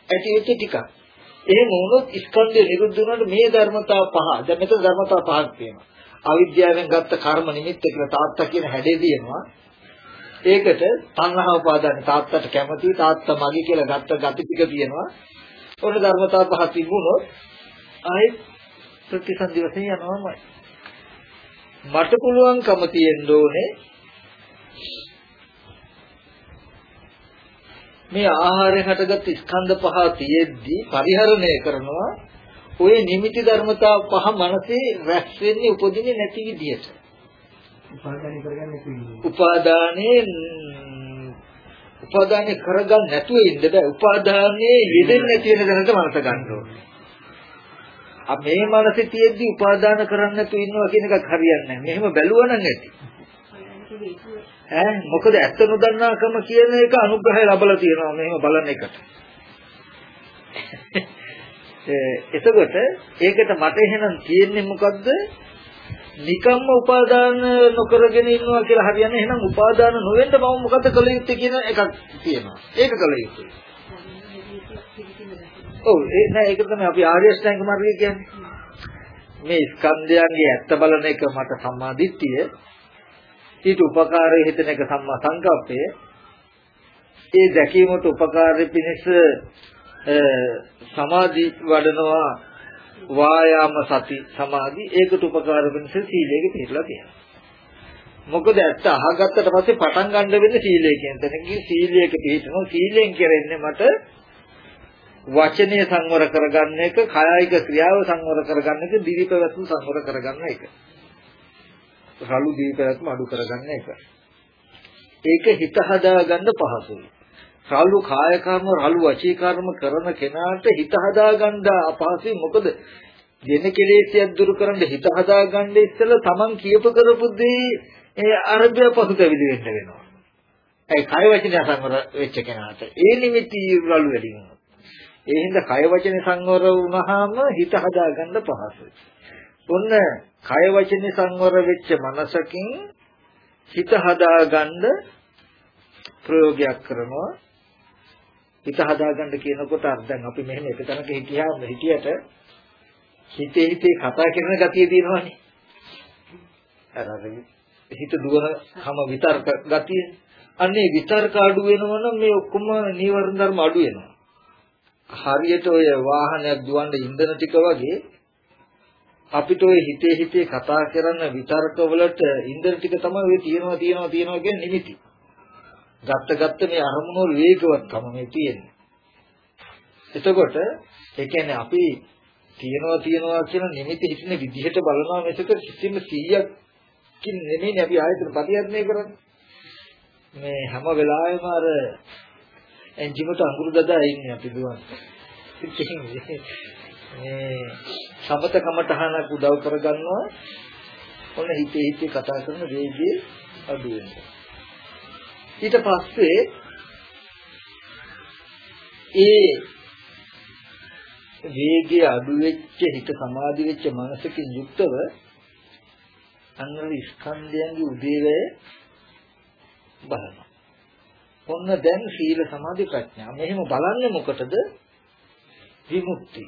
ඇති වෙච්ච ටික. එහෙම වුණොත් ස්කන්ධය නිරුද්ධ වුණාට මේ ධර්මතා පහ දැන් මෙතන ධර්මතා පහක් තියෙනවා. අවිද්‍යාවෙන් ගත්ත කර්ම නිමිත්ත කියලා තාත්තා කියන හැඩේ තියෙනවා. ඒකට තණ්හා උපාදාන තාත්තට කැමති තාත්තා මගේ කියලා ගත්ත gati ටික තියෙනවා. ඔන්න ධර්මතා පහ තිබුණොත් ආයෙත් ප්‍රතිසන්දි වශයෙන් යනවාමයි. මට පුළුවන්කම තියෙන්න ඕනේ මේ ආහාරයෙන් හටගත් ස්කන්ධ පහ තියෙද්දි පරිහරණය කරනවා ඔය නිමිති ධර්මතා පහ මනසේ රැස් වෙන්නේ උපදින්නේ නැති විදියට. උපාදානය කරගන්න. උපාදානේ උපාදානේ කරගන්න නැතුව ඉන්න බෑ. උපාදානේ යෙදෙන්නේ නැති වෙන දැනට මනස ගන්න ඕනේ. අප මේ මනසේ තියෙද්දි උපාදාන කරන්න නැතුව ඉන්නවා කියන එකක් හරියන්නේ නැහැ. මෙහෙම බැලුවා නම් ඇති. ඈ මොකද ඇත්ත නොදන්නාකම කියන එක අනුග්‍රහය ලැබලා තියෙනවා මෙහෙම බලන එකට. එතකොට ඒකට මට එහෙනම් තියෙන්නේ මොකද්ද? නිකම්ම උපාදාන නොකරගෙන ඉන්නවා කියලා හරියන්නේ එහෙනම් උපාදාන නොවෙන්න මම මොකද කළ යුත්තේ කියන එකක් තියෙනවා. ඒක කළ යුතුයි. ඔව් ඒ නෑ ඒක තමයි අපි ආර්ය අෂ්ටාංග මාර්ගය කියන්නේ. මේ ස්කන්ධයන්ගේ ඇත්ත බලන එක මට සම්මාදිට්ඨිය ඊට උපකාරය හිතන එක සම්මා සංකප්පය ඒ දැකීමට උපකාරය පිණිස සමාධි වඩනවා වායාම සති සමාධි ඒකට උපකාර වෙනස සීලයක පිළිලා තියෙනවා. මොකද ඇත්ත අහගත්තට පස්සේ පටන් ගන්න වෙන්නේ සීලය කියන තැනකින් සීලයක පිළිතනවා සීලෙන් කරන්නේ මට වචනය සංවර කරගන්න එක කායික ක්‍රියාව සංවර කරගන්න එක දිවිපැවැත්ම සංවර කරගන්න එක. රළු දිවිපැවැත්ම අඩු කරගන්න එක. ඒක හිත හදාගන්න පහසුයි. රළු කාය කර්ම රළු වචී කර්ම කරන කෙනාට හිත හදාගන්න අපහසුයි මොකද දෙන කෙලෙසියක් දුරු කරන්න හිත හදාගන්න ඉස්සෙල්ලා Taman කියපු කරපු දේ ඒ අරබ්‍ය පසුතැවිලි වෙන්න වෙනවා. ඒ කාය වචන සංවර වෙච්ච කෙනාට ඒ නිමිති රළු වැඩි වෙනවා. ඒ හින්දා කය වචනේ සංවර වුණාම හිත හදාගන්න පහසුයි. ඔන්න කය වචනේ සංවර වෙච්ච මනසකින් හිත හදාගන්න ප්‍රයෝගයක් කරනවා හිත හදාගන්න කියනකොට දැන් අපි මෙහෙම එක තැනක හිටියාම හිටියට හිතේ හිතේ කතා කරන ගතිය තියෙනවානේ. අර හිත දුවන කම විතර්ක ගතිය. අන්නේ විතර්ක අඩු වෙනවනම් මේ ඔක්කොම නීවරණ ධර්ම අඩු වෙනවා. හරියට ඔය වාහනයක් දුවන්න ඉන්ධන ටික වගේ අපිට ඔය හිතේ හිතේ කතා කරන විතර්ක වලට ඉන්ධන ටික තමයි ඔය තියෙනවා තියෙනවා තියෙනවා කියන නිමිති. ගත්ත ගත්ත මේ අරමුණු වල වේගවත්කම මේ තියෙන්නේ. එතකොට ඒ කියන්නේ අපි තියනවා තියනවා කියන නිමිති හිතන විදිහට බලනවා මේක කිසිම 100කින් නෙමෙයි අපි ආයතන පරිහරණය කරන්නේ. මේ හැම වෙලාවෙම අර එන්ජිමට අඟුරු දදා ඉන්නේ අපි දුවන්. මේ සමත කමටහනක් උදව් කරගන්නවා. ඔන්න හිතේ හිතේ කතා කරන වේගය අඩු වෙනවා. ඊට පස්සේ ඒ වේගය අඩු වෙච්ච හිත සමාධි වෙච්ච මනසකින් යුක්තව අන්නර ස්කන්ධයන්ගේ උදේවැය බලනවා. ඔන්න දැන් සීල සමාධි ප්‍රඥා. මෙහෙම බලන්නේ මොකටද? විමුක්ති.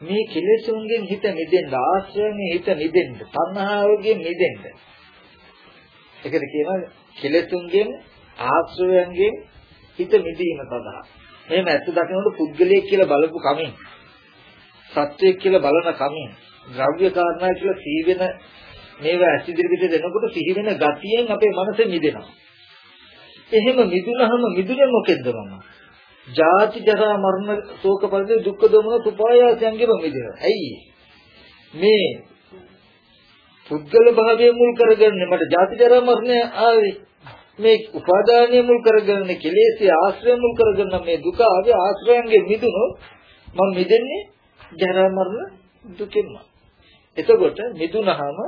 මේ කෙලෙසුන්ගෙන් හිත මිදෙන්න, ආශ්‍රයෙන් හිත මිදෙන්න, තණ්හාවගෙන් මිදෙන්න. ඒකද කියනවා කෙලෙසුන්ගෙන් ආශ්‍රයයන්ගෙන් හිත මිදීම සඳහා. එහෙම ඇත්ත දකිනකොට පුද්ගලයෙක් කියලා බලපු කමින්, සත්වයෙක් කියලා බලන කමින්, ද්‍රව්‍ය කාරණා කියලා සිහි වෙන මේවා ඇස් ඉදිරියට දෙනකොට සිහි වෙන ගතියෙන් අපේ මනස මිදෙනවා. එහෙම මිදුනහම මිදුනේ මොකෙන්ද මම? ජාති ජරා මරණ ශෝක පරිදේ දුක්ඛ දෝමන සුපායාසයන්ගෙම මිදෙනවා. ඇයි? මේ පුද්ගල භාවය මුල් කරගෙන මට ජාති ජරා මරණය ආවේ. මේ උපාදානය මුල් කරගෙන කෙලෙස්ේ ආශ්‍රය මුල් කරගෙන මේ දුක ආවේ ආශ්‍රයන්ගෙන් මිදුණොත් මම මිදෙන්නේ ජරා මරණ දුකෙන්ම. එතකොට මිදුනහම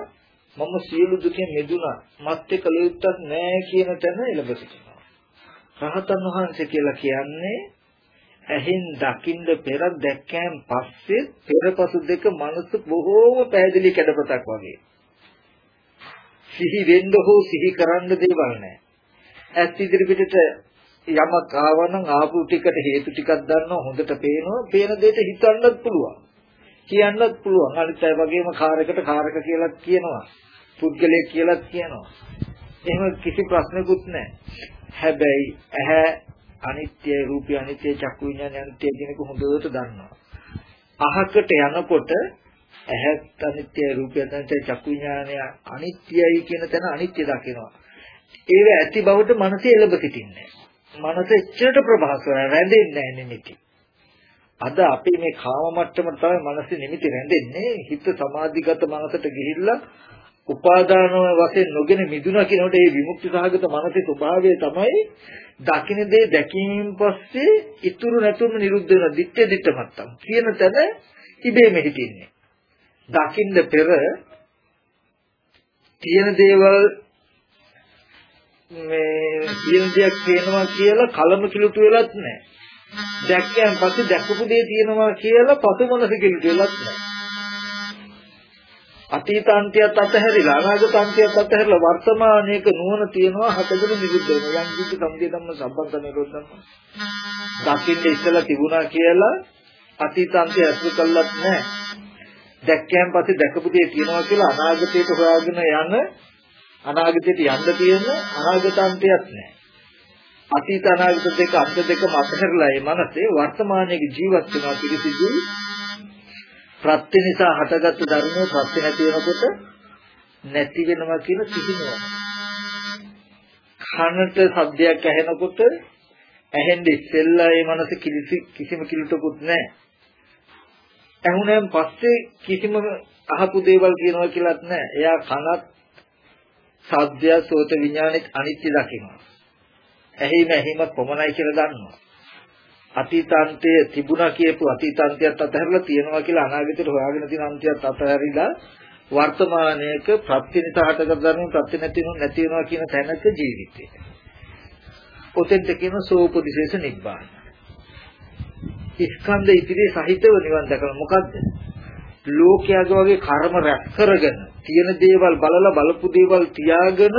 මම සියලු දුකෙන් මිදුණා. මත් එක්ක ලෙව්ටක් නැහැ කියන තැන එළඹ සිටිනවා. රහතන් වහන්සේ කියලා කියන්නේ ඇහෙන් දකින්න පෙර දැක්කයන් පස්සේ පෙරපසු දෙක මනස බොහෝම පැහැදිලි කැඩපතක් වගේ. සිහි වෙන්න හෝ සිහි කරන්න දේවල් නැහැ. ඇස් ඉදිරි පිටට යමක් ආවනම් ආපු ටිකට හේතු ටිකක් දන්නවා හොඳට පේනවා. පේන දෙයට හිතන්නත් පුළුවන්. කියන්නත් පුළුවන්. අනිත් අය වගේම කාරයකට කාරක කියලා කියනවා. පුද්ගලයෙක් කියලා කියනවා. එහෙම කිසි ප්‍රශ්නකුත් නැහැ. හැබැයි ඇහැ අනිත්‍ය රූපය අනිත්‍ය චක්කු විඤ්ඤාණය අනිත්‍ය කියන එක හොඳට දන්නවා. අහකට යනකොට ඇහත් අනිත්‍ය රූපය අනිත්‍ය චක්කු විඤ්ඤාණය අනිත්‍යයි කියන තැන අනිත්‍ය දකිනවා. ඒව ඇති බවට මනසේ එළඹ සිටින්නේ. මනස එච්චරට ප්‍රභාසර රැඳෙන්නේ නැහැ නිමිති. අද අපි මේ කාම මට්ටමට තමයි මනසේ නිමිති රැඳෙන්නේ. හිත සමාධිගත මනසට ගිහිල්ලා උපාදාන වශයෙන් නොගෙන මිදුණා කියනකොට ඒ විමුක්ති සහගත මනසේ ස්වභාවය තමයි දකින්න දේ දැකීමෙන් පස්සේ ඉතුරු නැතුම නිරුද්ධ වෙන දිත්තේ දිත්ත මත්තම් කියන තැන ඉබේම හිටින්නේ. දකින්න පෙර තියෙන දේවල් මේ තියෙන දෙයක් තියෙනවා කියලා කලම කිලුට වෙලත් නැහැ. දැක්කයන් පස්සේ දැකපු දේ තියෙනවා කියලා පසු මනස කිලුට වෙලත් නැහැ. අතීත අන්තයත් අතහැරිලා අනාගත අන්තයත් අතහැරිලා වර්තමානයේක නුවණ තියනවා හතගෙන නිරුද්ධ වෙනවා. යම් කිසි සම්පේ ධම්ම සම්බන්ත නිරෝධ ධම්ම. දකින්න ඉස්සලා තිබුණා කියලා අතීත අන්තය අසු කළත් නැහැ. දැක්කයන් පස්සේ දැකපු දේ තියනවා කියලා අනාගතයට හොයාගෙන යන අනාගතයට යන්න තියෙන අනාගත අන්තයක් නැහැ. අතීත අනාගත දෙක අන්ත දෙකම අතහැරලා ඒ මනසේ වර්තමානයේ ජීවත් වෙනවා පිළිසිදුයි ප්‍රත්‍ය නිසා හටගත්තු ධර්මයේ ප්‍රත්‍ය නැති වෙනකොට නැති වෙනවා කියන සිහිනුව. කනට ශබ්දයක් ඇහෙනකොට ඇහෙන්න ඉස්සෙල්ලා ඒ මනස කිසි කිසිම කිලුටකුත් නැහැ. ඇහුණෙන් පස්සේ කිසිම අහපු දේවල් කියනවා කියලාත් නැහැ. එයා කනත් සද්දය සෝත විඥානෙත් අනිත්‍ය දකිනවා. ඇහිම ඇහිමත් කොමනයි කියලා දන්නවා. අතීතාන්තයේ තිබුණා කියපු අතීතාන්තයත් අතහැරලා තියෙනවා කියලා අනාගතයට හොයාගෙන තියෙන අන්තයත් අතහැරිලා වර්තමානයේක ප්‍රත්‍යනිත හටගත් ධර්ම ප්‍රත්‍ය නැති නැති වෙනවා කියන තැනක ජීවිතය. ඔතෙන්ට කියන සෝපදිශේෂ නිබ්බාන. ස්කන්ධ ඉදිරියේ සහිතව නිවන් දැකලා මොකද්ද? ලෝකයාගේ වගේ කර්ම රැස් කරගෙන තියෙන දේවල් බලලා බලපු දේවල් තියාගෙන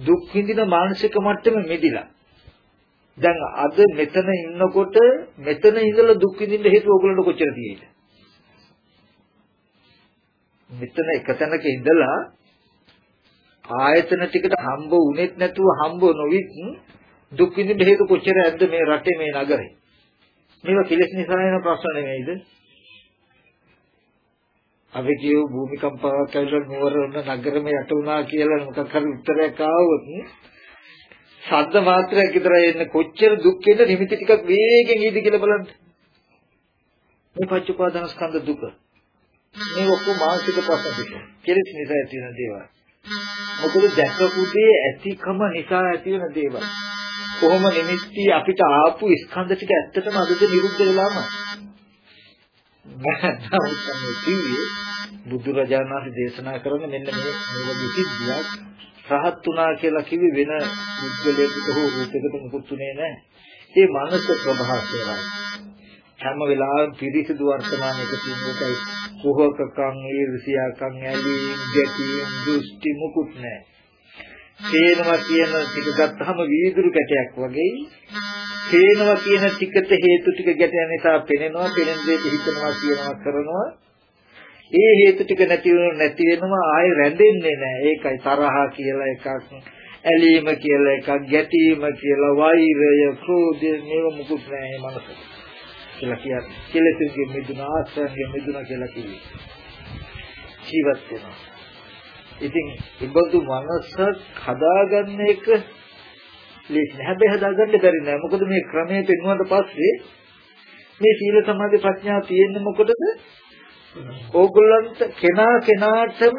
දුක් විඳින මානසික මට්ටමේ මිදිලා දැන් අද මෙතන ඉන්නකොට මෙතන ඉඳලා දුක් විඳින්න හේතුව ඕගොල්ලන්ට කොච්චර තියෙයිද? මෙතන එක තැනක ඉඳලා ආයතන ටිකට හම්බ වුනේත් නැතුව හම්බ නොවිත් දුක් විඳින්න හේතු කොච්චර ඇද්ද මේ රටේ මේ නගරේ? මේවා කෙලෙස් නිසා එන ප්‍රශ්න නෙමෙයිද? අපි කියු භූමිකම්පාවක් ඇවිල්ලා නුවර නගරෙම යට වුණා කියලා මොකක් හරි උත්තරයක් ආවොත් ශබ්ද මාත්‍රයක් විතරයි එන්නේ කොච්චර දුක් වෙද නිමිති ටිකක් වේගෙන් ඊද කියලා බලන්න. මේ පංච උපාදානස්කන්ධ දුක. මේ ඔක්කොම මානසික ප්‍රශ්න ටික. කෙලෙස් නිසා ඇති වෙන දේවල්. මොකද දැකපුදී ඇතිකම නිසා ඇති වෙන දේවල්. කොහොම නිමිති අපිට ආපු ස්කන්ධ ටික ඇත්තටම අදද නිරුද්ධ වෙලාම. බුදුරජාණන් වහන්සේ දේශනා කරන මෙන්න මේ මේ වගේ සිද්ධියක් රහත් වුණා කියලා කිව්වේ වෙන මුද්දලයකට හෝ රූපයකට මුකුත් උනේ නැහැ. ඒ මනස ප්‍රභාසයයි. හැම වෙලාවෙම පිරිසිදු වර්තමානයක තියෙන එකයි කුහකකම් ඊර්ෂියාකම් ඇලීම් ගැටීම් දෘෂ්ටි මුකුත් නැහැ. තේනවා කියන ටික ගත්තාම වීදුරු කැටයක් වගේ තේනවා කියන ටිකට හේතු ටික ගැටෙන නිසා පෙනෙනවා පෙනෙන දේ හිතනවා කියනවා කරනවා ඒ හේතු ටික නැති නැති වෙනවා ආයෙ රැඳෙන්නේ නැහැ. ඒකයි තරහ කියලා එකක්, ඇලීම කියලා එකක්, ගැටීම කියලා, වෛරය, ක්‍රෝධය මේව මුකුත් නැහැ මනසට. කියලා කියන්නේ. කෙලෙසුන්ගේ මිදුන ආශ්‍රයන්ගේ මිදුන කියලා කිව්වේ. ජීවත් වෙනවා. ඉතින් ඉබඳු මනස හදාගන්න එක ලේසි නෑ. හැබැයි හදාගන්න බැරි නෑ. මොකද මේ ක්‍රමයේ පෙන්වුවාට පස්සේ මේ සීල සමාධි ප්‍රඥා තියෙන්නේ මොකටද? ඕගොල්ලන්ට කෙනා කෙනාටම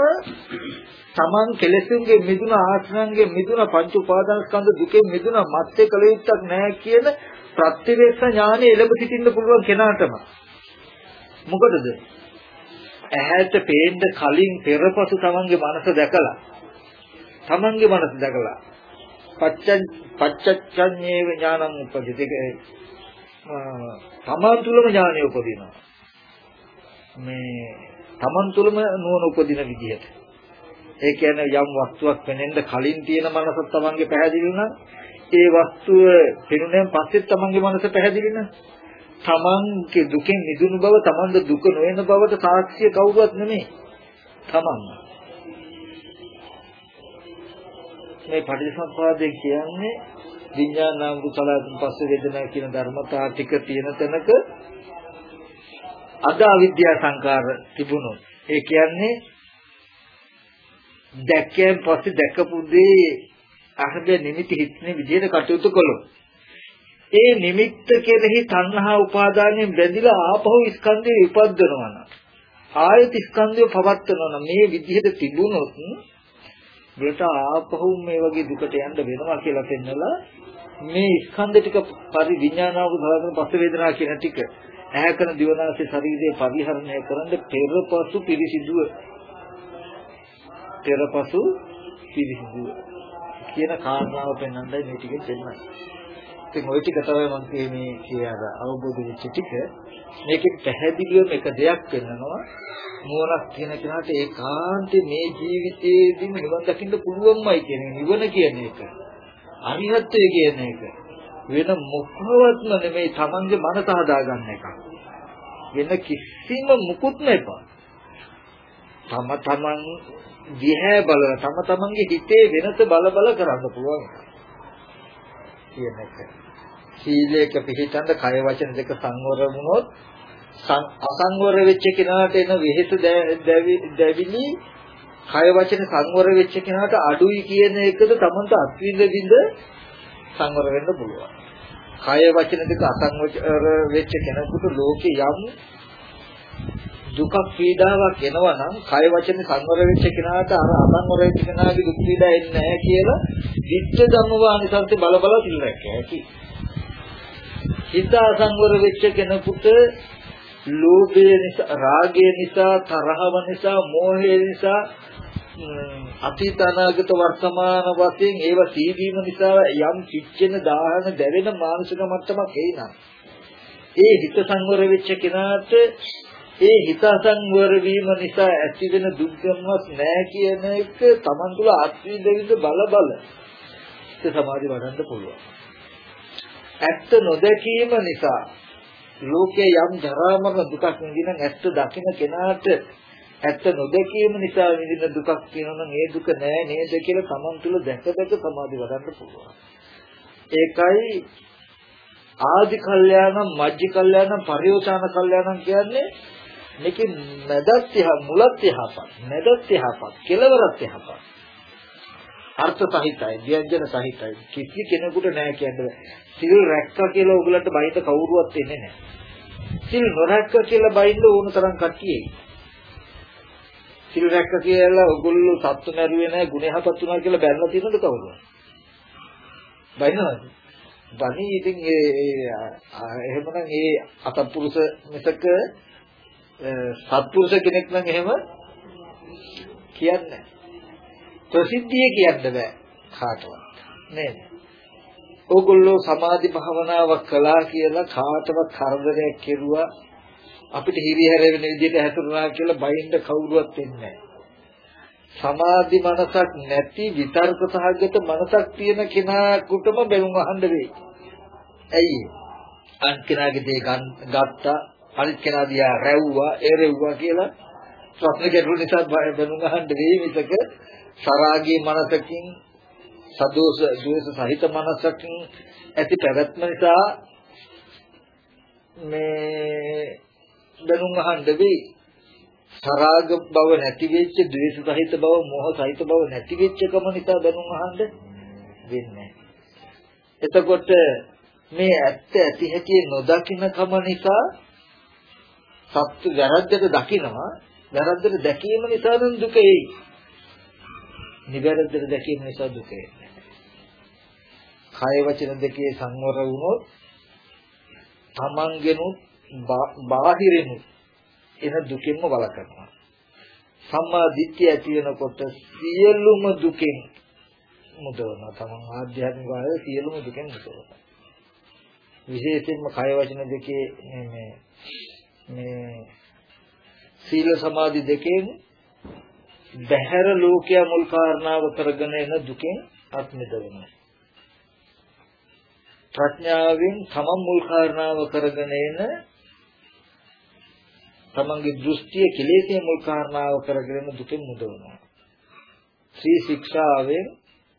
තමන් කෙලෙසුන්ගේ මිදුන ආශ්‍රයන්ගේ මිදුන පංච උපාදානස්කන්ධ දුකෙන් මිදුන මත්යේ කල යුත්තක් නැහැ කියන ප්‍රත්‍යවේක්ෂ ඥානෙ එළඹ සිටින්න පුළුවන් කෙනාටම. මොකටද? ඇහැට පේන්න කලින් පෙරපසු තමන්ගේ මනස දැකලා. තමන්ගේ මනස දැකලා. පච්ච පච්චච්ඡඤ්ඤේව ඥානං උපදිත. ඒක තමන් තුළම ඥානය උපදිනවා. මේ තමන් තුළම නුවණ උපදින විදිහට ඒ කියන්නේ යම් වස්තුවක් පෙනෙන්න කලින් තියෙන මනස තමන්ගේ පැහැදිලි නම් ඒ වස්තුව පෙනුනෙන් පස්සේ තමන්ගේ මනස පැහැදිලි නම් තමන්ගේ දුකෙන් මිදුණු බව තමන්ද දුක නොවන බවට සාක්ෂිය කවුරුවත් නෙමෙයි තමන් මේ පටිච්චසමුප්පාදය කියන්නේ විඥානාංග කුසලයෙන් පස්සේ වේදනා කියන ධර්මතා ටික තියෙන තැනක අද අවිද්‍යා සංකාර තිබුණොත් ඒ කියන්නේ දැක්කෙන් පස්සේ දැකපු දේ අහද නිමිති හිතන විදිහට කටයුතු කළොත්. ඒ නිමිත්ත කෙරෙහි තණ්හා උපාදානයෙන් බැඳිලා ආපහු ස්කන්ධය උපද්දනවා නම් ආයත ස්කන්ධය පවත්නවා නම් මේ විදිහට තිබුණොත් බලට ආපහු මේ වගේ දුකට යන්න වෙනවා කියලා පෙන්නලා මේ ස්කන්ධ ටික පරිවිඥානාව සලකන පස්ස වේදනා කියන ටික ඇහැකන දිවනාසේ ශරීරයේ පරිහරණය කරන්න පෙරපසු පිරිසිදුව පෙරපසු පිරිසිදුව කියන කාරණාව පෙන්වන්නයි මේ ටිකෙන් දෙන්නේ. ඉතින් ওই ටික තමයි මම මේ කියන අවබෝධ වෙච්ච ටික. මේකෙන් පැහැදිලිවම එක දෙයක් වෙන්නනවා. නුවණක් කියන කෙනාට ඒකාන්තේ මේ ජීවිතයේදීම නිවන් දකින්න පුළුවන්මයි කියන නිවන කියන එක. අරිහත්ත්වය කියන එක. වෙන මොකවත්ම නෙමෙයි Tamange මනස හදාගන්න එක. වෙන කිසිම මුකුත්ම එපා. තම තමන් දිහා බලන තම තමන්ගේ හිතේ වෙනස බල බල කරන්න පුළුවන්. කියන එක. සීලයක පිළිතඳ කය වචන දෙක සංවර වුණොත් අසංවර වෙච්ච කෙනාට එන වෙහෙස දැවිලි කය වචන සංවර වෙච්ච කෙනාට අඩුයි කියන එකද තමන්ට අත්විඳ විඳ සංවර වෙන්න පුළුවන්. කය වචන දෙක අසංවර වෙච්ච කෙනෙකුට ලෝකේ යම් දුක පීඩාවක් එනවා නම් කය වචන සංවර වෙච්ච කෙනාට අර අසංවර වෙච්ච කෙනාගේ දුක් පීඩා එන්නේ නැහැ කියලා විත්ත ධම්මවානිසන්ති බල බල සිල්ලක් ඇති. හිත අසංවර වෙච්ච කෙනෙකුට ලෝභය නිසා රාගය නිසා තරහව නිසා මෝහය නිසා අතීත අනාගත වර්තමාන වශයෙන් ඒව සීවීම නිසා යම් කිච්චෙන දාහන දැවෙන මානසික මට්ටමක් එයිනම් ඒ හිත සංවර වෙච්ච කෙනාට ඒ හිත සංවර වීම නිසා ඇතිවෙන දුක් ගමනක් නැහැ කියන එක Taman තුල අත්විඳින්න බල බල. ඒ සමාධි වඩන්න පුළුවන්. ඇත්ත නොදැකීම නිසා ලෝකයේ යම් ජරා මරණ දුකක් විඳින ඇත්ත දකින කෙනාට ඇත්ත නොදැකීම නිසා විඳින දුකක් කියනනම් ඒ දුක නෑ නේද කියලා Taman තුල දැක දැක සමාධි වඩන්න පුළුවන්. ඒකයි ආදි කල්යාණම් මජ්ජි කල්යාණම් පරිෝචාන කල්යාණම් කියන්නේ මේකේ මැදත් යහ මුලත් යහපත් මැදත් යහපත් කෙලවරත් යහපත් අර්ථ සහිතයි ව්‍යංජන සහිතයි. කිසි කෙනෙකුට නෑ කියන්නේ සිල් රැක්කා කියලා ඔයගලන්ට බයිත කවුරුවත් එන්නේ නෑ. සිල් නොරැක්කා කියලා බයින්න ඕන තරම් කට්ටියයි. සිල් රැක්ක කියලා ඔගොල්ලෝ සත්තු මැරුවේ නැහැ ගුණ යහපත් වුණා කියලා බැලලා තියෙනවද කවුරුද? බයිනවද? බණී ඉතින් ඒ එහෙමනම් ඒ අසත්පුරුෂ මිසක සත්පුරුෂ කෙනෙක් නම් එහෙම කියන්නේ ප්‍රසිද්ධිය කියන්න බෑ කාටවත් නේද? ඕගොල්ලෝ සමාධි භාවනාවක් කළා කියලා කාටවත් කරදරයක් කෙරුවා අපිට හිරිහැර වෙන විදිහට හැසිරුණා කියලා බයින්ද කවුරුවත් එන්නේ සමාධි මනසක් නැති විතර්ක සහගත මනසක් තියෙන කෙනාටම බැලුම් අහන්න වෙයි. ඇයි? අන් කෙනාගේ දේ ගත්තා අනිත් කෙනා දිහා රැව්වා, එරෙව්වා කියලා ප්‍රශ්න ගැටළු නිසා බැලුම් අහන්න වෙයි මිසක සරාගී මනසකින් සදෝෂ ද්වේෂ සහිත මනසකින් ඇති පැවැත්ම නිසා මේ දැනුම් අහන්න වෙයි. සරාග බව නැති වෙච්ච, ද්වේෂ සහිත බව, මෝහ සහිත බව නැති වෙච්ච කම නිසා දැනුම් අහන්න වෙන්නේ. එතකොට මේ ඇත්ත ඇති හැටි නොදකින්න කම නිසා සත්‍ය වැරද්දට දකිනවා වැරද්දට දැකීම නිසා නම් දුක එයි. නිවැරද්දට දැකීම නිසා දුක එන්නේ. කය වචන දෙකේ සංවර වුණොත් තමන්ගෙනුත් බාහිරිනු එන දුකින්ම වළක්වනවා. සම්මා දිට්ඨිය ඇති වෙනකොට සියලුම දුකෙන් මුදවනවා. තමන් ආධ්‍යාත්මික ආය සියලුම දුකෙන් මුදවනවා. විශේෂයෙන්ම කය වචන දෙකේ මේ මේ සීල සමාධි දෙකෙන් බහැර ලෝකයා මුල් කාරණාව කරගෙන එන දුකෙන් අත් මිදවෙනවා. ප්‍රඥාවෙන් තමන් මුල් කාරණාව කරගෙන එන තමන්ගේ දෘෂ්ටිය කෙලෙසේ මුල් කාරණාව කරගෙන දුකෙන් මුදවනවා. ශ්‍රී ශික්ෂාවෙන්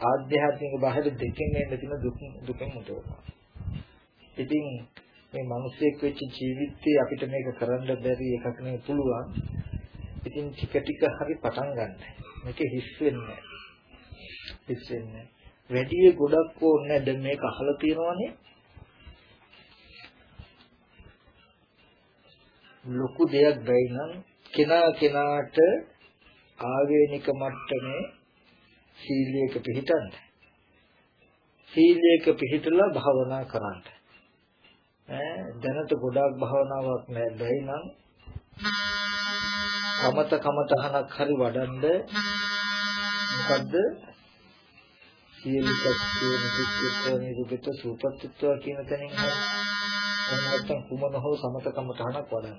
ආධ්‍යාත්මික බාහිර දෙකෙන් එන්න තියෙන දුක දුකෙන් මුදවනවා. ඉතින් මේ මිනිස්සෙක් වෙච්ච ජීවිතේ අපිට මේක කරන්න බැරි එකක් නෙවෙයි පුළුවන්. ඉතින් ටික ටික හරි පටන් ගන්න. මේක හිස් වෙන්නේ හිස් වෙන්නේ. වැඩි ගොඩක් ඕනේ දැන් මේක අහලා තියෙනවනේ. ලොකු දෙයක් බැයි නම් කෙනා කෙනාට ආවේනික මට්ටමේ සීලයක පිහිටන්න. සීලයක පිහිටලා භාවනා කරන්න. ඈ දැනට ගොඩාක් භාවනාවක් නැහැ බැයි නම් කමත කමතහනක් හරි වඩන්ඩ මොකද්ද සීලපත්තිය නිදුක්ඛ නිරුගත සූපත්ත්ව කියන තැනින් නැත්නම් කුමන හෝ සමත කමතහනක් වඩන්න.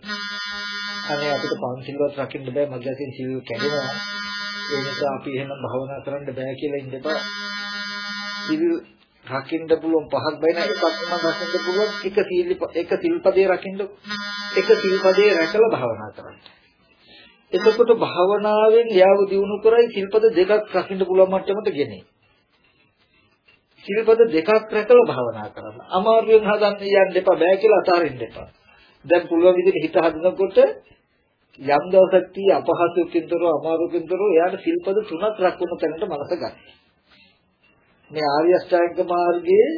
අනේ අපිට පංචිලවත් රකින්න බෑ මගේ අතින් සීල කැඩෙනවා. ඒ නිසා අපි එහෙම භාවනා කරන්න බෑ කියලා ඉඳපා සීල් රකින්න පුළුවන් පහක් බයින එකක් නම් රකින්න පුළුවන් එක සීල් එක සිල්පදේ රකින්න එක සිල්පදේ රැකලා භාවනා කරන්න. එතකොට භාවනාවෙන් යාව දිනු කරයි සිල්පද දෙකක් රකින්න පුළුවන් මට්ටමට ගෙනේ. සිල්පද දෙකක් රැකලා භාවනා කරන්න. අමාරුවෙන් හදන්න යන්න එපා බෑ කියලා අතාරින්න එපා. දැන් පුළුවන් විදිහට හිත හදනකොට යම් දවසක් තී අපහසුකින්තරෝ අමාරුකින්තරෝ එයාට සිල්පද තුනක් රැකුණ තැනට මනස ගන්න. මේ ආර්ය අෂ්ටාංග මාර්ගයේ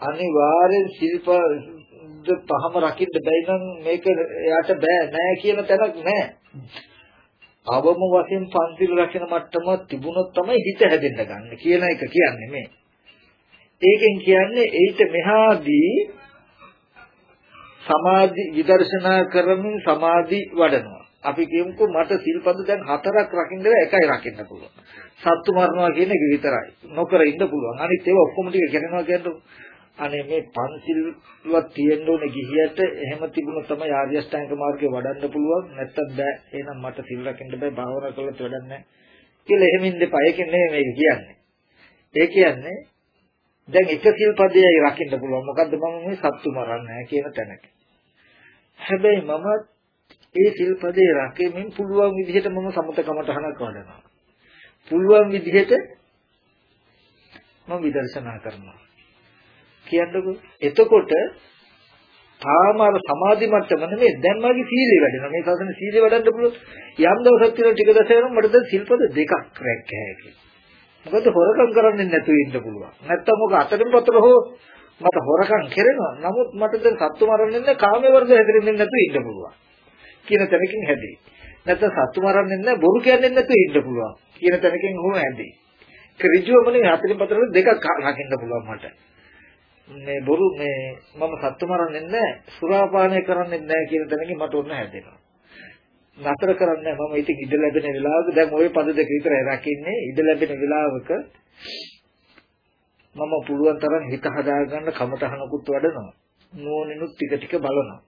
අනිවාර්යෙන් ශිල්ප පහම රකින්න බැයි නම් මේක එයාට බෑ නෑ කියන තැනක් නෑ. අවම වශයෙන් පන්තිල් රකින්න මට්ටම තිබුණොත් තමයි හිත හැදෙන්න ගන්න කියන එක කියන්නේ මේ. ඒකෙන් කියන්නේ ඒිට මෙහාදී සමාධි විදර්ශනා කරමින් සමාධි වඩනවා. අපි කියමුකෝ මට සිල්පද දැන් හතරක් රකින්න එකයි රකින්න පුළුවන්. සත්තු මරනවා කියන එක විතරයි. නොකර ඉන්න පුළුවන්. අනිත් ඒවා ඔක්කොම ටික කරනවා කියන්නේ අනේ මේ පන්සිල්වත් තියෙන්න ඕනේ ගිහියට එහෙම තිබුණොත් තමයි ආර්ය අෂ්ටාංග මාර්ගේ වඩන්න පුළුවන්. නැත්තම් බෑ. එහෙනම් මට සිල් රකින්න බෑ. භාවනා කළොත් වැඩක් නැහැ. කියලා එහෙම ඉන්න එපා. ඒකෙන් නෙමෙයි මේක කියන්නේ. ඒ කියන්නේ දැන් එක සිල්පදයයි රකින්න පුළුවන්. මොකද්ද මම මේ සත්තු මරන්නේ නැහැ කියන තැනක. හැබැයි මම ඒ සිල්පදේ රැකෙමින් පුළුවන් විදිහට මම සමතකමටහනක් වඩනවා. පුළුවන් විදිහට මම විදර්ශනා කරනවා. කියන්නකෝ. එතකොට තාම අර සමාධි මට්ටම නෙමෙයි දැන් මගේ සීලය වැඩෙනවා. මේ සාසන සීලය වඩන්න පුළුවන්. යම් දවසක් කියලා ටික දවසක් මට දැන් සිල්පද දෙකක් රැක්ක හැකි. මොකද හොරකම් කරන්නේ නැතුව ඉන්න පුළුවන්. නැත්තම් මොක අතරින් පතර හෝ මට හොරකම් කරනවා. නමුත් මට දැන් සත්තු මරන්නේ නැහැ කාමයේ වර්ධ හැදෙන්නේ නැතුව ඉන්න පුළුවන්. කියන තැනකින් හැදේ. නැත්නම් සත්තු මරන්නේ නැහැ බොරු කියන්නේ නැතුව ඉන්න පුළුවන් කියන තැනකින් ඔහොම හැදේ. ඍජුවම නේ හතරින් පතරෙන් දෙකක් රකින්න පුළුවන් මට. මේ බොරු මේ මම සත්තු මරන්නේ නැහැ සුරාපානය කරන්නේ නැහැ කියන තැනකින් මට ඕන හැදෙනවා. නතර කරන්නේ මම ඉතින් ඉඩ ලැබෙන වෙලාවක දැන් ওই පද දෙක විතරයි රකින්නේ ඉඩ ලැබෙන වෙලාවක මම පුළුවන් තරම් හිත හදාගන්න කමතහනකුත් වඩනවා නෝනිනුත් ටික ටික බලනවා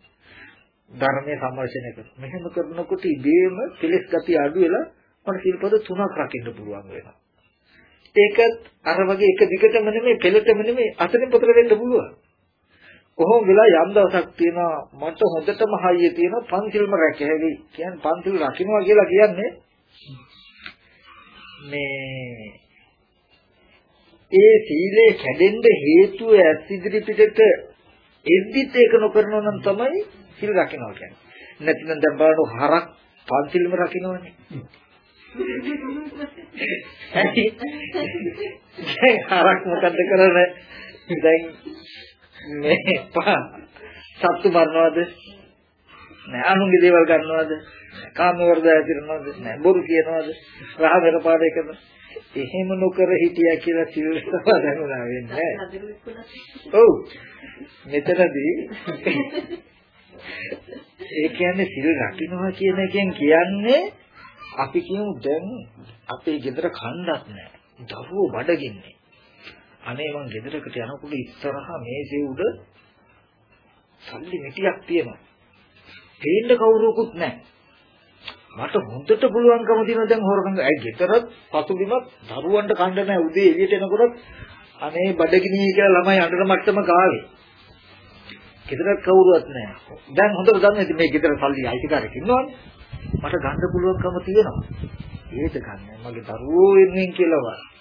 ධර්මයේ සම්මර්ෂණය කරනවා. මෙහෙම කරනකොට ඉබේම කෙලෙස් ගති අඩු වෙලා මට සිල්පද තුනක් රකින්න පුළුවන් වෙනවා. ඒකත් අර වගේ එක දිගටම නෙමෙයි පෙළටම නෙමෙයි අතරින් පතර වෙන්න පුළුවන්. කොහොම වෙලා යම් දවසක් තියෙනවා මට හොඳටම හයිය තියෙනවා පන්සිල්ම රැකෙවි. කියන්නේ පන්සිල් රකින්නවා කියලා කියන්නේ මේ ඒ සීලේ කැඩෙන්න හේතුව ඇස් ඉදිරි පිටට එද්දිත් ඒක නොකරනවා නම් තමයි සිල් රකින්නවා කියන්නේ. නැතිනම් දැන් බලන්න හරක් පන්සිල්ම රකින්නවනේ. හරක් මොකද්ද කරන්නේ? දැන් මේ පහ සත්තු මරනවද? නෑ අනුන්ගේ දේවල් ගන්නවද? කාම වර්ධය ඇතිරනවද? නෑ බොරු කියනවද? රහ වෙන පාඩේ කරන එහෙම නොකර හිටියා කියලා සිල් සමාදන්ලා වෙන්නේ නෑ. ඔව්. මෙතනදී ඒ කියන්නේ සිල් රකින්නවා කියන එකෙන් කියන්නේ අපි කියමු දැන් අපේ ගෙදර කණ්ඩක් නැහැ. දරුවෝ බඩගින්නේ. අනේ මං ගෙදරකට යනකොට ඉස්සරහා මේසේ උඩ සල්ලි මිටියක් තියෙනවා. තේන්න කවුරුකුත් නැහැ. මට හොඳට පුළුවන්කම තියෙන දැන් හොරකම් ඇයි ගෙදරත් පසුබිමත් දරුවන්ට කන්න නැහැ උදේ එළියට එනකොට අනේ බඩගිනි කියලා ළමයි අඬන මට්ටම ගාවේ. ගෙදරත් කවුරුවත් නැහැ. දැන් හොඳට දන්නේ ඉතින් මේ ගෙදර සල්ලි අයිතිකාරයෙක් ඉන්නවනේ. මට ගන්න පුළුවන්කම තියෙනවා. ඒක ගන්න. මගේ දරුවෝ වෙනුවෙන් කියලාවත්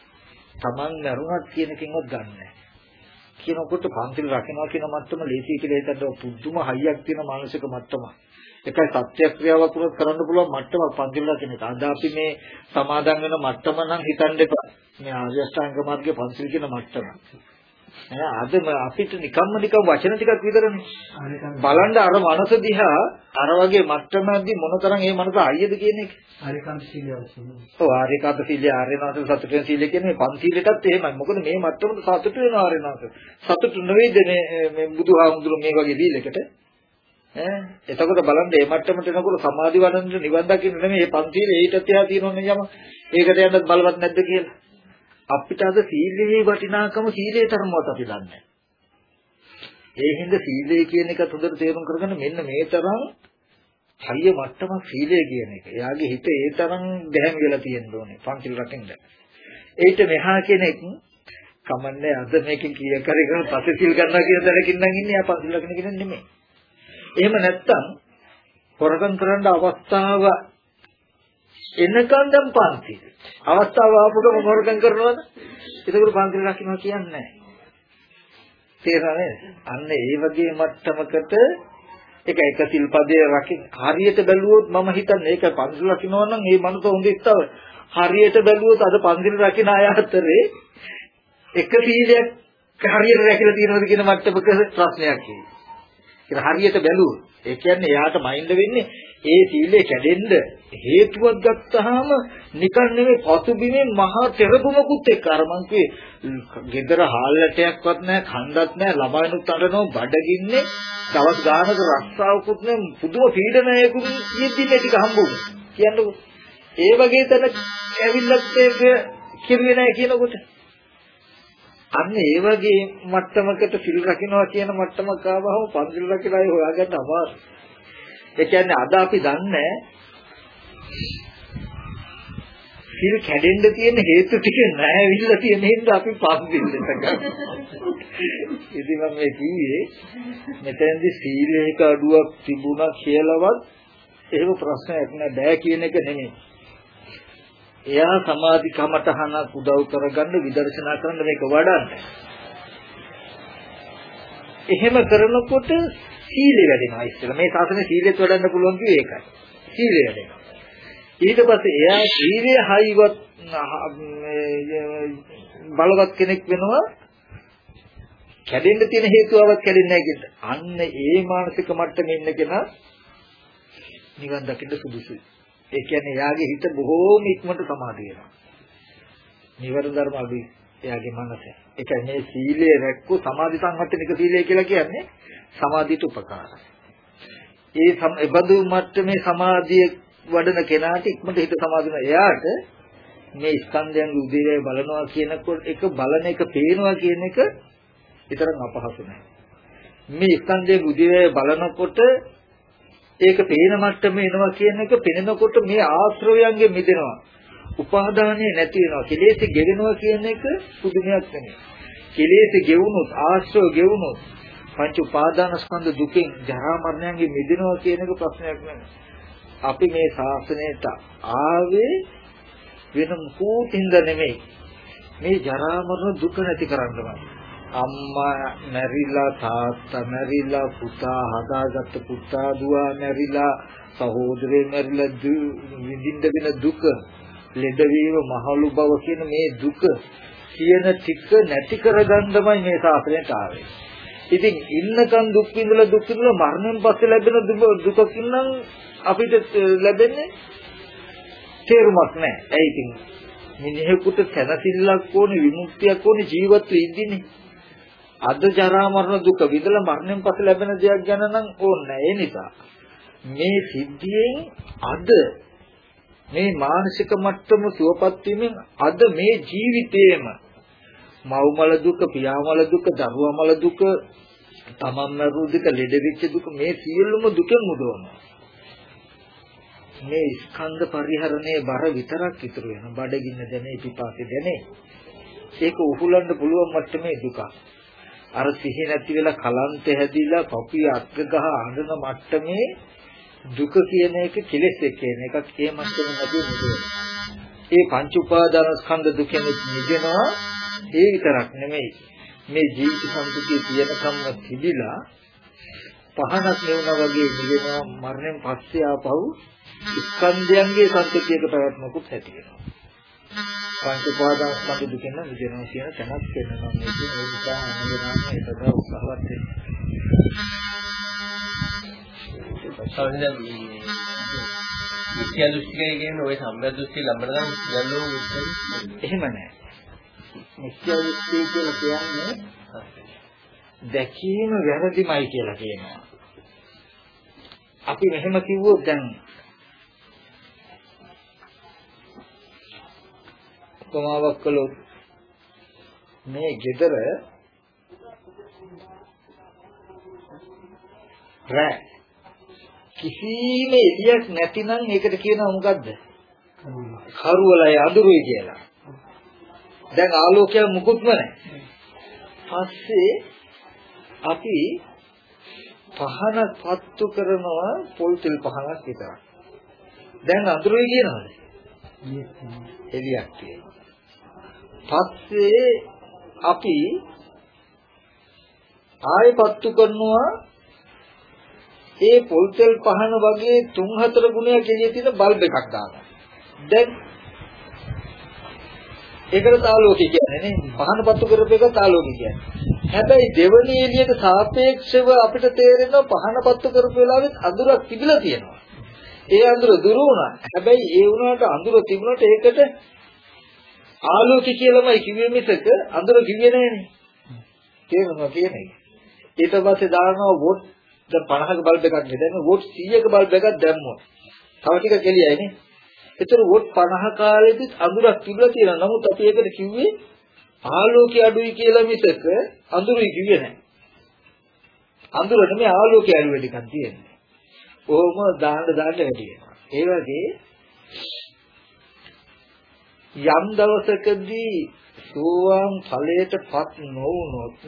Taman මරුණත් කියන කෙනෙක්වත් ගන්න නැහැ. කියනකොට පන්තිල් රකින්නවා කියන මට්ටම ලේසි කියලා හිතද්ද පුදුම හයියක් තියෙන මානසික මට්ටමක්. එකයි සත්‍යක්‍රියාවක් උනත් කරන්න පුළුවන් මට්ටමක් පන්තිල් රකින්න එක. අද අපි මේ සමාදන් වෙන මට්ටම නම් හිතන්න එපා. මේ ආර්ය අෂ්ටාංග මාර්ගයේ පන්තිල් කියන මට්ටම. අද අපිට නිකම්ම නිකම් වචන ටිකක් විතරනේ. බලන්න අර මනස දිහා අර වගේ මට්ටමදී මොනතරම් ඒ මනස අයියද කියන එක. ආර්යකාන්ත සීලය අවශ්‍යයි. ඔව් ආර්යකාන්ත සීලය ආර්යනාථ සතුට වෙන සීලය කියන්නේ පන්තිලටත් එහෙමයි. මොකද මේ මට්ටමට සතුට වෙන ආර්යනාථ. සතුට නෙවෙයිද මේ බුදුහාමුදුරු මේ වගේ දීලකට. ඈ එතකොට බලන්න මේ මට්ටමට එනකොට සමාධි වඩන්න නිවන් දකින්න නෙමෙයි මේ පන්තිලේ ඊට තියා තියෙනවනේ යම. ඒකට යන්නත් බලවත් නැද්ද කියලා. අපිට අද සීලයේ වටිනාකම සීලේ තරමවත් අපි දන්නේ ඒ හින්දා සීලය කියන එක හොඳට තේරුම් කරගන්න මෙන්න මේ තරම් හරිය මට්ටමක් සීලය කියන එක. එයාගේ හිත ඒ තරම් දැහැමි වෙලා තියෙන්න ඕනේ පන්තිල් රකින්න. ඒිට මෙහා කෙනෙක් කමන්නේ අද මේකෙන් කීය කරේ කරන පස්සේ සිල් ගන්නවා කියන දැනකින් නම් ඉන්නේ ආ පන්තිල් රකින්න කෙනෙක් නෙමෙයි. එහෙම නැත්තම් හොරකම් කරන්න අවස්ථාව එනකන් දැන් පන්තිල්. අවස්ථාව ආපුවම හොරකම් කරනවද? ඒකවල පන්තිල් රකින්නවා කියන්නේ නැහැ. තේරෙනවද? අන්න ඒ වගේ මට්ටමකට ඒක එක සිල්පදයේ රකින් හරියට බැලුවොත් මම හිතන්නේ ඒක පන්සිල් රකින්නවා නම් මේ මනුස්ස හොඳ ඉස්තව හරියට බැලුවොත් අද පන්සිල් රකින්න අය අතරේ එක සීලයක් හරියට රැකලා තියෙනවද කියන මට්ටමක ප්‍රශ්නයක් තියෙනවා. ඒක හරියට බැලුවොත් ඒ කියන්නේ එයාට මයින්ඩ් වෙන්නේ ඒ සීලේ කැඩෙන්න හේතුවක් ගත්තාම නිකන් නෙමෙයි පසුබිමේ මහා තෙරපුමකුත් එක්ක. අර මං කියේ gedara හාල්ලටයක්වත් නැහැ කන්දක් නැහැ ළමයිනුත් අඬනවා බඩගින්නේ. දවස් ගානක රස්සාවකුත් නැහැ පුදුම පීඩනයකුත් යෙදින්නේ ටික හම්බුනේ කියන්නකො. ඒ වගේ තැන ඇවිල්ලත් ඒක කිරුවේ නැහැ කියනකොට. අන්න ඒ වගේ මට්ටමකට සිල් රකින්නවා කියන මට්ටමක ආවම පන්සිල් රකිලා හොයාගන්න අමාරුයි. ඒ කියන්නේ අද අපි දන්නේ සිල් කැඩෙන්න තියෙන හේතු ටික නැහැවිල්ලා තියෙන හින්දා අපි පස්දින්නට ගන්නවා. ඉතින් මම මේ කිව්වේ මෙතෙන්දි සීලයක අඩුවක් තිබුණා කියලාවත් එහෙම ප්‍රශ්නයක් නෑ බෑ කියන එක නෙමෙයි. එයා සමාධි කමටහන උදව් කරගන්න විදර්ශනා කරන්න මේක වඩන්න. එහෙම කරනකොට සීලය වැඩෙනවා ඉස්සෙල්ලා. මේ සාසනේ සීලෙත් වඩන්න පුළුවන් කිව්වේ ඒකයි. සීලය වැඩෙනවා. ඊට පස්සේ එයා සීලය හයිවත් බලවත් කෙනෙක් වෙනවා. කැඩෙන්න තියෙන හේතුවවත් කැඩෙන්නේ නැහැ කියද. අන්න ඒ මානසික මට්ටමේ ඉන්න කෙනා නිවන් දකින්න සුදුසුයි. ඒ කියන්නේ එයාගේ හිත බොහෝම ඉක්මනට සමාධිය වෙනවා. නිවර ධර්ම අභි එයාගේ මනස. ඒ කියන්නේ සීලය රැක්කෝ සමාධි සංවත්තනික සීලය කියලා කියන්නේ සමාධියට උපකාරයි. ඒ එබඳු මට්ටමේ සමාධිය වඩන කෙනාට ඉක්මනට හිත සමාධින එයාට මේ ස්කන්ධයන්ගේ උදේවැය බලනවා කියනකොට එක බලන එක පේනවා කියන එක විතරක් අපහසු නැහැ. මේ ස්කන්ධයන්ගේ උදේවැය බලනකොට ඒක පේන මට්ටමේ එනවා කියන එක පෙනෙනකොට මේ ආශ්‍රවයන්ගෙන් මිදෙනවා. උපාදානිය නැති වෙනවා. කෙලෙස් ගෙවෙනවා කියන එක පුදුමයක් නෙමෙයි. කෙලෙස් ගෙවුනොත් ආශ්‍රව ගෙවුනොත් පංච උපාදානස්කන්ධ දුකෙන් ජරා මරණයන්ගෙන් මිදෙනවා කියන එක ප්‍රශ්නයක් නෙමෙයි. අපි මේ ශාසනයට ආවේ වෙන මොකෝටින්ද නෙමෙයි. මේ ජරා මරණ දුක නැති කරන්නමයි. අම්මා මැරිලා තාත්තා මැරිලා පුතා හදාගත්ත පුතා දුව මැරිලා සහෝදරේ මැරිලා විඳින්න වෙන දුක ලෙඩවීම මහලු බව කියන මේ දුක කියන ටික නැති කරගන්නමයි මේ ශාසනයට ආවේ. ඉතින් ඉන්නකන් දුක් විඳලා දුක් විඳලා මරණයෙන් පස්සේ ලැබෙන දුකකින් නම් අපිට ලැබෙන්නේ තේරුමක් නැහැ. ඇයි ඉතින් මිනිහෙකුට සැනසෙල්ලක් ඕනේ විමුක්තියක් ඕනේ ජීවත් වෙද්දිනේ. අද ජරා මරණ දුක විඳලා මරණයෙන් පස්සේ ලැබෙන දෙයක් ගැන නම් ඕනේ ඒ නිසා මේ සිද්ධියෙන් අද මේ මානසික මට්ටම සුවපත් වීමෙන් අද මේ ජීවිතේම මව්මල දුක, පියාමල දුක, දරුවාමල දුක, තමන්ම දුක, ලෙඩ වෙච්ච දුක මේ සියලුම දුකෙන් මුදවනවා. මේ ස්කන්ධ පරිහරණයේ බර විතරක් ඉතුරු වෙන බඩගින්න දැනේ පිපාසය දැනේ. ඒක උහුලන්න පුළුවන් මට්ටමේ දුක. අර සිහි නැති වෙලා කලන්ත හැදිලා පපුවේ අත්ගහ අඬන මට්ටමේ දුක කියන එක කෙලෙස් කියන එකක් ඒ මට්ටමේ නැති නෙවෙයි ඒ පංච උපාදාන ස්කන්ධ දුකෙන් නිදෙනවා ඒ විතරක් නෙමෙයි. මේ ජීවිත සම්පූර්ණ තියෙනකම්ම තිබිලා පහනක් නෙවුනා වගේ නිදෙනවා මරණයෙන් පස්සේ ආපහු ස්කන්ධයන්ගේ සංකතියක පැවැත්මකුත් ඇති වෙනවා. පංච උපාදාන ස්කන්ධ දුකෙන් මිදෙනවා කියන තැනක් වෙනවා මේක ඒ නිසා අනුගමනය ඒකට උත්සාහවත් වෙනවා. මිත්‍යා දෘෂ්ටි කියන්නේ ওই සම්බුද්ධ දෘෂ්ටි ලබන නම් යන්නෝ එහෙම නැහැ. මිත්‍යා දෘෂ්ටි කියලා කියන්නේ දැකීම වැරදිමයි කියලා කියනවා. අපි මෙහෙම කිව්වොත් දැන් උපමාවක් කළොත් මේ ගෙදර රෑ කිසිම එළියක් නැතිනම් ඒකට කියනවා මොකද්ද? කරුවලයි අඳුරුයි කියලා. දැන් ආලෝකයක් මුකුත්ම නැහැ. පස්සේ අපි පහන පත්තු කරනවා පොල් තෙල් පහනක් විතරක්. දැන් අඳුරුයි කියනවාද? එළියක් තියෙනවා. පස්සේ අපි ආයෙ පත්තු කරනවා ඒ පොල් තෙල් පහන වගේ 3-4 ගුණයක් එළියේ තියෙන බල්බ් එකක් දානවා. දැන් ඒකට තාලෝකي කියන්නේ නේ. පහන පත්තු කරපු එක තාලෝකي කියන්නේ. හැබැයි දෙවනි එළියට සාපේක්ෂව අපිට තේරෙනවා පහන පත්තු කරපු වෙලාවෙත් අඳුරක් තිබිලා තියෙනවා. ඒ අඳුර දුරු වුණා. හැබැයි ඒ වුණාට අඳුර තිබුණාට ඒකට ආලෝකය කියලාමයි කිව්වේ මිසක අඳුර කිව්වේ නෑනේ. තේරෙනවා කියන්නේ. ඊට පස්සේ දානවා වොට් දැන් 50ක බල්බ් එකක් නෙදැන්න වොට් 100ක බල්බ් එකක් දැම්මොත්. තව ටික කෙලියයි නේ. ඒතර වොට් 50 කාලෙදිත් අඳුරක් තිබුණා තියෙනවා. නමුත් අපි ඒකට කිව්වේ ආලෝකය අඩුයි කියලා මිසක අඳුරුයි කිව්වේ නෑ. අඳුර නෙමෙයි ආලෝකය අඩු වෙලිකක් තියෙන්නේ. කොහොම දාන්න දාන්න වැඩි වෙනවා. ඒ වගේ යම් දවසකදී සෝවාන් ඵලයටපත් නොවුනොත්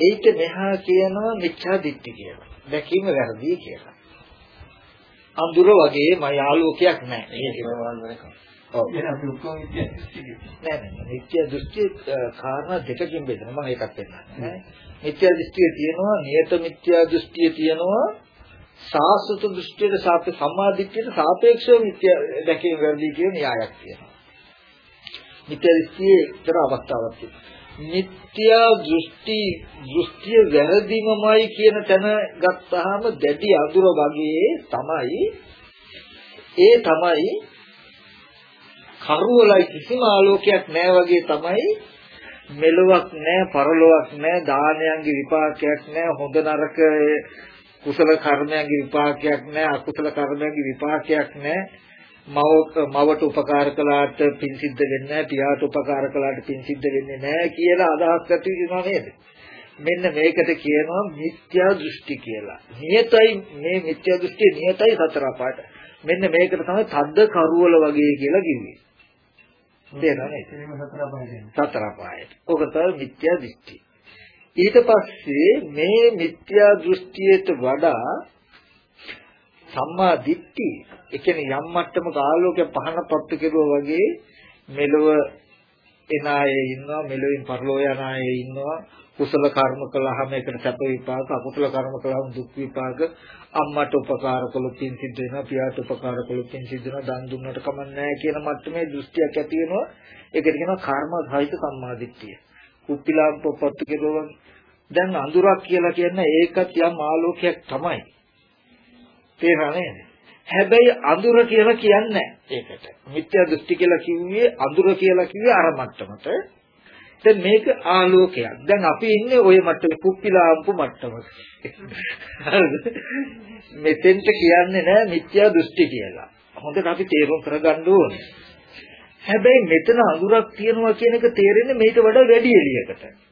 ඒක මෙහා කියනවා මිච්ඡා දිට්ඨි කියලා. දැකීම වැරදි කියලා. අඳුර වගේ මය ආලෝකයක් නැහැ. ඒක ඔව්. එහෙනම් අපි ඔක්කොම මිත්‍යා දෘෂ්ටි කාරණා දෙකකින් බෙදෙනවා මම ඒකත් පෙන්නන්නේ. මිත්‍යා දෘෂ්ටිය තියෙනවා නියත මිත්‍යා දෘෂ්ටිය තියෙනවා සාසුත දෘෂ්ටියට සාපේ සම්මාදිට්ඨියට සාපේක්ෂව මිත්‍ය දැකීම වැරදි කියන න්‍යායක් තියෙනවා. මිත්‍ය දෘෂ්ටියේ තර අවස්ථාවක් තියෙනවා. මිත්‍යා දෘෂ්ටි දෘෂ්ටිය වැරදිමමයි කියන තැන ගත්තාම දැඩි අඳුර වගේ තමයි ඒ තමයි කරුවලයි කිසිම ආලෝකයක් නැහැ වගේ තමයි මෙලොවක් නැහැ පරලොවක් නැහැ දානයන්ගේ විපාකයක් නැහැ හොඳ නරක කුසල කර්මයන්ගේ විපාකයක් නැහැ අකුසල කර්මයන්ගේ විපාකයක් නැහැ. මව මවට උපකාර කළාට පින් සිද්ධ වෙන්නේ නැහැ පියාට උපකාර කළාට පින් සිද්ධ වෙන්නේ නැහැ කියලා අදහස් ඇති වෙනවා නේද? මෙන්න මේකට කියනවා මිත්‍යා දෘෂ්ටි කියලා. නියතයි මේ මිත්‍යා දෘෂ්ටි නියතයි සතර පාට මෙන්න මේකට තමයි තද්ද කරවල වගේ කියලා කිව්වේ. තේරෙනවද සතර පායට ඔක තමයි මිත්‍යා දෘෂ්ටි ඊට පස්සේ මේ මිත්‍යා දෘෂ්ටියට වඩා සම්මා දිට්ඨි ඒ කියන්නේ යම් මට්ටමක ආලෝකය පහන පත්තු කෙරුවා වගේ මෙලොව එන අය ඉන්නවා මෙලොවින් පරලෝ යන අය ඉන්නවා. කුසල කර්ම කළාම ඒකට සැප විපාක අකුසල කර්ම කළාම දුක් විපාක. අම්මට උපකාර කළොත් පින් සිද්ධ වෙනවා පියාට උපකාර කළොත් පින් සිද්ධ වෙනවා. දන් දුන්නට කමක් නැහැ කියන මට්ටමේ දෘෂ්ටියක් ඇති වෙනවා. ඒකට කියනවා කර්ම සහිත සම්මාදිට්ඨිය කුප්පිලාම් පොත්තු කෙරුවා දැන් අඳුරක් කියලා කියන්නේ ඒකත් යම් ආලෝකයක් තමයි. තේරෙනව නේද? හැබැයි අඳුර කියලා කියන්නේ ඒකට. මිත්‍යා දෘෂ්ටි කියලා කිව්වේ අඳුර කියලා කිව්වේ අර මට්ටමට. දැන් මේක ආලෝකයක්. දැන් අපි ඉන්නේ ওই මට්ටමේ කුප්පිලාම්පු මට්ටමක. මෙතෙන්ට කියන්නේ නෑ මිත්‍යා දෘෂ්ටි කියලා. හොඳට අපි තේරුම් කරගන්න ඕනේ. හැබැයි මෙතන අඳුරක් තියනවා කියන එක තේරෙන්නේ මේට වඩා වැඩි එළියකට.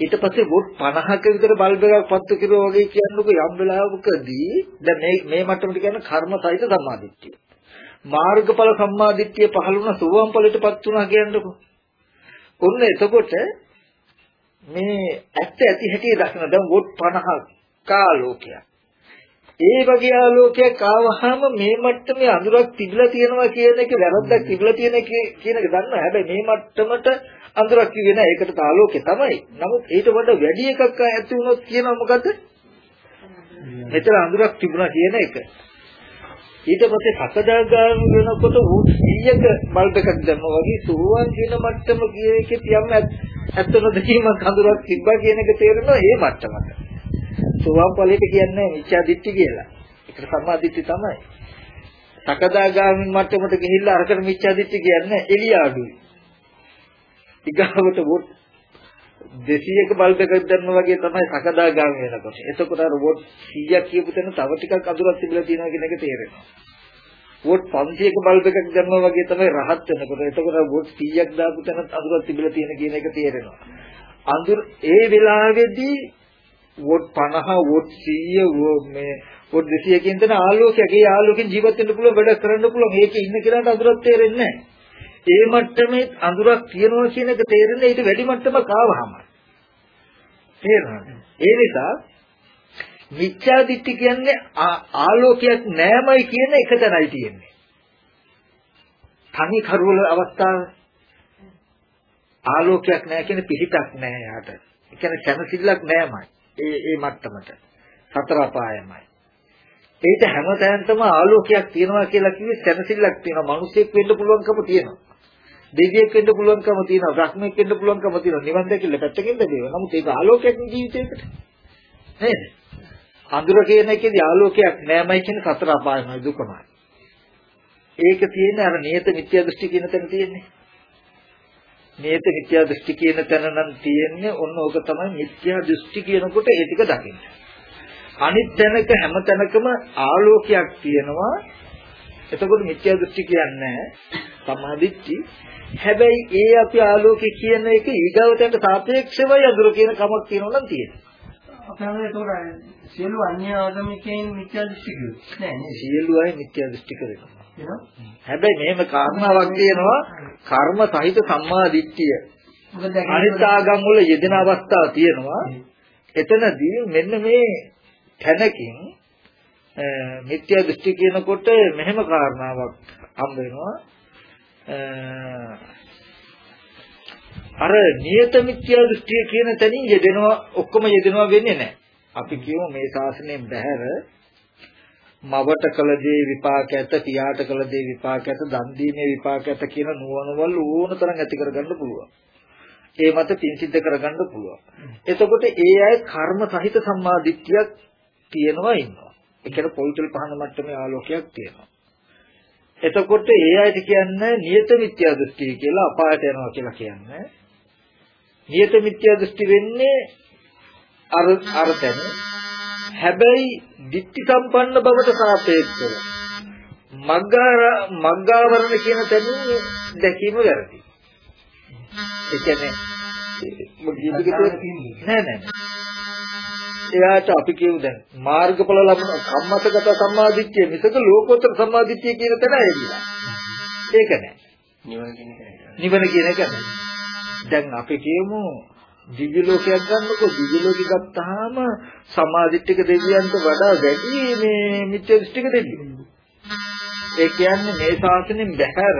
ඊට පස්සේ වොට් 50ක විතර බල්බ් එකක් පත්තු කිරුවා වගේ කියන්නකො යම් වෙලාවකදී දැන් මේ මේ මට්ටමට කියන කර්ම සහිත සම්මාදිට්ඨිය. මාර්ගඵල සම්මාදිට්ඨිය පහළ වුණා සෝවාන් ඵලයටපත් වුණා කියන්නකො. ඔන්න එතකොට මේ ඇත්ත ඇති හැටි දක්න දැන් වොට් 50ක ආලෝකයක්. ඒ වගේ ආලෝකයක් ආවහම මේ මට්ටමේ අඳුරක් තිබිලා තියෙනවා කියන එක වැරද්දක් තිබිලා තියෙන කියන එක දන්නවා. හැබැයි මේ මට්ටමට අඳුරක් කිව්වේ නෑ. ඒකට ආලෝකේ තමයි. නමුත් ඊට වඩා වැඩි එකක් ඇති වුණොත් කියනවා මොකද? මෙතන අඳුරක් තිබුණා කියන එක. ඊට පස්සේ සකදාගාමි වෙනකොට ඌ 100ක බල්බ් එකක් දැම්මා වගේ සෝවාන් කියන මට්ටම කිය එකේ තියම් ඇත්තම දෙකීමක් අඳුරක් තිබ්බා කියන එක තේරෙනවා ඒ මට්ටමට. සෝවාන් ඵලයට කියන්නේ මිච්ඡා දිට්ඨි කියලා. ඒකට සම්මා දිට්ඨි තමයි. සකදාගාමි මට්ටමට ගිහිල්ලා අරකට මිච්ඡා දිට්ඨි කියන්නේ එළිය අඩුයි. ඊගාවට වොට් 200ක බල්බ් එකක් දැම්මා වගේ තමයි සකදාගාමි වෙනකොට. එතකොට අර වොට් 100ක් කියපු තැන තව ටිකක් අඳුරක් තිබිලා තියෙනවා කියන එක තේරෙනවා. වොට් 500ක බල්බ් එකක් දැම්මා වගේ තමයි රහත් වෙනකොට. එතකොට වොට් 100ක් දාපු තැන අඳුරක් තිබිලා තියෙන කියන එක තේරෙනවා. අඳුර ඒ වෙලාවේදී වොට් 50 වොට් 100 මේ වොට් 200 කියන තැන ආලෝකයක්. ඒ ආලෝකෙන් ජීවත් වෙන්න පුළුවන් වැඩ කරන්න පුළුවන්. ඒකේ ඉන්න කෙනාට අඳුරක් තේරෙන්නේ නැහැ. ඒ මට්ටමේ අඳුරක් තියනවා කියන එක තේරෙන්නේ ඊට වැඩි මට්ටමක් ආවහම. තේරෙනවද? ඒ නිසා මිච්ඡා දිට්ඨි කියන්නේ ආලෝකයක් නෑමයි කියන එක තැනයි තියෙන්නේ. තනි කරුවල අවස්ථාව ආලෝකයක් නෑ කියන පිහිටක් නෑ යාට. ඒ කියන්නේ සැනසෙල්ලක් නෑමයි. ඒ ඒ මට්ටමට. සතර අපායමයි. ඒක හැමතැනටම ආලෝකයක් තියනවා කියලා කිව්වේ සැනසෙල්ලක් තියෙනවා. මිනිසෙක් වෙන්න පුළුවන්කම තියෙනවා. දෙවියෙක් වෙන්න පුළුවන්කම තියෙනවා. රක්මෙක් වෙන්න පුළුවන්කම තියෙනවා. නිවන් දැකilla පැත්තකින් දෙවියෝ. නමුත් ඒක ආලෝකයක් ජීවිතයකට. නේද? අඳුර කියන එකේදී ආලෝකයක් නෑමයි කියන සතර අපායමයි දුකමයි. ඒක තියෙන්නේ අර නියත මිත්‍යා දෘෂ්ටි කියන තැන තියෙන්නේ. නියත මිත්‍යා දෘෂ්ටි කියන තැන නම් තියෙන්නේ ඔන්න ඕක තමයි මිත්‍යා දෘෂ්ටි කියනකොට ඒ ටික දකින්න. අනිත් තැනක හැම තැනකම ආලෝකයක් තියෙනවා. එතකොට මිත්‍යා දෘෂ්ටි කියන්නේ සමාධිච්චි. හැබැයි ඒ අපි ආලෝකේ කියන එක ඊගවටට සාපේක්ෂවයි අඳුර කියන කමක් තියෙනවා නම් තියෙනවා. අපේ ඒතකොට සියලු අන්‍ය ආගමිකයන් මිත්‍යා දෘෂ්ටි කිව්වේ නෑ නේද? සියලු අය මිත්‍යා දෘෂ්ටි කරනවා. හැබැයි මෙහෙම කාරණාවක් තියෙනවා කර්ම සහිත සම්මා දිට්ඨිය. අනිත් ආගම් වල යෙදෙන අවස්ථා තියෙනවා. එතනදී මෙන්න මේ තැනකින් මිත්‍යා දෘෂ්ටි කියනකොට මෙහෙම කාරණාවක් හම්බ වෙනවා. අර නියත මිත්‍යා දෘෂ්ටිය කියන තැනින් යෙදෙනවා ඔක්කොම යෙදෙනවා වෙන්නේ නැහැ. අපි කියමු මේ ශාසනයෙන් බැහැර මවට කළ දේ විපාක ඇත, පියාට කළ දේ විපාක ඇත, දන් දීමේ විපාක ඇත කියන නුවණවල ඕන තරම් ඇති කරගන්න පුළුවන්. ඒ මත පින් සිද්ධ කරගන්න පුළුවන්. එතකොට ඒ අය කර්ම සහිත සම්මාදිට්ඨියක් තියෙනවා ඉන්නවා. ඒ කියන්නේ පොයිතල් පහන මට්ටමේ ආලෝකයක් තියෙනවා. එතකොට ඒ අයට කියන්නේ නියත මිත්‍යා දෘෂ්ටි කියලා අපායට යනවා කියලා කියන්නේ. නියත මිත්‍යා දෘෂ්ටි වෙන්නේ අර අර තැන. හැබැයි ditthi සම්පන්න බවට සාපේක්ෂව මග්ගාර මග්ගාවරණ කියන තැනින් දැකීම වැරදි. ඒ කියන්නේ නෑ නෑ එයාට අපි කියමු දැන් මාර්ගඵල ලබන සම්මතගත සම්මාදිට්ඨිය මිසක ලෝකෝත්තර සම්මාදිට්ඨිය කියන තැන ඇවිල්ලා. ඒක නෑ. නිවන කියන එක. නිවන කියන එක. දැන් අපි කියමු දිව්‍ය ලෝකයක් ගන්නකො දිව්‍ය ලෝකෙ ගත්තාම සමාධිත්‍තික දෙවියන්ට වඩා වැඩි මේ මිත්‍ය දෘෂ්ටික දෙවියෝ. ඒ කියන්නේ මේ ශාසනයෙන් බැහැර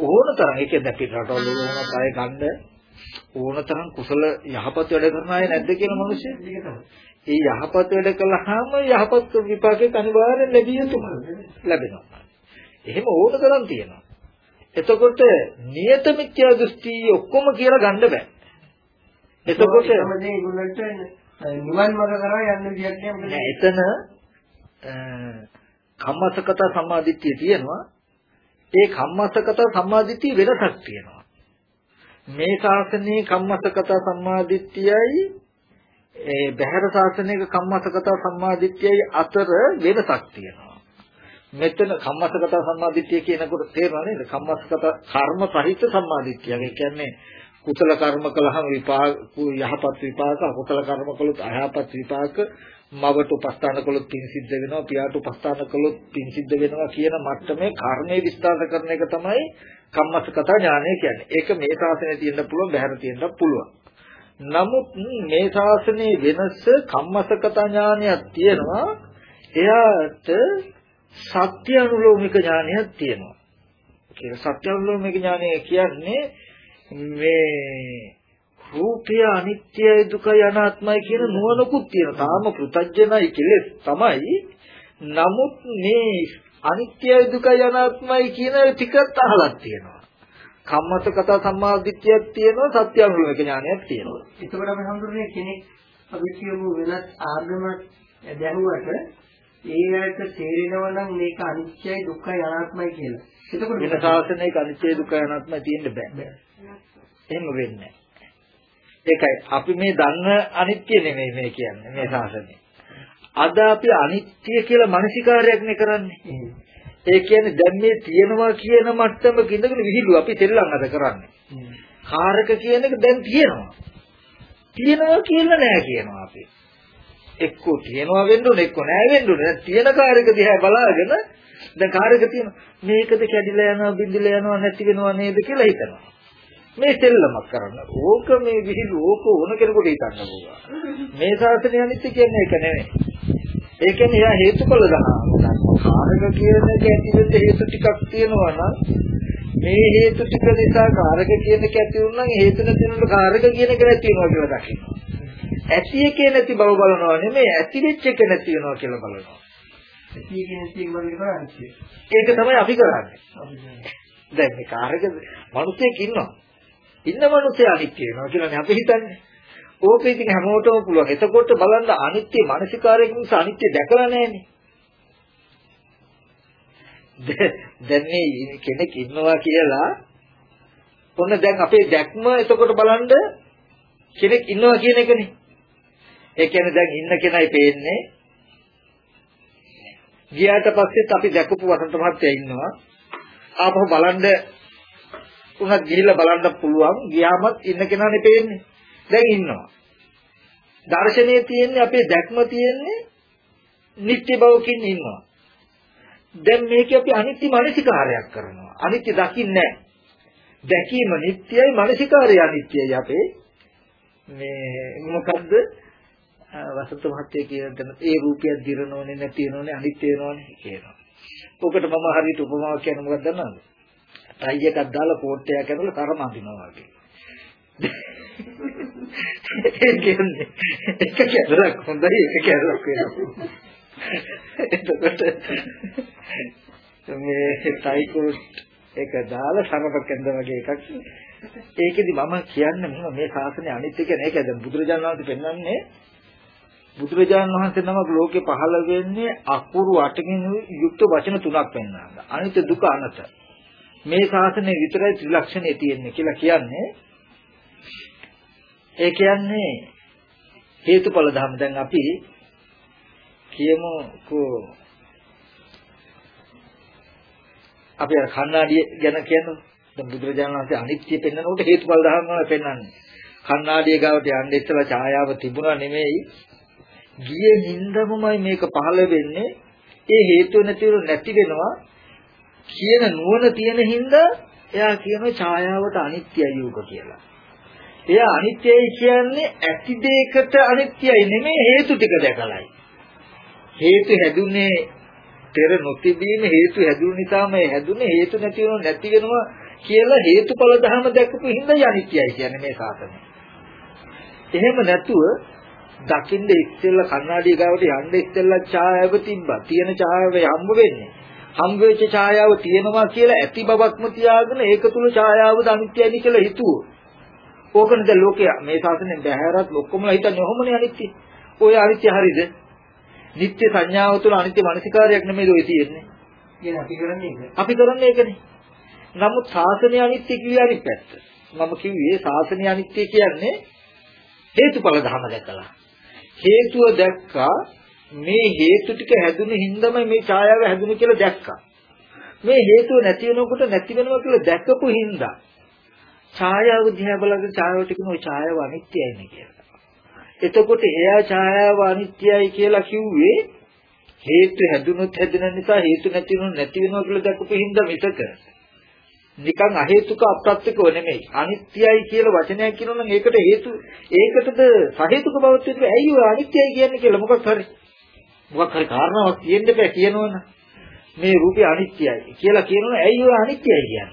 ඕනතරම් ඒක දැපි රටවල ඕන අය ගන්න ඕනතරම් කුසල යහපත් වැඩ කරන අය නැද්ද කියලා මිනිස්සු. ඒ යහපත් වැඩ කළාම යහපත් විපාකයක් අනිවාර්යෙන් ලැබිය යුතුමයි. ලැබෙනවා. එහෙම ඕනතරම් තියෙනවා. එතකොට නියත මිත්‍යා දෘෂ්ටි ඔක්කොම කියලා ගන්න බෑ. එතකොට නිවන් මඟ කරා යන්න විදියක් නෑ එතන කම්මසකත සම්මාදිට්ඨිය තියෙනවා. ඒ කම්මසකත සම්මාදිට්ඨිය වෙනසක් තියෙනවා. මේ ශාසනයේ කම්මසකත සම්මාදිට්ඨියයි ඒ බහැර ශාසනයක කම්මසගත සම්මාදිට්ඨියයි අතර වෙනසක් තියෙනවා. මෙතන කම්මසගත සම්මාදිට්ඨිය කියනකොට තේරෙනවා නේද? කම්මසගත කර්ම සහිත සම්මාදිට්ඨිය. ඒ කියන්නේ කුසල කර්ම කළාම විපාක යහපත් විපාක අකුසල කර්ම කළොත් අයහපත් විපාක මවට උපස්ථාන කළොත් පින් සිද්ධ වෙනවා පියාට උපස්ථාන කළොත් පින් සිද්ධ වෙනවා කියන මට්ටමේ කර්මයේ විස්තර කරන එක තමයි කම්මස්සකත ඥානය කියන්නේ. ඒක මේ ශාසනයේ තියෙන්න පුළුවන් බහැර තියෙන්න පුළුවන්. නමුත් මේ ශාසනයේ වෙනස කම්මස්සකත ඥානයක් තියෙනවා. එයාට සත්‍ය අනුලෝමික ඥානයක් තියෙනවා. කියලා සත්‍ය අනුලෝමික ඥානය කියන්නේ මේ රූපය අනිත්‍යයි දුකයි අනාත්මයි කියන නුවණකුත් තියෙනවා. තාම පෘතජ්ජනයි කෙලෙස් තමයි. නමුත් මේ අනිත්‍යයි දුකයි අනාත්මයි කියන ටිකත් අහලක් තියෙනවා. කම්මත කතා සම්මාදිට්ඨියක් තියෙනවා සත්‍ය අනුලෝක ඥානයක් තියෙනවා. එතකොට අපි හඳුරන්නේ කෙනෙක් අපි කියමු වෙනත් ආගමක් දැනුවට ඒ ඇයට තේරෙනවා නම් මේක අනිත්‍යයි දුක්ඛයි අනාත්මයි කියලා. එතකොට වෙන ශාසනයක අනිත්‍ය දුක්ඛ අනාත්මයි තියෙන්න බෑ. එහෙම වෙන්නේ ඒකයි අපි මේ දන්න අනිත්‍ය නෙමෙයි මේ කියන්නේ මේ ශාසනය. අද අපි අනිත්‍ය කියලා මානසිකාරයක් නේ කරන්නේ. ඒ කියන්නේ දැන් මේ තියෙනවා කියන මට්ටමක ඉඳගෙන විහිළු අපි තෙල්ලම් අද කරන්නේ. කාරක කියන එක දැන් තියෙනවා. තියෙනවා කියලා නෑ කියනවා අපි. එක්කෝ තියෙනවා වෙන්න ඕනේ එක්කෝ නෑ වෙන්න ඕනේ. දැන් තියෙන කාරක දිහා බලාගෙන දැන් කාරක තියෙනවා මේකද කැඩිලා යනවා බිඳිලා යනවා නැති වෙනවා නේද කියලා හිතනවා. මේ සෙල්ලමක් කරන්න. ඕක මේ විහිළු ඕක ඕන කෙනෙකුට හිතන්න පුළුවන්. මේ සාසනය අනිත්‍ය කියන්නේ ඒක නෙවෙයි. ඒ කියන්නේ එයා හේතුඵල දහම. කාරක කියන එක ඇතිවෙන්න හේතු ටිකක් තියෙනවා නම් මේ හේතු ටික නිසා කාරක කියන එක ඇති වුණා නම් හේතු නැතිනොත් කාරක කියන එක නැති වෙනවා කියලා දකිනවා. ඇති එකේ නැති බව බලනවා නෙමෙයි ඇති වෙච්ච එක නැති වෙනවා කියලා බලනවා. ඇති එකේ නැති එක බලන කරන්නේ. ඒක තමයි අපි කරන්නේ. දැන් මේ කාරක මිනිස්සෙක් ඉන්නවා. ඉන්න මනුස්සය අනිත්‍ය වෙනවා කියලානේ අපි හිතන්නේ. ඕක ඉතින් හැමෝටම පුළුවන්. එතකොට බලන්න අනිත්‍ය මානසිකාරයෙන් නිසා අනිත්‍ය දැකලා නැහැනේ. දැන් මේ කෙනෙක් ඉන්නවා කියලා ඔන්න දැන් අපේ දැක්ම එතකොට බලන්න කෙනෙක් ඉන්නවා කියන එකනේ. ඒ කියන්නේ දැන් ඉන්න කෙනයි පේන්නේ. ගියාට පස්සෙත් අපි දැකපු වසන්ත මහත්තයා ඉන්නවා. ආපහු බලන්න උනත් ගිහිල්ලා බලන්න පුළුවන් ගියාමත් ඉන්න කෙනානේ පේන්නේ. දැන් ඉන්නවා. දර්ශනයේ තියෙන්නේ අපේ දැක්ම තියෙන්නේ නිත්‍ය භවකින් ඉන්නවා. දැන් මේක අපි අනිත්‍ය මානසිකාරයක් කරනවා. අනිත්‍ය දකින්නේ දැකීම නිට්ටයයි මානසිකාරය අනිත්‍යයි අපේ මේ මොකද්ද වසන්ත මහත්තයා කියන තැන ඒ රූපයක් දිරනෝනේ නැති වෙනෝනේ අනිත්‍ය වෙනෝනේ කියනවා. ඔකට මම හරියට උපමාවක් කියන මොකක්ද දන්නවද? ටයි එකක් දාලා කෝට් එකක් ඇතුළේ තරම අඳිනවා වගේ. ඒ කියන්නේ එක කැලලක් හොඳයි එක කැලලක් වෙනවා. එතකොට මේ ටයි කෝට් එක දාලා සරපක් ඇඳ වගේ එකක් ඒකෙදි මම කියන්නේ මෙහෙම මේ ශාසනය අනිත්‍ය කියන එක දැන් බුදුරජාණන් වහන්සේ පෙන්වන්නේ බුදුරජාණන් වහන්සේ නමක් ලෝකේ පහළ වෙන්නේ අකුරු 8කින් යුක්ත වචන තුනක් පෙන්වනවා. අනිත්‍ය දුක අනත. මේ ශාසනය විතරයි ත්‍රිලක්ෂණේ තියෙන්නේ කියලා කියන්නේ. ඒ කියන්නේ හේතුඵල ධර්ම. දැන් අපි කියමු කෝ අපි අර කණ්ණාඩිය ගැන කියනවා. දැන් බුදුරජාණන් වහන්සේ අනිත්‍ය පෙන්වනකොට හේතුඵල ධර්ම වල පෙන්වන්නේ. කණ්ණාඩිය ගාවට යන්න ඉස්සලා ඡායාව තිබුණා නෙමෙයි. ගියේ හින්දමමයි මේක පහළ වෙන්නේ ඒ හේතුව නැතිව නැති වෙනවා කියන නුවණ තියෙන හින්දා එයා කියනවා ඡායාවට අනිත්‍යයි යෝග කියලා. එයා අනිත්‍යයි කියන්නේ ඇති දෙයකට අනිත්‍යයි නෙමෙයි හේතු ටික දැකලයි. හේතු හැදුනේ පෙර නොතිබීම හේතු හැදුණු නිසාම ඒ හැදුනේ හේතු නැති වෙනව නැති වෙනවා කියලා හේතුඵල ධර්ම දැකපු හින්දා අනිත්‍යයි කියන්නේ මේ සාසනය. එහෙම නැතුව දකින්න ඉස්සෙල්ලා කණ්ණාඩිය ගාවට යන්න ඉස්සෙල්ලා ඡායාව තිබ්බා. තියෙන ඡායාව හම්බ වෙන්නේ. හම්බ වෙච්ච ඡායාව තියෙනවා කියලා ඇති බවක්ම තියාගෙන ඒක තුල ඡායාවද අනිත්‍යයි කියලා හිතුවෝ. ඕකනේ දැන් ලෝකයා මේ ශාසනයෙන් බැහැරත් ඔක්කොමලා හිතන්නේ ඔහොමනේ අනිත්‍ය. ඔය අනිත්‍ය හරියද? නිත්‍ය සංඥාව තුළ අනිත්‍ය මානසිකාරයක් නෙමෙයි ඔය තියෙන්නේ. කියන අපි කරන්නේ. අපි කරන්නේ ඒකනේ. නමුත් ශාසනය අනිත්‍ය කිව්වේ අනිත් පැත්ත. මම කිව්වේ ශාසනය අනිත්‍ය කියන්නේ හේතුඵල ධර්ම දැකලා. හේතුව දැක්කා මේ හේතු ටික හැදුනේ හින්දාමයි මේ ඡායාව හැදුනේ කියලා දැක්කා. මේ හේතුව නැති වෙනකොට නැති වෙනවා කියලා දැක්කපු හින්දා ඡායාව දිහා බලද්දී ඡායාවට කියන ওই ඡායාව අනිත්‍යයි නේ කියලා. එතකොට එයා ඡායාව අනිත්‍යයි කියලා කිව්වේ හේතු හැදුනොත් හැදෙන නිසා හේතු නැති වෙනොත් නැති වෙනවා කියලා දැක්කපු හින්දා මිසක නිකන් අහේතුක අප්‍රත්‍යකව නෙමෙයි. අනිත්‍යයි කියලා වචනයක් කියනොනම් ඒකට හේතු ඒකටද සහේතුක බව තියෙන්නේ ඇයි ඔය අනිත්‍යයි කියන්නේ කියලා මොකක් හරි මොකක් හරි කාරණාවක් තියෙන්න බෑ කියනවනේ මේ රූපය අනිත්‍යයි කියලා කියනොනම් ඇයි ඔය අනිත්‍යයි කියන්නේ?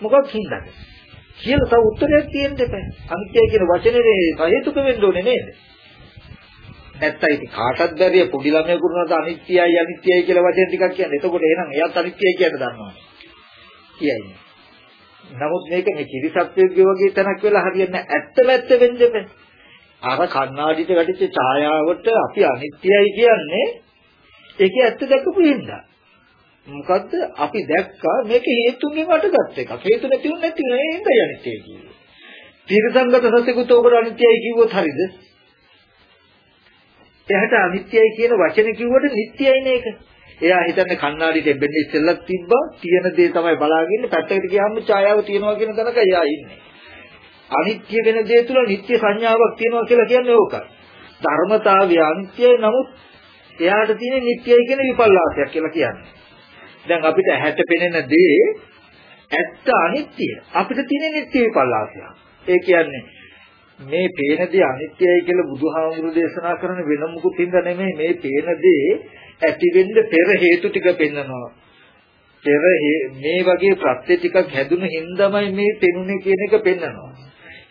මොකක් හින්දාද? කියලා තව උත්තරයක් තියෙන්න බෑ. අනිත්‍යයි කියන වචනේ සහේතුක වෙන්න ඕනේ නේද? නැත්තම් ඉතින් කාටවත් බැරිය පොඩි ළමයෙකුට නේද අනිත්‍යයි අනිත්‍යයි කියලා වචන ටිකක් කියන්නේ. එතකොට එහෙනම් එයාත් අනිත්‍යයි කියන දන්නවා කියයි. නමුත් මේක මේ කිරිසත්වයේ වගේ තැනක් වෙලා හරියන්නේ ඇත්ත වැත්ත වෙන්න බෑ. අර කණ්ණාඩියට වැටිච්ච ඡායාවට අපි අනිත්‍යයි කියන්නේ ඒකේ ඇත්ත දැකපු හින්දා. මොකද්ද අපි දැක්කා මේක හේතුන්ගෙන් අටගත් එකක්. හේතු නැති වුණ නැති නේ හින්දා අනිත්‍යයි කියන්නේ. තිරසංගත සත්‍යකුත් ඔබට අනිත්‍යයි කිව්වොත් හරිද? එහට අනිත්‍යයි කියන වචනේ කිව්වට නිට්ටයයි නේක. එයා හිතන්නේ කණ්ණාඩියට එබෙන්නේ ඉස්සෙල්ලක් තිබ්බා තියෙන දේ තමයි බලාගෙන ඉන්නේ පැත්තකට ගියාම ඡායාව තියෙනවා කියන තැනක එයා ඉන්නේ. අනිත්‍ය වෙන දේ තුල නිට්ටය සංඥාවක් තියෙනවා කියලා කියන්නේ ඕකයි. ධර්මතාවය අනිත්‍යයි නමුත් එයාට තියෙන නිට්ටයයි කියන විපල්ලාසයක් කියලා කියන්නේ. දැන් අපිට ඇහැට පෙනෙන දේ ඇත්ත අනිත්‍ය අපිට තියෙන නිට්ටය විපල්ලාසයක්. ඒ කියන්නේ මේ පේන දේ අනිත්‍යයි කියලා බුදුහාමුදුරු දේශනා කරන වෙන මුකුත් හින්දා නෙමෙයි මේ පේන දේ ඇති වෙන්න පෙර හේතු ටික පෙන්නනවා. පෙර මේ වගේ ප්‍රත්‍ය ටිකක් හැදුන හින්දාමයි මේ පෙනුනේ කියන එක පෙන්නනවා.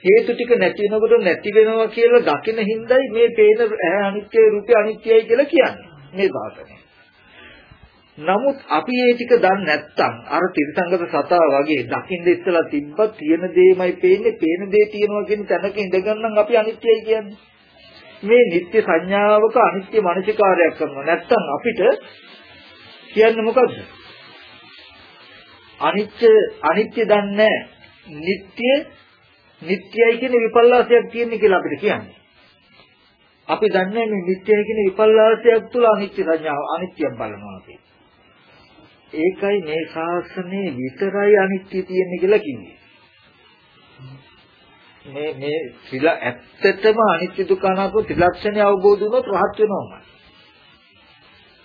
හේතු ටික නැති වෙනකොට නැති වෙනවා කියලා දකින හින්දායි මේ පේන ඇහැ අනිත්‍යයි රූපය අනිත්‍යයි කියලා කියන්නේ. මේ දාතනේ. නමුත් අපි මේ ටික දන්නේ නැත්තම් අර තිරසංගත සතා වගේ දකින්න ඉස්සලා තිබ්බත් තියෙන දෙයමයි පේන්නේ පේන දේ තියෙනවා කියන තැනක ඉඳගන්නම් අපි අනිත්‍යයි කියන්නේ. මේ නිත්‍ය සංඥාවක අනිත්‍ය මානසිකාරයක් කරනවා. නැත්තම් අපිට කියන්නේ මොකද්ද? අනිත්‍ය අනිත්‍ය දන්නේ නිත්‍ය නිත්‍යයි කියන විපල්ලාසයක් තියෙන කියලා අපිට කියන්නේ. අපි දන්නේ මේ නිත්‍යයි කියන විපල්ලාසයක් තුල අනිත්‍ය සංඥාව අනිත්‍යයක් බලනවා අපි. ඒකයි මේ ශාසනයේ විතරයි අනිත්‍ය තියෙන්නේ කියලා කිව්වේ. මේ මේ ත්‍රිල ඇත්තටම අනිත්‍ය දුක්ඛ අනාත්ම ත්‍රිලක්ෂණය අවබෝධ වුණොත් රහත් වෙනවමයි.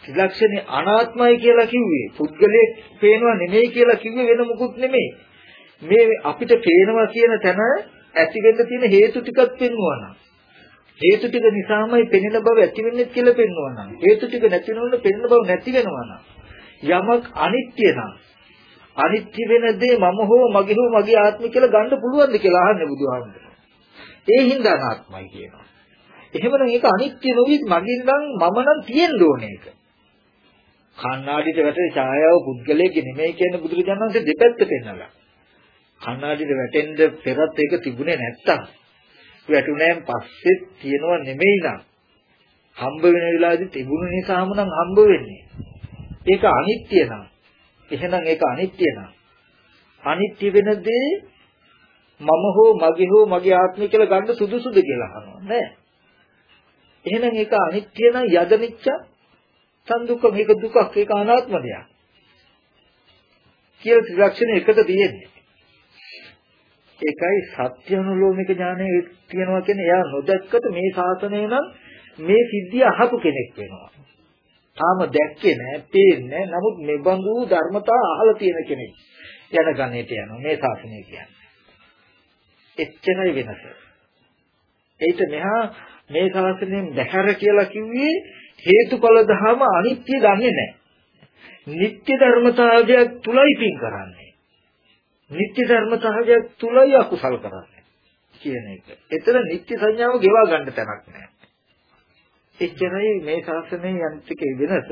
ත්‍රිලක්ෂණේ අනාත්මයි කියලා කිව්වේ පුද්ගලයේ පේනවා නෙමෙයි කියලා කිව්වේ වෙන මොකුත් නෙමෙයි. මේ අපිට පේනවා කියන තැන ඇති වෙන්න තියෙන හේතු ටිකක් පෙන්වනවා. හේතු ටික නිසාමයි පෙනෙන බව ඇති වෙන්නේ කියලා පෙන්වනවා. හේතු ටික නැති වෙනකොට පෙනෙන බව නැති වෙනවා. යමක් අනිත්‍ය නම් අනිත්‍ය වෙන දේ මම හෝ මගේ හෝ මගේ ආත්මය කියලා ගන්න පුළුවන්ද කියලා අහන්නේ බුදුහාමුදුරුවෝ. ඒ හින්දා අනාත්මයි කියනවා. එහෙමනම් ඒක අනිත්‍ය නොවි මගින් නම් මම නම් තියෙන්න ඕනේ ඒක. කණ්ණාඩියට වැටෙන ඡායාව පුද්ගලයේ නෙමෙයි කියන බුදුරජාණන් වහන්සේ දෙපැත්ත පෙන්නලා. කණ්ණාඩියට වැටෙන්න පෙරත් ඒක තිබුණේ නැත්තම් වැටුණෙන් පස්සේ තියෙනව නෙමෙයි නම් හම්බ වෙන වෙලාවේදී තිබුණ නිසාම නම් හම්බ වෙන්නේ. ඒක අනිත්‍ය නම්. එහෙනම් ඒක අනිත්‍ය නම්. අනිත්‍ය වෙන දේ මම හෝ මගේ හෝ මගේ ආත්මය කියලා ගන්න සුදුසුද කියලා අහනවා. නෑ. එහෙනම් ඒක අනිත්‍ය නම් යදනිච්ච සංදුක්ඛ මේක දුකක් ඒක අනාත්ම දෙයක්. කියලා ත්‍රිලක්ෂණ එකට තියෙන්නේ. ඒකයි සත්‍ය අනුලෝමික ඥානය තියෙනවා කියන්නේ. එයා නොදැක්කට මේ ශාසනය නම් මේ සිද්ධිය අහපු කෙනෙක් වෙනවා. තාම දැක්කේ නැහැ, පේන්නේ නමුත් මෙබඳු ධර්මතා අහලා තියෙන කෙනෙක් යන ගණේට යනවා මේ ශාසනය කියන්නේ. එච්චරයි වෙනස. ඒිට මෙහා මේ ශාසනයෙන් බැහැර කියලා කිව්වේ හේතුඵල ධම අනිත්‍ය දන්නේ නැහැ. නිත්‍ය ධර්මතාවයක් තුලයි පින් කරන්නේ. නිත්‍ය ධර්මතාවයක් තුලයි අකුසල් කරන්නේ කියන එක. එතන නිත්‍ය සංඥාව ගෙවා ගන්න තැනක් නැහැ. එච්චරයි මේ ශාසනයේ යන්ත්‍රිකේ වෙනස.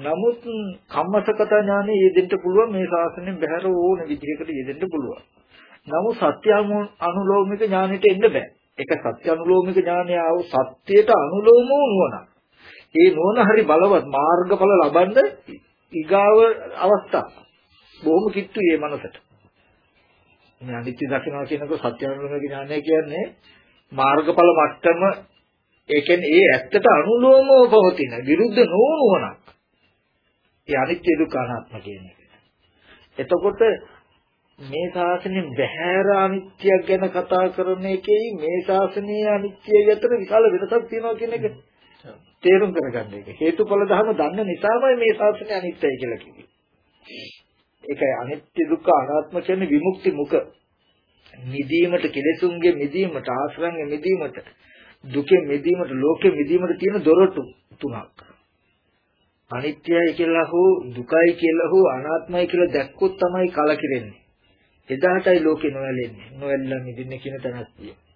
නමුත් කම්මසකත ඥානෙ යෙදෙන්න පුළුවන් මේ ශාසනයෙන් බැහැර ඕන විදිහකට යෙදෙන්න පුළුවන්. නමුත් සත්‍ය අනුලෝමික ඥානෙට එන්න බෑ. ඒක සත්‍ය අනුලෝමික ඥානය ආව සත්‍යයට අනුලෝම නුවණ. ඒ නුවණ හරි බලවත් මාර්ගඵල ලබන්න ඊගාව අවස්ථා. බොහොම කිට්ටුයි මේ මනසට. මේ අනිත්‍ය දකිනවා කියනකොට සත්‍ය අනුලෝමික ඥානය කියන්නේ මාර්ගඵල මට්ටම ඒ කියන්නේ ඒ ඇත්තට අනුලෝමව පවතින විරුද්ධ නොවුනක්. ඒ අනිත්‍ය දුක්ඛ අනාත්ම කියන එක. එතකොට මේ ශාසනයෙන් බහැර අනිත්‍යයක් ගැන කතා කරන එකේ මේ ශාසනීය අනිත්‍යය අතර විශාල වෙනසක් තියෙනවා කියන එක තේරුම් කරගන්න එක. හේතුඵල ධර්ම දන්න නිසාමයි මේ ශාසනය අනිත්‍යයි කියලා කිව්වේ. ඒකයි අනිත්‍ය දුක්ඛ අනාත්ම කියන්නේ විමුක්ති මුඛ. මිදීමට කෙලෙසුන්ගේ මිදීමට ආශ්‍රයන්ගේ මිදීමට දුකෙන් මිදීමට ලෝකෙ මිදීමට තියෙන දොරටු තුනක්. අනිත්‍යයි කියලා හෝ දුකයි කියලා හෝ අනාත්මයි කියලා දැක්කොත් තමයි කලකිරෙන්නේ. එදාටයි ලෝකේ නොයැලෙන්නේ. නොයැලලා මිදින්නේ කියන තැනක් තියෙනවා.